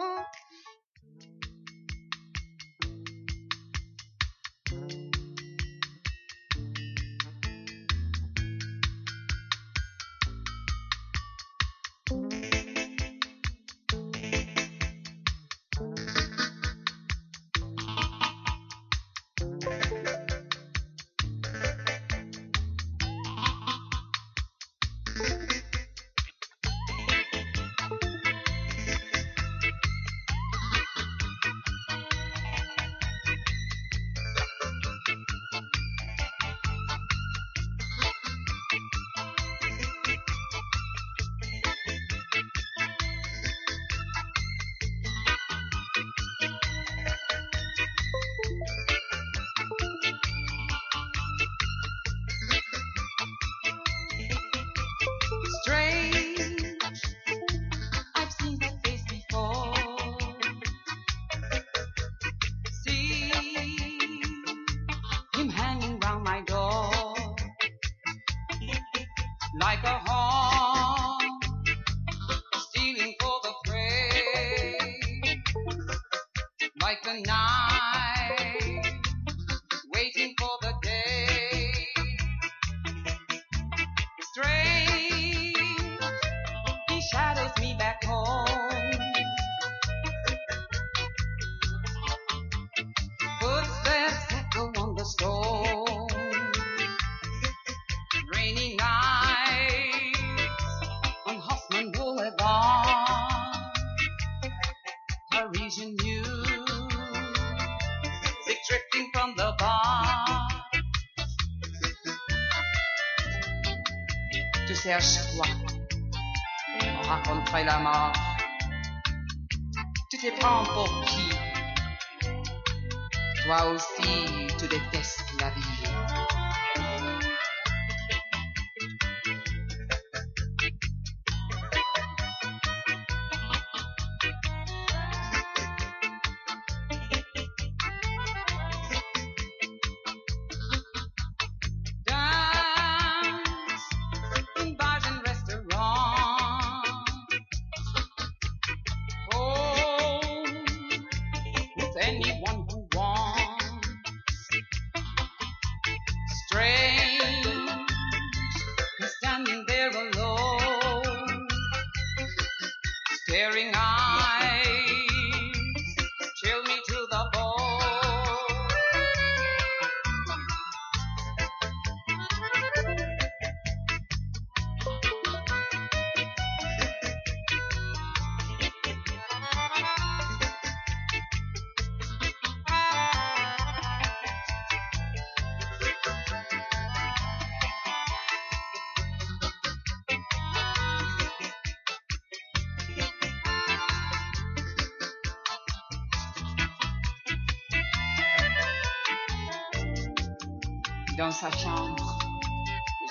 Sa chambre,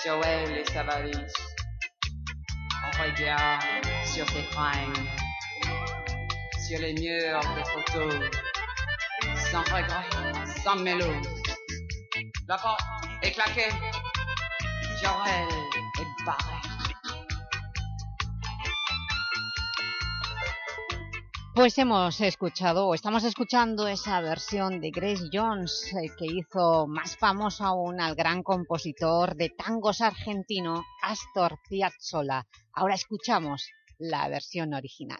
Joël et sa valise. On regarde sur ses fringues, sur les murs des photos, sans regret, sans mélo. La porte est claquée, Joël Pues hemos escuchado, o estamos escuchando esa versión de Grace Jones eh, que hizo más famoso aún al gran compositor de tangos argentino Astor Piazzolla. Ahora escuchamos la versión original.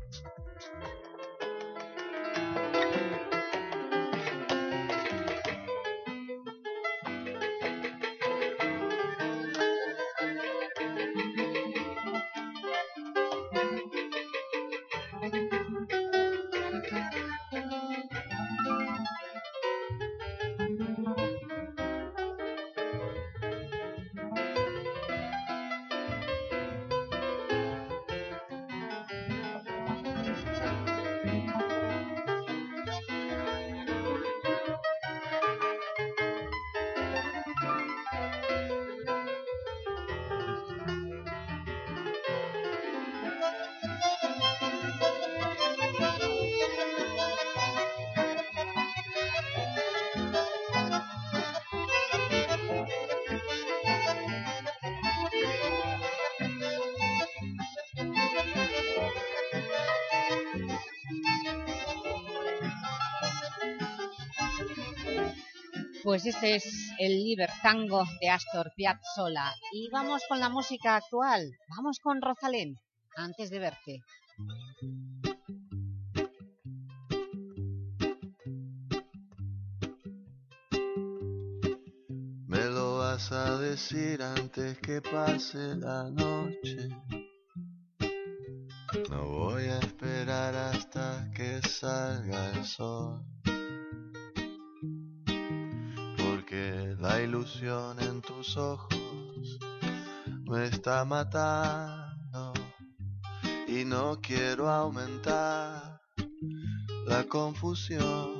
Este es el Libertango de Astor Piazzolla. Y vamos con la música actual. Vamos con Rosalén, antes de verte. Me lo vas a decir antes que pase la noche. No voy a esperar hasta que salga el sol. La ilusión en tus ojos me está matando y no quiero aumentar la confusión.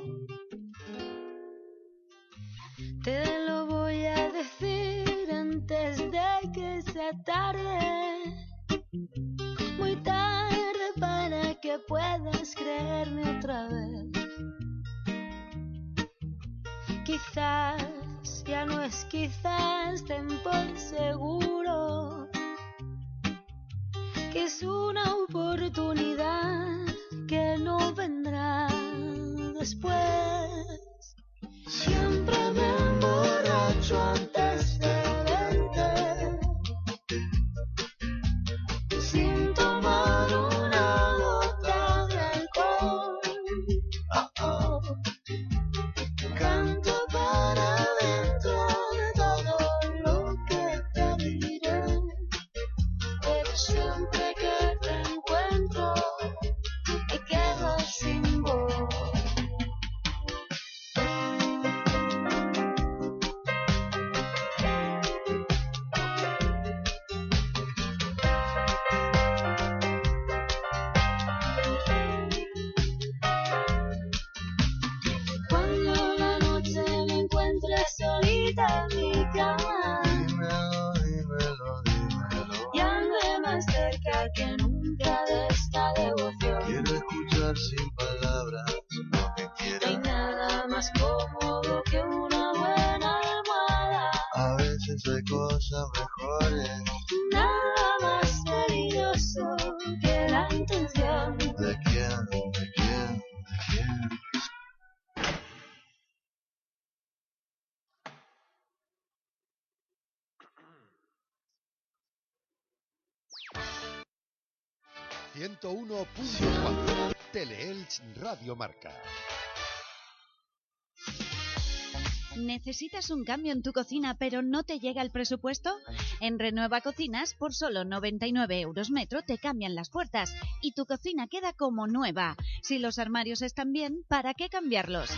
...101.4... Teleelch Radio Marca. ¿Necesitas un cambio en tu cocina pero no te llega el presupuesto? En Renueva Cocinas, por solo 99 euros metro, te cambian las puertas y tu cocina queda como nueva. Si los armarios están bien, ¿para qué cambiarlos?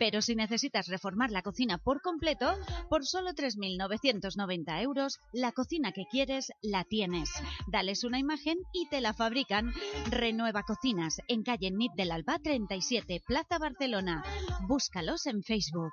Pero si necesitas reformar la cocina por completo, por solo 3.990 euros, la cocina que quieres la tienes. Dales una imagen y te la fabrican. Renueva Cocinas, en calle Nit del Alba 37, Plaza Barcelona. Búscalos en Facebook.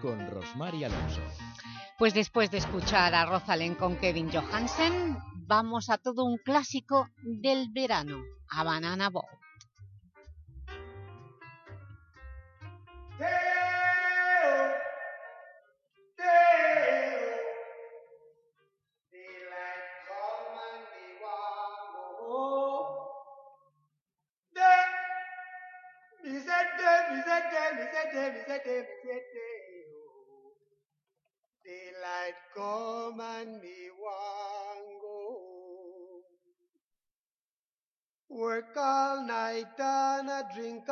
con Rosmar Alonso. Pues después de escuchar a Rosalén con Kevin Johansen, vamos a todo un clásico del verano, a Banana Boat. coman mi wango. Work all night and a drink